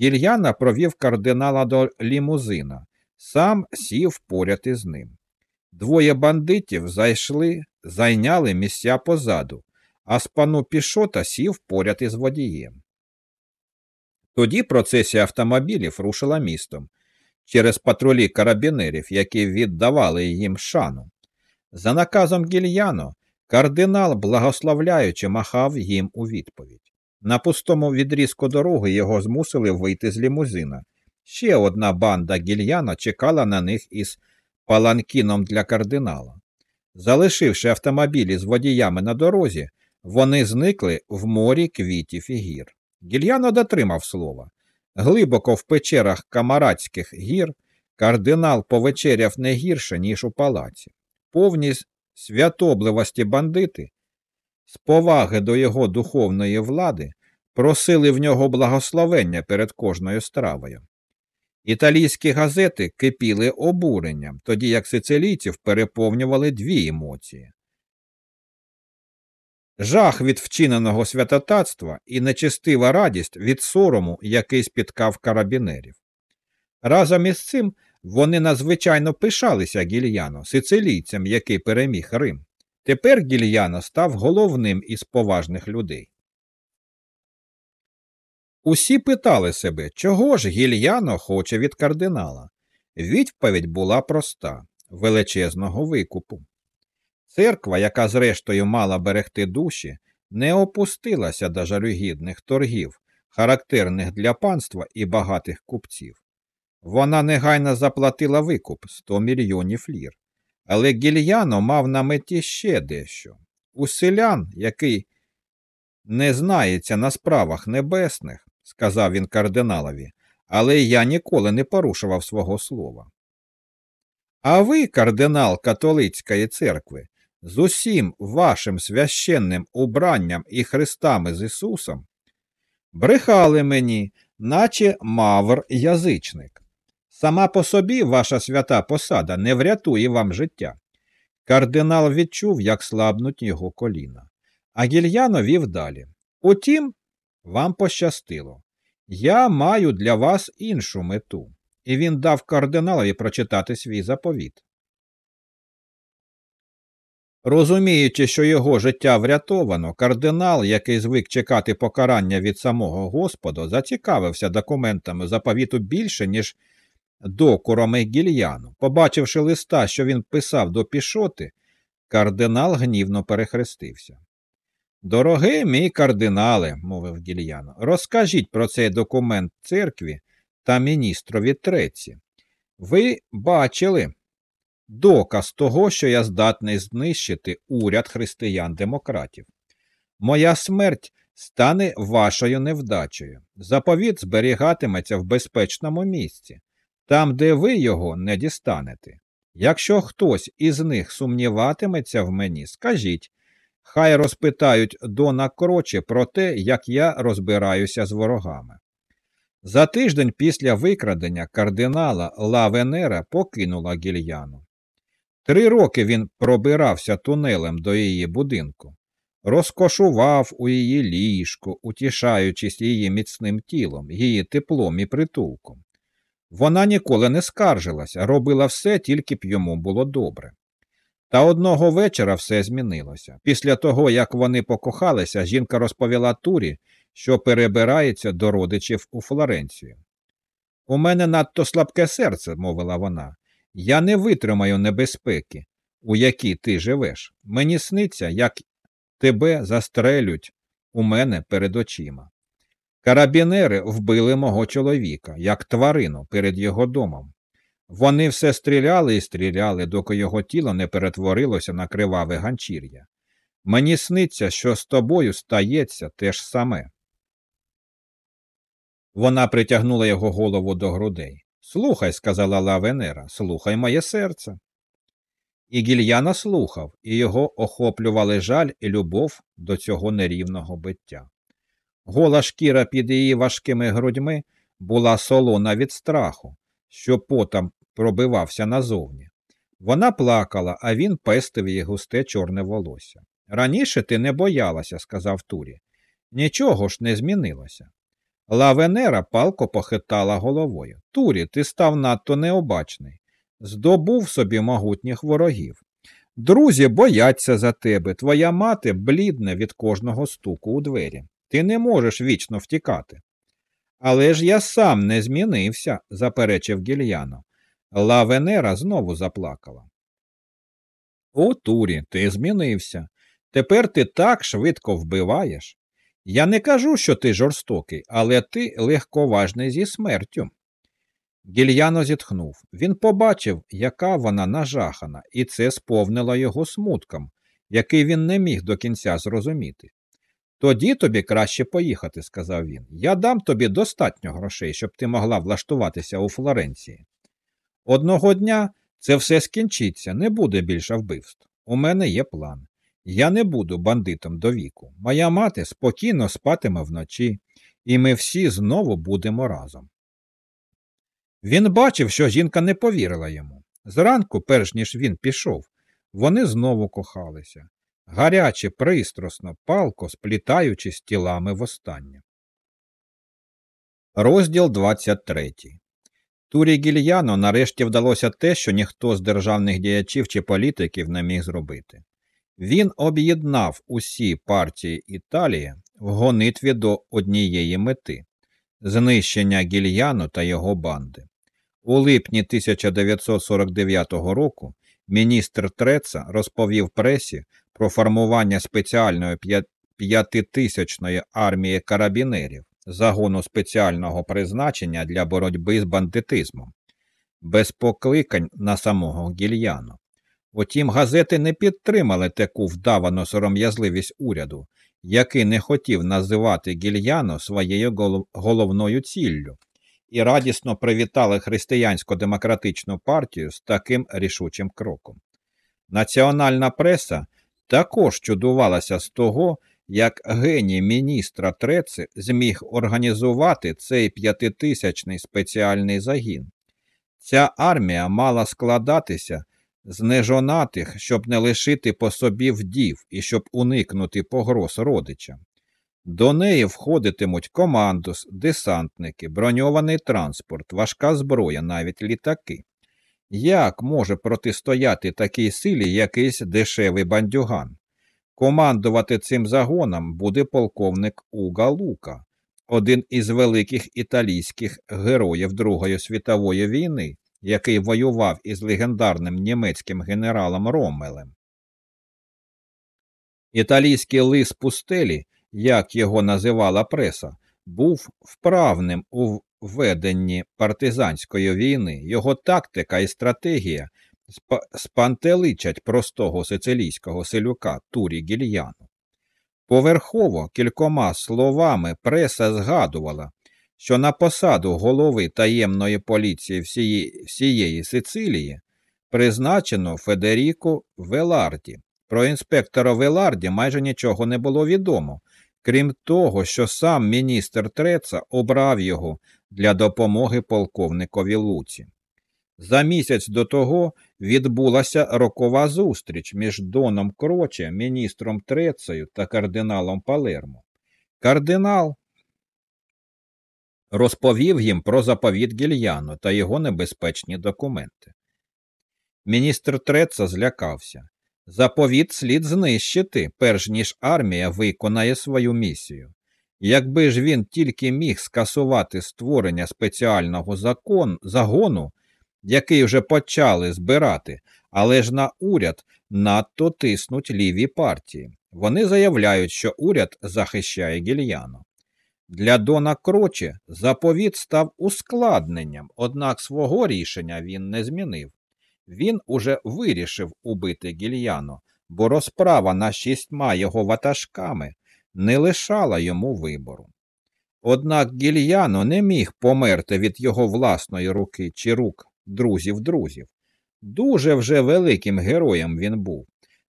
Гільяна провів кардинала до лімузина, сам сів поряд із ним. Двоє бандитів зайшли, зайняли місця позаду, а з пану Пішота сів поряд із водієм. Тоді процесія автомобілів рушила містом через патрулі карабінерів, які віддавали їм шану. За наказом гільяно, кардинал, благословляючи, махав їм у відповідь. На пустому відрізку дороги його змусили вийти з лімузина. Ще одна банда гільяна чекала на них із паланкіном для кардинала. Залишивши автомобілі з водіями на дорозі, вони зникли в морі квітів і гір. Гільяно дотримав слова. Глибоко в печерах Камарадських гір кардинал повечеряв не гірше, ніж у палаці. Повні святобливості бандити з поваги до його духовної влади просили в нього благословення перед кожною стравою. Італійські газети кипіли обуренням, тоді як сицилійців переповнювали дві емоції. Жах від вчиненого святотатства і нечестива радість від сорому, який спіткав карабінерів. Разом із цим вони надзвичайно пишалися гільяно, сицилійцем, який переміг Рим. Тепер гільяно став головним із поважних людей. Усі питали себе, чого ж гільяно хоче від кардинала. Відповідь була проста величезного викупу. Церква, яка зрештою мала берегти душі, не опустилася до жалюгідних торгів, характерних для панства і багатих купців. Вона негайно заплатила викуп 100 мільйонів лір. Але гільяно мав на меті ще дещо. У селян, який не знається на справах небесних, сказав він кардиналові, але я ніколи не порушував свого слова. А ви, кардинал католицької церкви, з усім вашим священним убранням і хрестами з Ісусом, брехали мені, наче мавр язичник. Сама по собі ваша свята посада не врятує вам життя. Кардинал відчув, як слабнуть його коліна. А гільяно вів далі. Утім, вам пощастило. Я маю для вас іншу мету. І він дав кардиналові прочитати свій заповіт. Розуміючи, що його життя врятовано, кардинал, який звик чекати покарання від самого Господа, зацікавився документами заповіту більше, ніж докорами гільяну. Побачивши листа, що він писав до пішоти, кардинал гнівно перехрестився. Дорогий мій кардинале, мовив гільяно, розкажіть про цей документ церкві та міністрові треці. Ви бачили доказ того, що я здатний знищити уряд християн-демократів. Моя смерть стане вашою невдачею. Заповіт зберігатиметься в безпечному місці, там, де ви його не дістанете. Якщо хтось із них сумніватиметься в мені, скажіть, хай розпитають Дона Кроче про те, як я розбираюся з ворогами. За тиждень після викрадення кардинала Ла Венера покинула гільяну. Три роки він пробирався тунелем до її будинку, розкошував у її ліжку, утішаючись її міцним тілом, її теплом і притулком. Вона ніколи не скаржилася, робила все, тільки б йому було добре. Та одного вечора все змінилося. Після того, як вони покохалися, жінка розповіла Турі, що перебирається до родичів у Флоренцію. У мене надто слабке серце, мовила вона. Я не витримаю небезпеки, у якій ти живеш. Мені сниться, як тебе застрелють у мене перед очима. Карабінери вбили мого чоловіка, як тварину перед його домом. Вони все стріляли і стріляли, доки його тіло не перетворилося на криваве ганчір'я. Мені сниться, що з тобою стається те ж саме. Вона притягнула його голову до грудей. Слухай, сказала Лавенера, слухай моє серце. І гільяна слухав, і його охоплювали жаль і любов до цього нерівного биття. Гола шкіра під її важкими грудьми була солона від страху, що потом пробивався назовні. Вона плакала, а він пестив їй густе чорне волосся. Раніше ти не боялася, сказав Турі. Нічого ж не змінилося. Лавенера палко похитала головою. Турі, ти став надто необачний, здобув собі могутніх ворогів. Друзі бояться за тебе, твоя мати блідне від кожного стуку у двері. Ти не можеш вічно втікати. Але ж я сам не змінився, заперечив гільяно. Лавенера знову заплакала. О, Турі, ти змінився. Тепер ти так швидко вбиваєш. Я не кажу, що ти жорстокий, але ти легковажний зі смертю. Гільяно зітхнув. Він побачив, яка вона нажахана, і це сповнило його смутком, який він не міг до кінця зрозуміти. Тоді тобі краще поїхати, сказав він. Я дам тобі достатньо грошей, щоб ти могла влаштуватися у Флоренції. Одного дня це все скінчиться, не буде більше вбивств. У мене є план. Я не буду бандитом до віку. Моя мати спокійно спатиме вночі, і ми всі знову будемо разом. Він бачив, що жінка не повірила йому. Зранку, перш ніж він пішов, вони знову кохалися, гаряче, пристрасно, палко сплітаючись тілами востаннє. Розділ 23 Турі Гільяно нарешті вдалося те, що ніхто з державних діячів чи політиків не міг зробити. Він об'єднав усі партії Італії в гонитві до однієї мети знищення Гільяно та його банди. У липні 1949 року міністр Треца розповів пресі про формування спеціальної п'ятитисячної армії карабінерів, загону спеціального призначення для боротьби з бандитизмом, без покликань на самого гільяну. Утім, газети не підтримали таку вдавану сором'язливість уряду, який не хотів називати гільяно своєю головною ціллю, і радісно привітали християнсько-демократичну партію з таким рішучим кроком. Національна преса також чудувалася з того, як геній міністра Треци зміг організувати цей п'ятитисячний спеціальний загін. Ця армія мала складатися з нежонатих, щоб не лишити по собі вдів і щоб уникнути погроз родичам. До неї входитимуть командос, десантники, броньований транспорт, важка зброя, навіть літаки. Як може протистояти такій силі якийсь дешевий бандюган? Командувати цим загоном буде полковник Уга Лука, один із великих італійських героїв Другої світової війни, який воював із легендарним німецьким генералом Роммелем. Італійський лис пустелі, як його називала преса, був вправним у веденні партизанської війни. Його тактика і стратегія спантеличать простого сицилійського селюка Турі Гільяну. Поверхово кількома словами преса згадувала, що на посаду голови таємної поліції всієї, всієї Сицилії призначено Федеріко Веларді. Про інспектора Веларді майже нічого не було відомо, крім того, що сам міністр Треца обрав його для допомоги полковникові Луці. За місяць до того відбулася рокова зустріч між Доном Кроче, міністром Трецею та кардиналом Палермо. Кардинал розповів їм про заповіт Гільяно та його небезпечні документи. Міністр Треца злякався. Заповіт слід знищити, перш ніж армія виконає свою місію. Якби ж він тільки міг скасувати створення спеціального закон, загону, який вже почали збирати, але ж на уряд надто тиснуть ліві партії. Вони заявляють, що уряд захищає гільяно. Для Дона Кроче заповіт став ускладненням, однак свого рішення він не змінив. Він уже вирішив убити гільяно, бо розправа над шістьма його ватажками не лишала йому вибору. Однак гільяно не міг померти від його власної руки чи рук друзів друзів. Дуже вже великим героєм він був.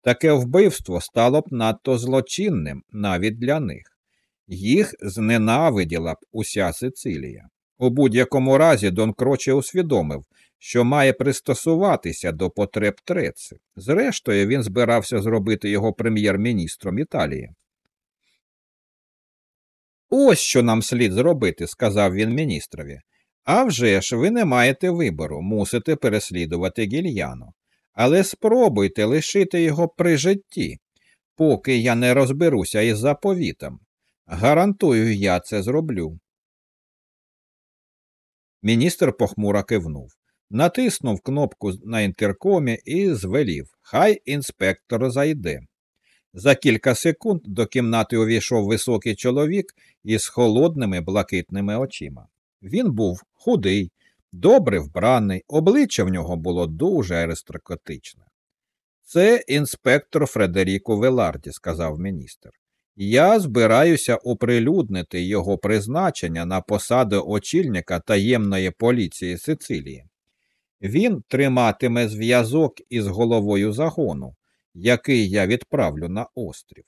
Таке вбивство стало б надто злочинним навіть для них. Їх зненавиділа б уся Сицилія. У будь-якому разі Дон Кроче усвідомив, що має пристосуватися до потреб Треци. Зрештою, він збирався зробити його прем'єр-міністром Італії. Ось що нам слід зробити, сказав він міністрові. «А вже ж ви не маєте вибору, мусите переслідувати гільяно. Але спробуйте лишити його при житті, поки я не розберуся із заповітом. Гарантую, я це зроблю. Міністр похмуро кивнув, натиснув кнопку на інтеркомі і звелів Хай інспектор зайде. За кілька секунд до кімнати увійшов високий чоловік із холодними блакитними очима. Він був худий, добре вбраний, обличчя в нього було дуже аристократичне. Це інспектор Фредеріко Веларді, сказав міністр. Я збираюся оприлюднити його призначення на посаду очільника таємної поліції Сицилії. Він триматиме зв'язок із головою загону, який я відправлю на острів.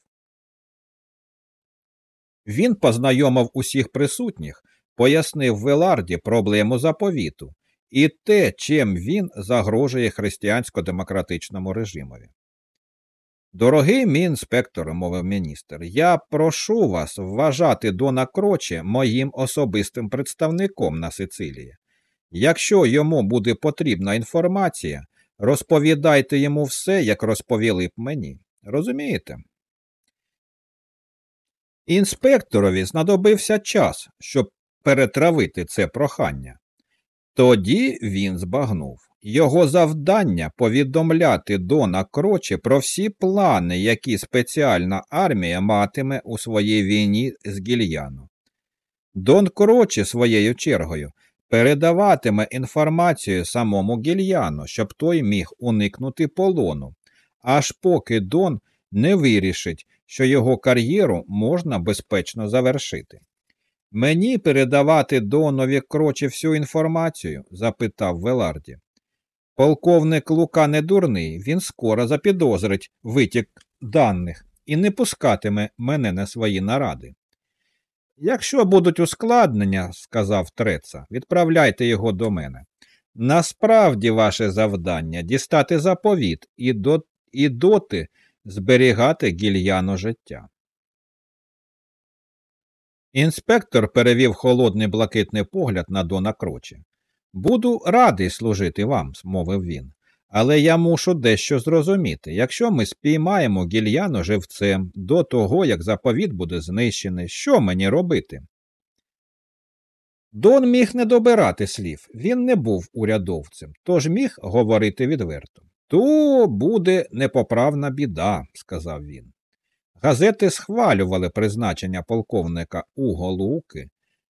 Він познайомив усіх присутніх, пояснив Веларді проблему заповіту і те, чим він загрожує християнсько-демократичному режимові. Дорогий мій інспекторе, мовив міністр, я прошу вас вважати Дона Кроче моїм особистим представником на Сицилії. Якщо йому буде потрібна інформація, розповідайте йому все, як розповіли б мені. Розумієте? Інспекторові знадобився час, щоб перетравити це прохання. Тоді він збагнув. Його завдання повідомляти Дона Кроче про всі плани, які спеціальна армія матиме у своїй війні з гільяну. Дон Кроче, своєю чергою, передаватиме інформацію самому гільяну, щоб той міг уникнути полону, аж поки Дон не вирішить, що його кар'єру можна безпечно завершити. Мені передавати Донові Кроче всю інформацію? запитав Веларді. Полковник Лука не дурний, він скоро запідозрить витік даних і не пускатиме мене на свої наради. Якщо будуть ускладнення, сказав Треца, відправляйте його до мене. Насправді ваше завдання дістати заповіт і доти зберігати гільяно життя. Інспектор перевів холодний блакитний погляд на Дона Крочі. Буду радий служити вам, мовив він, але я мушу дещо зрозуміти. Якщо ми спіймаємо гільяно живцем до того, як заповіт буде знищений, що мені робити? Дон міг не добирати слів, він не був урядовцем, тож міг говорити відверто. То буде непоправна біда, сказав він. Газети схвалювали призначення полковника Уго Луки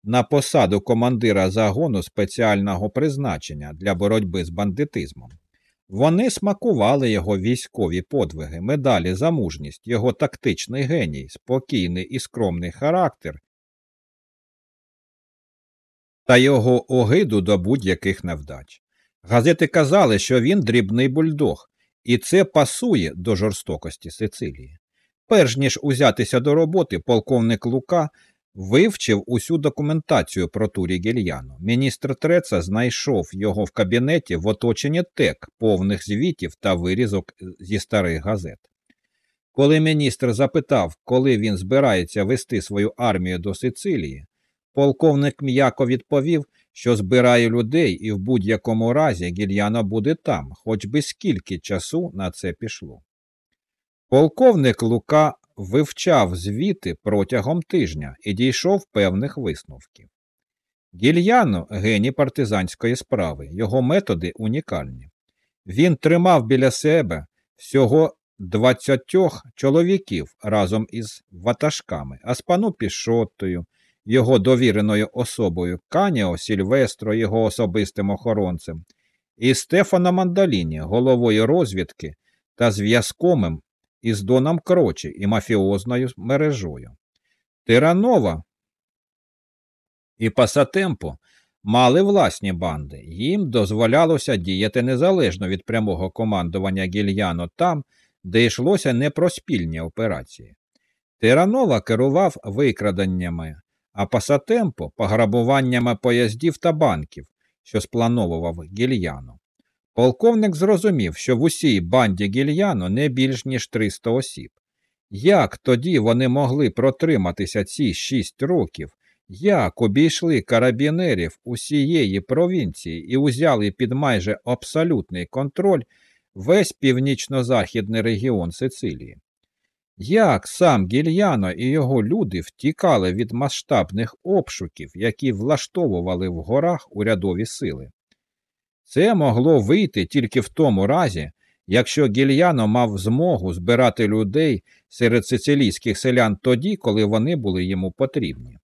на посаду командира загону спеціального призначення для боротьби з бандитизмом. Вони смакували його військові подвиги, медалі за мужність, його тактичний геній, спокійний і скромний характер та його огиду до будь-яких невдач. Газети казали, що він дрібний бульдог, і це пасує до жорстокості Сицилії. Перш ніж узятися до роботи, полковник Лука вивчив усю документацію про Турі Гільяно. Міністр Треца знайшов його в кабінеті в оточенні тек, повних звітів та вирізок зі старих газет. Коли міністр запитав, коли він збирається вести свою армію до Сицилії, полковник м'яко відповів, що збирає людей і в будь-якому разі гільяно буде там, хоч би скільки часу на це пішло. Полковник Лука вивчав звіти протягом тижня і дійшов певних висновків. Гільяно геній партизанської справи, його методи унікальні. Він тримав біля себе всього двадцятьох чоловіків разом із ватажками, Аспану Пішоттою, його довіреною особою Каніо Сільвестро, його особистим охоронцем, і Стефано Мандаліні, головою розвідки та зв'язкомим із Доном Крочі і мафіозною мережою. Тиранова і Пасатемпо мали власні банди, їм дозволялося діяти незалежно від прямого командування гільяно там, де йшлося не про спільні операції. Тиранова керував викраданнями, а Пасатемпо пограбуваннями поїздів та банків, що сплановував гільяно. Полковник зрозумів, що в усій банді гільяно не більш ніж 300 осіб. Як тоді вони могли протриматися ці шість років, як обійшли карабінерів усієї провінції і узяли під майже абсолютний контроль весь північно-західний регіон Сицилії? Як сам Гільяно і його люди втікали від масштабних обшуків, які влаштовували в горах урядові сили? Це могло вийти тільки в тому разі, якщо Гільяно мав змогу збирати людей серед сицилійських селян тоді, коли вони були йому потрібні.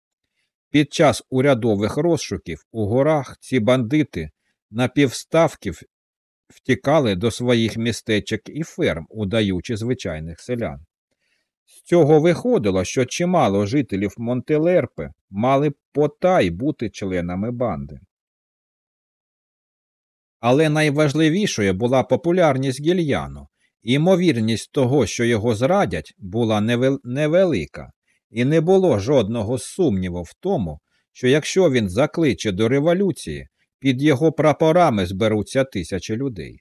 Під час урядових розшуків у горах ці бандити на півставків втікали до своїх містечок і ферм, удаючи звичайних селян. З цього виходило, що чимало жителів Монтелерпе мали потай бути членами банди. Але найважливішою була популярність гільяно, Імовірність того, що його зрадять, була невелика, і не було жодного сумніву в тому, що якщо він закличе до революції, під його прапорами зберуться тисячі людей.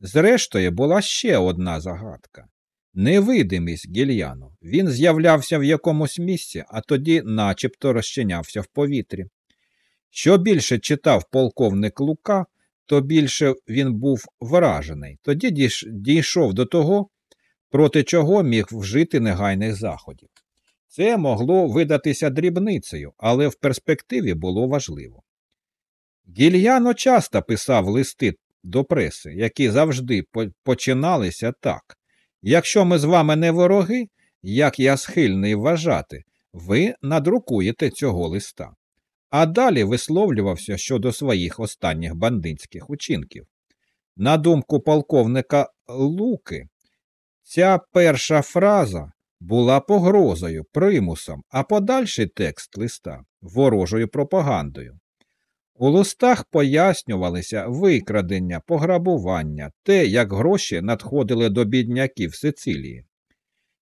Зрештою, була ще одна загадка невидимість гільяну. Він з'являвся в якомусь місці, а тоді начебто розчинявся в повітрі. Що більше читав полковник Лука, то більше він був вражений. Тоді дійшов до того, проти чого міг вжити негайних заходів. Це могло видатися дрібницею, але в перспективі було важливо. Гільяно часто писав листи до преси, які завжди починалися так. Якщо ми з вами не вороги, як я схильний вважати, ви надрукуєте цього листа. А далі висловлювався щодо своїх останніх бандитських учинків. На думку полковника Луки, ця перша фраза була погрозою, примусом, а подальший текст листа ворожою пропагандою. У листах пояснювалися викрадення, пограбування, те, як гроші надходили до бідняків Сицилії.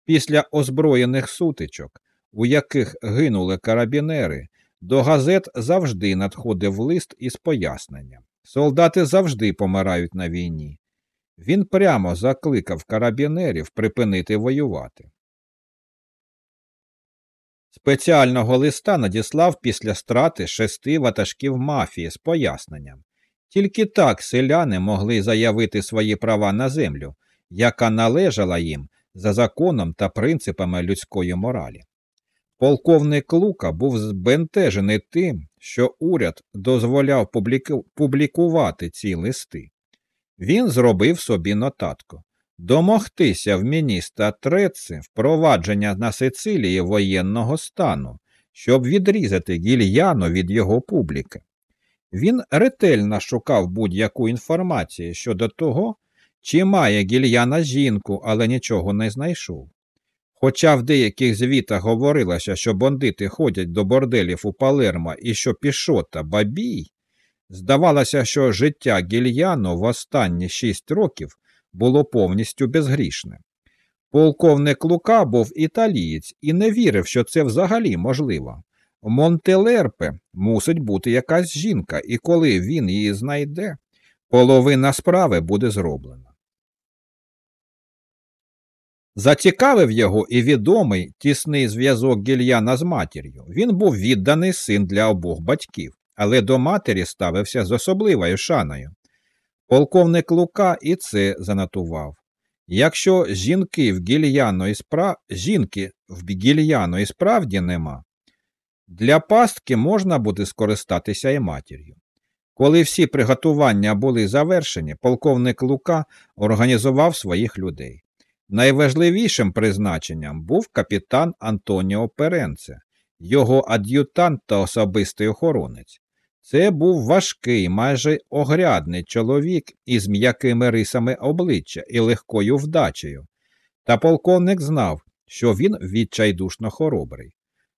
Після озброєних сутичок, у яких гинули карабінери, до газет завжди надходив лист із поясненням. Солдати завжди помирають на війні. Він прямо закликав карабінерів припинити воювати. Спеціального листа надіслав після страти шести ватажків мафії з поясненням. Тільки так селяни могли заявити свої права на землю, яка належала їм за законом та принципами людської моралі. Полковник Лука був збентежений тим, що уряд дозволяв публікувати ці листи. Він зробив собі нотатку домогтися в міністра Треци впровадження на Сицилії воєнного стану, щоб відрізати гільяно від його публіки. Він ретельно шукав будь-яку інформацію щодо того, чи має гільяна жінку, але нічого не знайшов. Хоча в деяких звітах говорилося, що бандити ходять до борделів у Палермо і що пішота бабій, здавалося, що життя гільяно в останні шість років було повністю безгрішне. Полковник Лука був італієць і не вірив, що це взагалі можливо. Монтелерпе мусить бути якась жінка, і коли він її знайде, половина справи буде зроблена. Зацікавив його і відомий тісний зв'язок Гільяна з матір'ю. Він був відданий син для обох батьків, але до матері ставився з особливою шаною. Полковник Лука і це занотував. Якщо жінки в гільяно і спра... жінки в гільяно і справді нема, для пастки можна буде скористатися і матір'ю. Коли всі приготування були завершені, полковник Лука організував своїх людей. Найважливішим призначенням був капітан Антоніо Перенце, його ад'ютант та особистий охоронець. Це був важкий, майже огрядний чоловік із м'якими рисами обличчя і легкою вдачею, та полковник знав, що він відчайдушно хоробрий.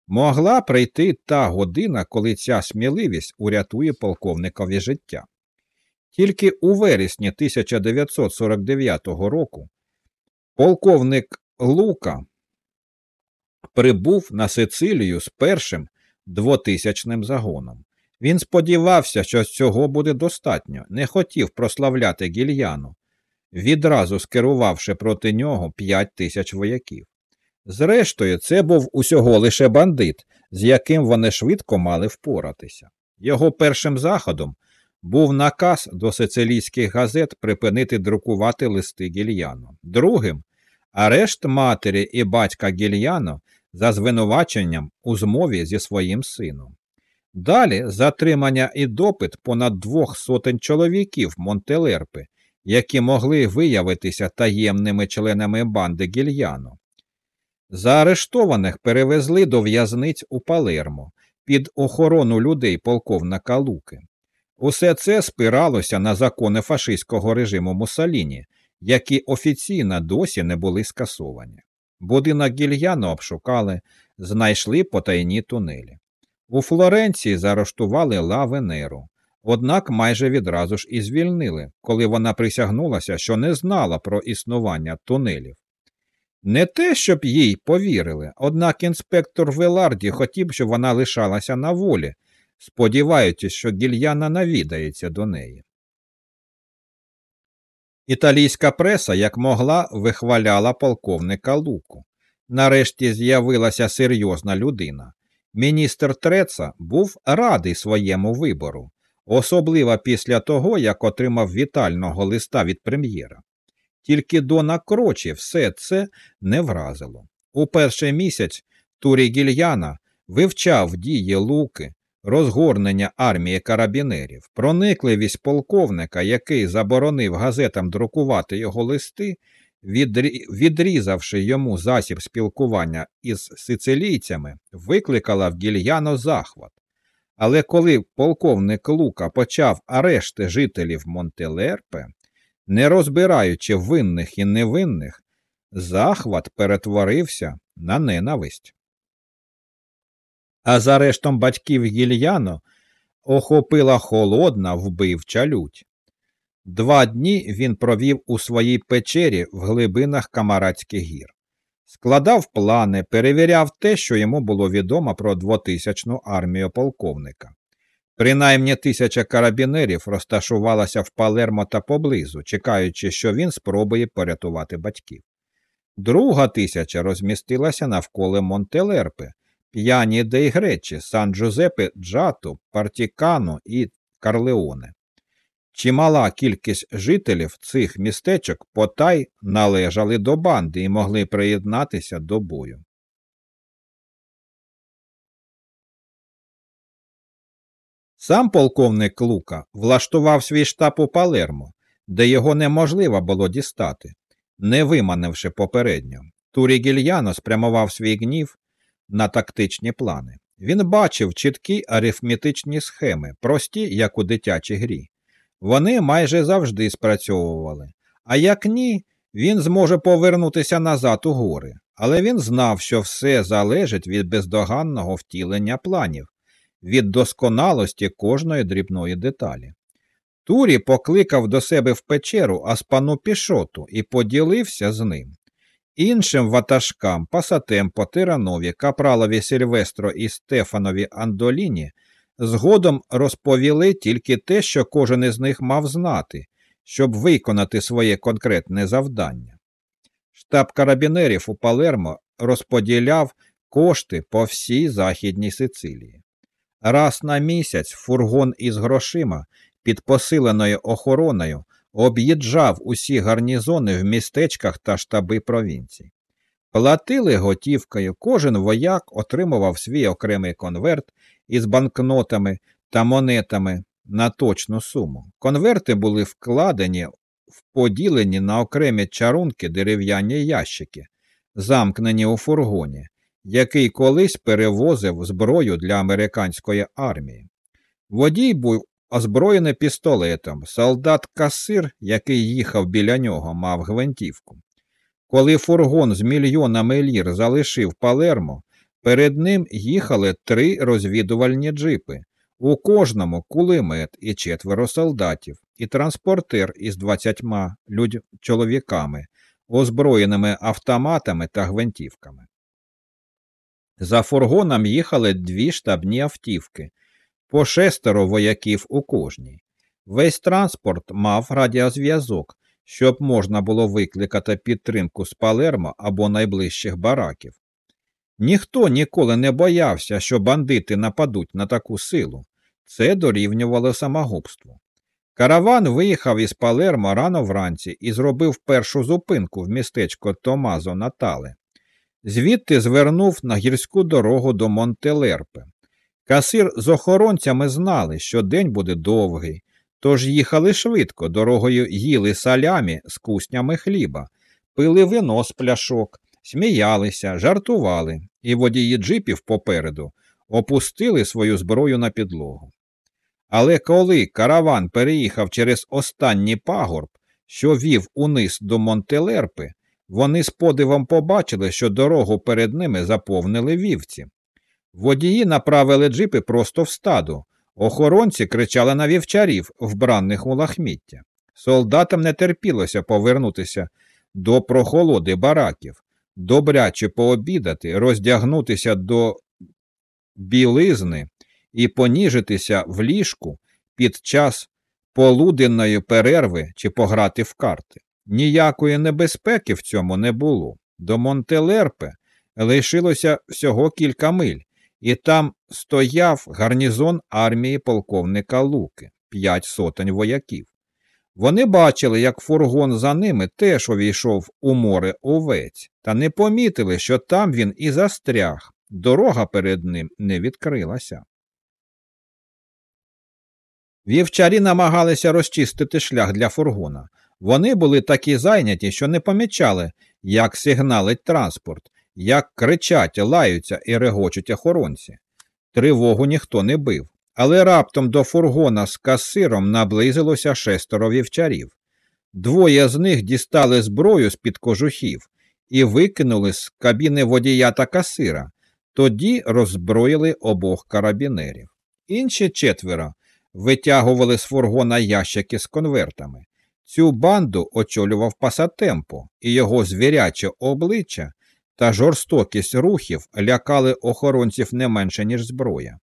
Могла прийти та година, коли ця сміливість урятує полковникові життя. Тільки у вересні 1949 року полковник Лука прибув на Сицилію з першим двотисячним загоном. Він сподівався, що цього буде достатньо, не хотів прославляти гільяну, відразу скерувавши проти нього п'ять тисяч вояків. Зрештою, це був усього лише бандит, з яким вони швидко мали впоратися. Його першим заходом був наказ до сицилійських газет припинити друкувати листи гільяну. Другим арешт матері і батька гільяно за звинуваченням у змові зі своїм сином. Далі затримання і допит понад двох сотень чоловіків Монтелерпи, які могли виявитися таємними членами банди гільяно. Заарештованих перевезли до в'язниць у Палермо під охорону людей полковника Луки. Усе це спиралося на закони фашистського режиму Муссоліні, які офіційно досі не були скасовані. Будинок гільяно обшукали, знайшли потайні тунелі. У Флоренції заарештували Ла Венеру. однак майже відразу ж і звільнили, коли вона присягнулася, що не знала про існування тунелів. Не те, щоб їй повірили, однак інспектор Веларді хотів, щоб вона лишалася на волі, сподіваючись, що гільяна навідається до неї. Італійська преса, як могла, вихваляла полковника Луку. Нарешті з'явилася серйозна людина. Міністр Треца був радий своєму вибору, особливо після того, як отримав вітального листа від прем'єра. Тільки до накрочі все це не вразило. У перший місяць Турі Гільяна вивчав дії луки, розгорнення армії карабінерів, проникливість полковника, який заборонив газетам друкувати його листи, відрізавши йому засіб спілкування із сицилійцями, викликала в гільяно захват. Але коли полковник Лука почав арешти жителів Монтелерпе, не розбираючи винних і невинних, захват перетворився на ненависть. А за рештом батьків гільяно охопила холодна вбивча лють. Два дні він провів у своїй печері в глибинах Камарадських гір, складав плани, перевіряв те, що йому було відомо про двотисячну армію полковника. Принаймні тисяча карабінерів розташувалася в Палермо та поблизу, чекаючи, що він спробує порятувати батьків. Друга тисяча розмістилася навколо Монтелерпи, П'яні Дей Гречі, Сан Джузепе Джату, Партікану і Карлеоне. Чимала кількість жителів цих містечок потай належали до банди і могли приєднатися до бою. Сам полковник Лука влаштував свій штаб у Палермо, де його неможливо було дістати, не виманивши попередньо. Турі Гільяно спрямував свій гнів на тактичні плани. Він бачив чіткі арифметичні схеми, прості, як у дитячій грі. Вони майже завжди спрацьовували. А як ні, він зможе повернутися назад у гори. Але він знав, що все залежить від бездоганного втілення планів, від досконалості кожної дрібної деталі. Турі покликав до себе в печеру Аспану Пішоту і поділився з ним. Іншим ватажкам Пасатемпо, Тиранові, Капралові Сільвестро і Стефанові Андоліні згодом розповіли тільки те, що кожен із них мав знати, щоб виконати своє конкретне завдання. Штаб карабінерів у Палермо розподіляв кошти по всій Західній Сицилії. Раз на місяць фургон із грошима під посиленою охороною об'їжджав усі гарнізони в містечках та штаби провінцій. Платили готівкою, кожен вояк отримував свій окремий конверт із банкнотами та монетами на точну суму. Конверти були вкладені в поділені на окремі чарунки дерев'яні ящики, замкнені у фургоні, який колись перевозив зброю для американської армії. Водій був озброєний пістолетом, солдат касир, який їхав біля нього, мав гвинтівку. Коли фургон з мільйонами лір залишив Палермо, перед ним їхали три розвідувальні джипи, у кожному кулемет і четверо солдатів, і транспортер із двадцятьма чоловіками, озброєними автоматами та гвинтівками. За фургоном їхали дві штабні автівки, по шестеро вояків у кожній. Весь транспорт мав радіозв'язок, щоб можна було викликати підтримку з Палермо або найближчих бараків. Ніхто ніколи не боявся, що бандити нападуть на таку силу. Це дорівнювало самогубству. Караван виїхав із Палермо рано вранці і зробив першу зупинку в містечко Томазо Натале. Звідти звернув на гірську дорогу до Монтелерпе. Касир з охоронцями знали, що день буде довгий, тож їхали швидко, дорогою їли салямі з куснями хліба, пили вино з пляшок, сміялися, жартували, і водії джипів попереду опустили свою зброю на підлогу. Але коли караван переїхав через останній пагорб, що вів униз до Монтелерпи, вони з подивом побачили, що дорогу перед ними заповнили вівці. Водії направили джипи просто в стаду, Охоронці кричали на вівчарів, вбраних у лахміття. Солдатам не терпілося повернутися до прохолоди бараків, добряче пообідати, роздягнутися до білизни і поніжитися в ліжку під час полуденної перерви чи пограти в карти. Ніякої небезпеки в цьому не було. До Монтелерпе лишилося всього кілька миль, і там стояв гарнізон армії полковника Луки, п'ять сотень вояків. Вони бачили, як фургон за ними теж увійшов у море овець, та не помітили, що там він і застряг. Дорога перед ним не відкрилася. Вівчарі намагалися розчистити шлях для фургона. Вони були такі зайняті, що не помічали, як сигналить транспорт, як кричать, лаються і регочуть охоронці. Тривогу ніхто не бив, але раптом до фургона з касиром наблизилося шестеро вівчарів. Двоє з них дістали зброю з під кожухів і викинули з кабіни водія та касира, тоді роззброїли обох карабінерів. Інші четверо витягували з фургона ящики з конвертами. Цю банду очолював Пасатемпо, і його звіряче обличчя та жорстокість рухів лякали охоронців не менше, ніж зброя.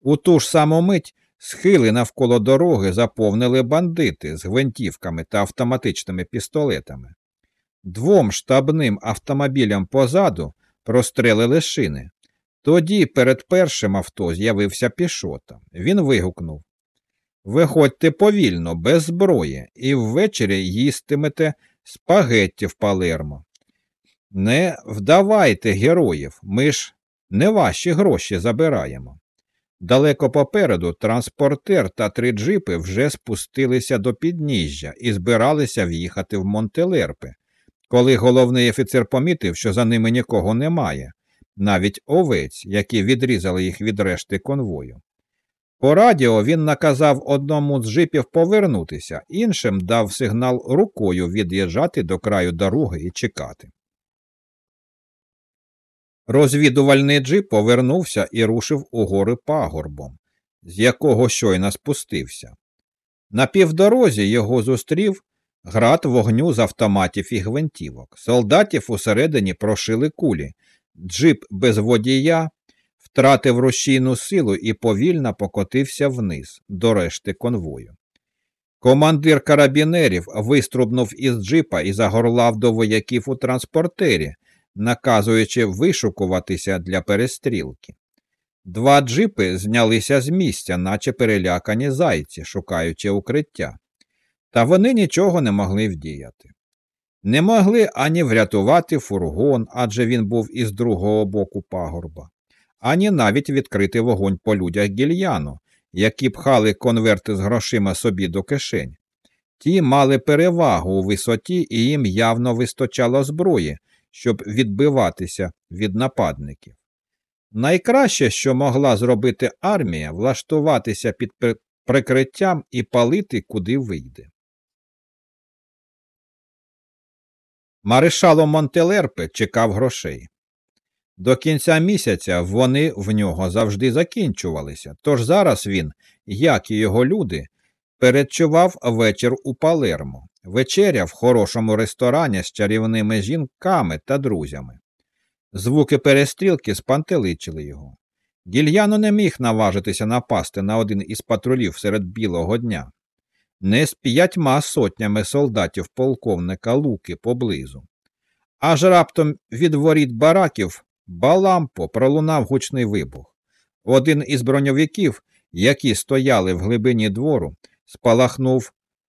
У ту ж саму мить схили навколо дороги заповнили бандити з гвинтівками та автоматичними пістолетами. Двом штабним автомобілям позаду прострелили шини. Тоді перед першим авто з'явився пішота. Він вигукнув Виходьте повільно, без зброї, і ввечері їстимете спагетті в палермо. Не вдавайте героїв, ми ж не ваші гроші забираємо. Далеко попереду транспортер та три джипи вже спустилися до підніжжя і збиралися в'їхати в Монтелерпи, коли головний офіцер помітив, що за ними нікого немає, навіть овець, які відрізали їх від решти конвою. По радіо він наказав одному з джипів повернутися, іншим дав сигнал рукою від'їжджати до краю дороги і чекати. Розвідувальний джип повернувся і рушив у гори пагорбом, з якого щойно спустився. На півдорозі його зустрів град вогню з автоматів і гвинтівок. Солдатів усередині прошили кулі, джип без водія втратив рушійну силу і повільно покотився вниз до решти конвою. Командир карабінерів виструбнув із джипа і загорлав до вояків у транспортері, наказуючи вишукуватися для перестрілки. Два джипи знялися з місця, наче перелякані зайці, шукаючи укриття. Та вони нічого не могли вдіяти. Не могли ані врятувати фургон, адже він був із другого боку пагорба, ані навіть відкрити вогонь по людях гільяну, які пхали конверти з грошима собі до кишень. Ті мали перевагу у висоті і їм явно вистачало зброї, щоб відбиватися від нападників. Найкраще, що могла зробити армія, влаштуватися під прикриттям і палити, куди вийде. Маришало Монтелерпе чекав грошей. До кінця місяця вони в нього завжди закінчувалися, тож зараз він, як і його люди, передчував вечір у Палермо, вечеря в хорошому ресторані з чарівними жінками та друзями. Звуки перестрілки спантеличили його. Гільяно не міг наважитися напасти на один із патрулів серед білого дня, не з п'ятьма сотнями солдатів полковника Луки поблизу. Аж раптом від воріт бараків Балампо пролунав гучний вибух. Один із броньовиків, які стояли в глибині двору, спалахнув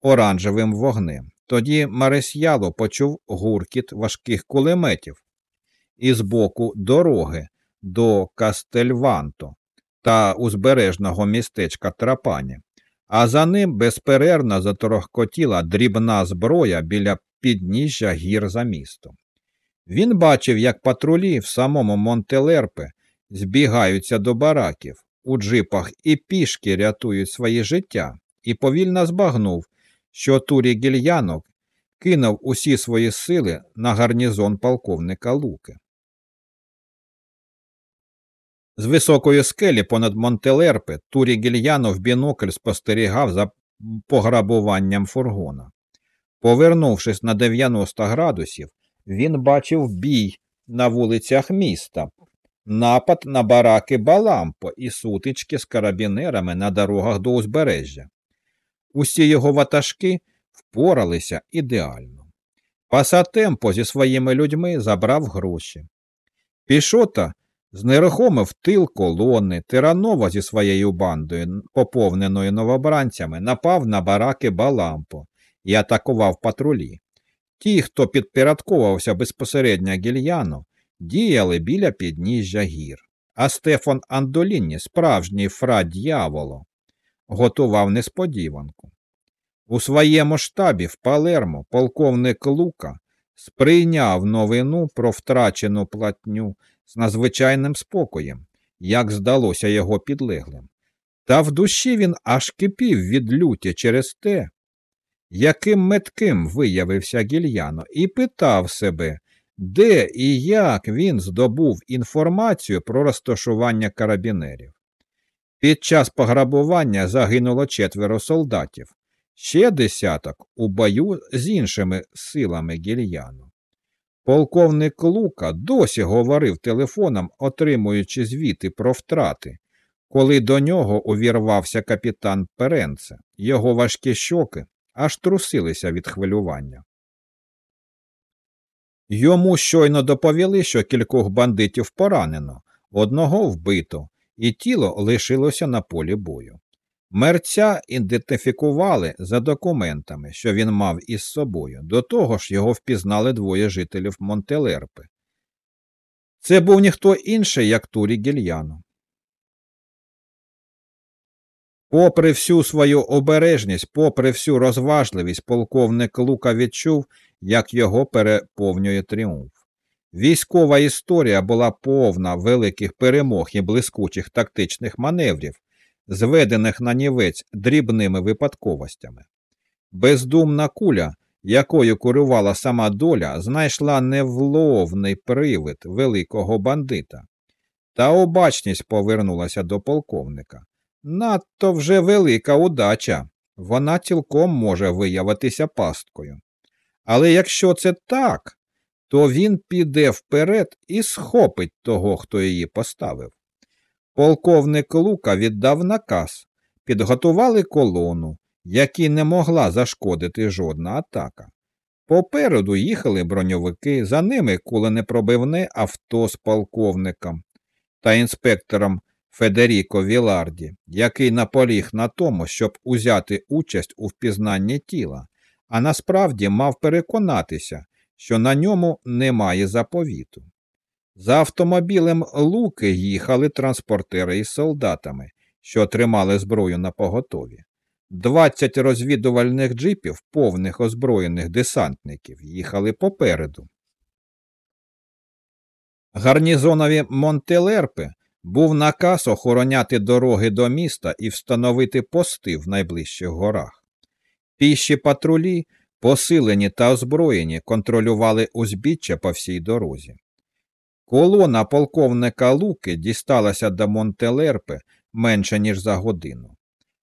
оранжевим вогнем. Тоді Маресьяло почув гуркіт важких кулеметів із боку дороги до Кастельванто та узбережного містечка Трапані, а за ним безперервно заторохкотіла дрібна зброя біля підніжжя гір за містом. Він бачив, як патрулі в самому Монтелерпе збігаються до бараків у джипах і пішки рятують своє життя, і повільно збагнув, що Турі Гільянок кинув усі свої сили на гарнізон полковника Луки. З високої скелі понад Монтелерпи Турі Гільяно в бінокль спостерігав за пограбуванням фургона. Повернувшись на 90 градусів, він бачив бій на вулицях міста, напад на бараки Балампо і сутички з карабінерами на дорогах до узбережжя. Усі його ватажки впоралися ідеально. Пасатемпо зі своїми людьми забрав гроші. Пішота знерухомив тил колони, Тиранова зі своєю бандою, поповненою новобранцями, напав на бараки Балампо і атакував патрулі. Ті, хто підпорядковувався безпосередньо гільяну, діяли біля підніжжя гір, а Стефан Андоліні, справжній фра дьяволо, готував несподіванку. У своєму штабі в Палермо полковник Лука сприйняв новину про втрачену платню з надзвичайним спокоєм, як здалося його підлеглим. Та в душі він аж кипів від люті через те, яким метким виявився гільяно, і питав себе, де і як він здобув інформацію про розташування карабінерів. Під час пограбування загинуло четверо солдатів, ще десяток у бою з іншими силами гільяну. Полковник Лука досі говорив телефоном, отримуючи звіти про втрати, коли до нього увірвався капітан Перенце, його важкі щоки аж трусилися від хвилювання. Йому щойно доповіли, що кількох бандитів поранено, одного вбито, і тіло лишилося на полі бою. Мерця ідентифікували за документами, що він мав із собою. До того ж його впізнали двоє жителів Монтелерпи. Це був ніхто інший, як Турі Гільяно. Попри всю свою обережність, попри всю розважливість, полковник Лука відчув, як його переповнює тріумф. Військова історія була повна великих перемог і блискучих тактичних маневрів, зведених на нівець дрібними випадковостями. Бездумна куля, якою керувала сама доля, знайшла невловний привид великого бандита. Та обачність повернулася до полковника. Надто вже велика удача, вона цілком може виявитися пасткою. Але якщо це так, то він піде вперед і схопить того, хто її поставив. Полковник Лука віддав наказ, підготували колону, якій не могла зашкодити жодна атака. Попереду їхали броньовики, за ними куленепробивне авто з полковником та інспектором Федеріко Віларді, який наполіг на тому, щоб узяти участь у впізнанні тіла, а насправді мав переконатися, що на ньому немає заповіту. За автомобілем Луки їхали транспортери із солдатами, що тримали зброю на поготові. Двадцять розвідувальних джипів, повних озброєних десантників, їхали попереду. Гарнізонові Монтелерпи був наказ охороняти дороги до міста і встановити пости в найближчих горах. Піші патрулі, посилені та озброєні, контролювали узбіччя по всій дорозі. Колона полковника Луки дісталася до Монтелерпи менше, ніж за годину.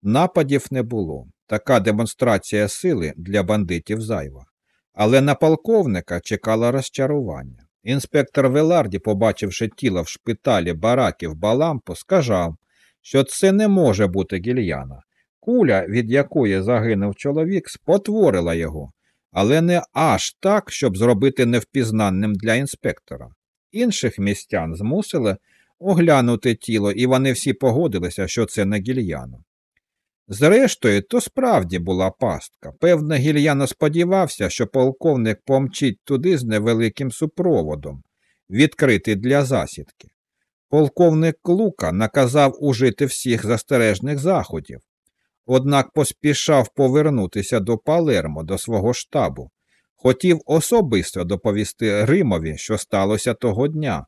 Нападів не було. Така демонстрація сили для бандитів зайва. Але на полковника чекало розчарування. Інспектор Веларді, побачивши тіло в шпиталі бараків Балампо, сказав, що це не може бути гільяна. Куля, від якої загинув чоловік, спотворила його, але не аж так, щоб зробити невпізнанним для інспектора. Інших містян змусили оглянути тіло, і вони всі погодилися, що це не гільяно. Зрештою, то справді була пастка. Певно, гільяно сподівався, що полковник помчить туди з невеликим супроводом, відкритий для засідки. Полковник Лука наказав ужити всіх застережних заходів, однак поспішав повернутися до Палермо, до свого штабу, хотів особисто доповісти Римові, що сталося того дня,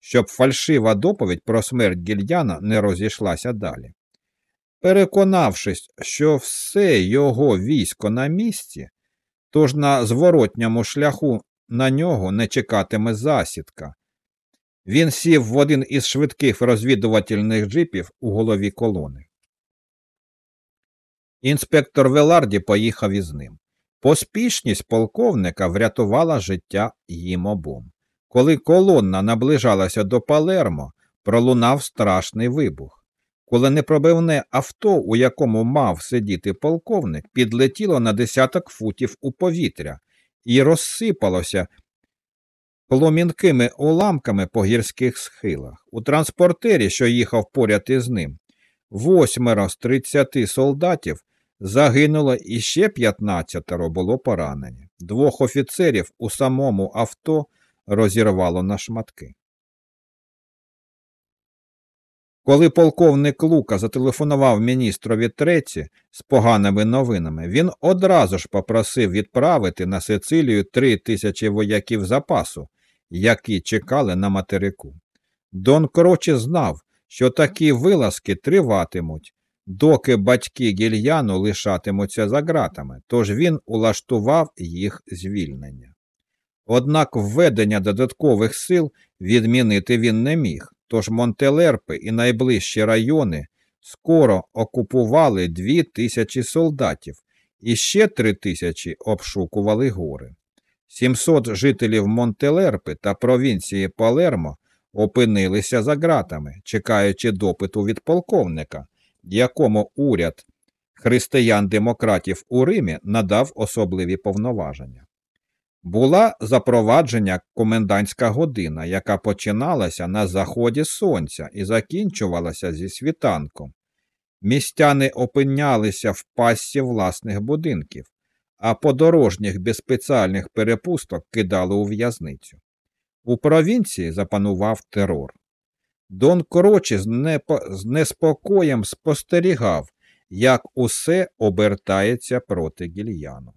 щоб фальшива доповідь про смерть гільяна не розійшлася далі. Переконавшись, що все його військо на місці, тож на зворотньому шляху на нього не чекатиме засідка. Він сів в один із швидких розвідувальних джипів у голові колони. Інспектор Веларді поїхав із ним. Поспішність полковника врятувала життя їм обом. Коли колонна наближалася до Палермо, пролунав страшний вибух. Коли непробивне авто, у якому мав сидіти полковник, підлетіло на десяток футів у повітря і розсипалося пломінкими уламками по гірських схилах. У транспортері, що їхав поряд із ним, восьмеро з тридцяти солдатів загинуло і ще п'ятнадцятеро було поранені. Двох офіцерів у самому авто розірвало на шматки. Коли полковник Лука зателефонував міністрові треці з поганими новинами, він одразу ж попросив відправити на Сицилію три тисячі вояків запасу, які чекали на материку. Дон Крочі знав, що такі вилазки триватимуть, доки батьки гільяну лишатимуться за ґратами, тож він улаштував їх звільнення. Однак введення додаткових сил відмінити він не міг, тож Монтелерпи і найближчі райони скоро окупували дві тисячі солдатів і ще три тисячі обшукували гори. 700 жителів Монтелерпи та провінції Палермо опинилися за ґратами, чекаючи допиту від полковника, якому уряд християн-демократів у Римі надав особливі повноваження. Була запровадження комендантська година, яка починалася на заході сонця і закінчувалася зі світанком. Містяни опинялися в пасі власних будинків, а подорожніх без спеціальних перепусток кидали у в'язницю. У провінції запанував терор. Дон Корочі з, непо... з неспокоєм спостерігав, як усе обертається проти гільяну.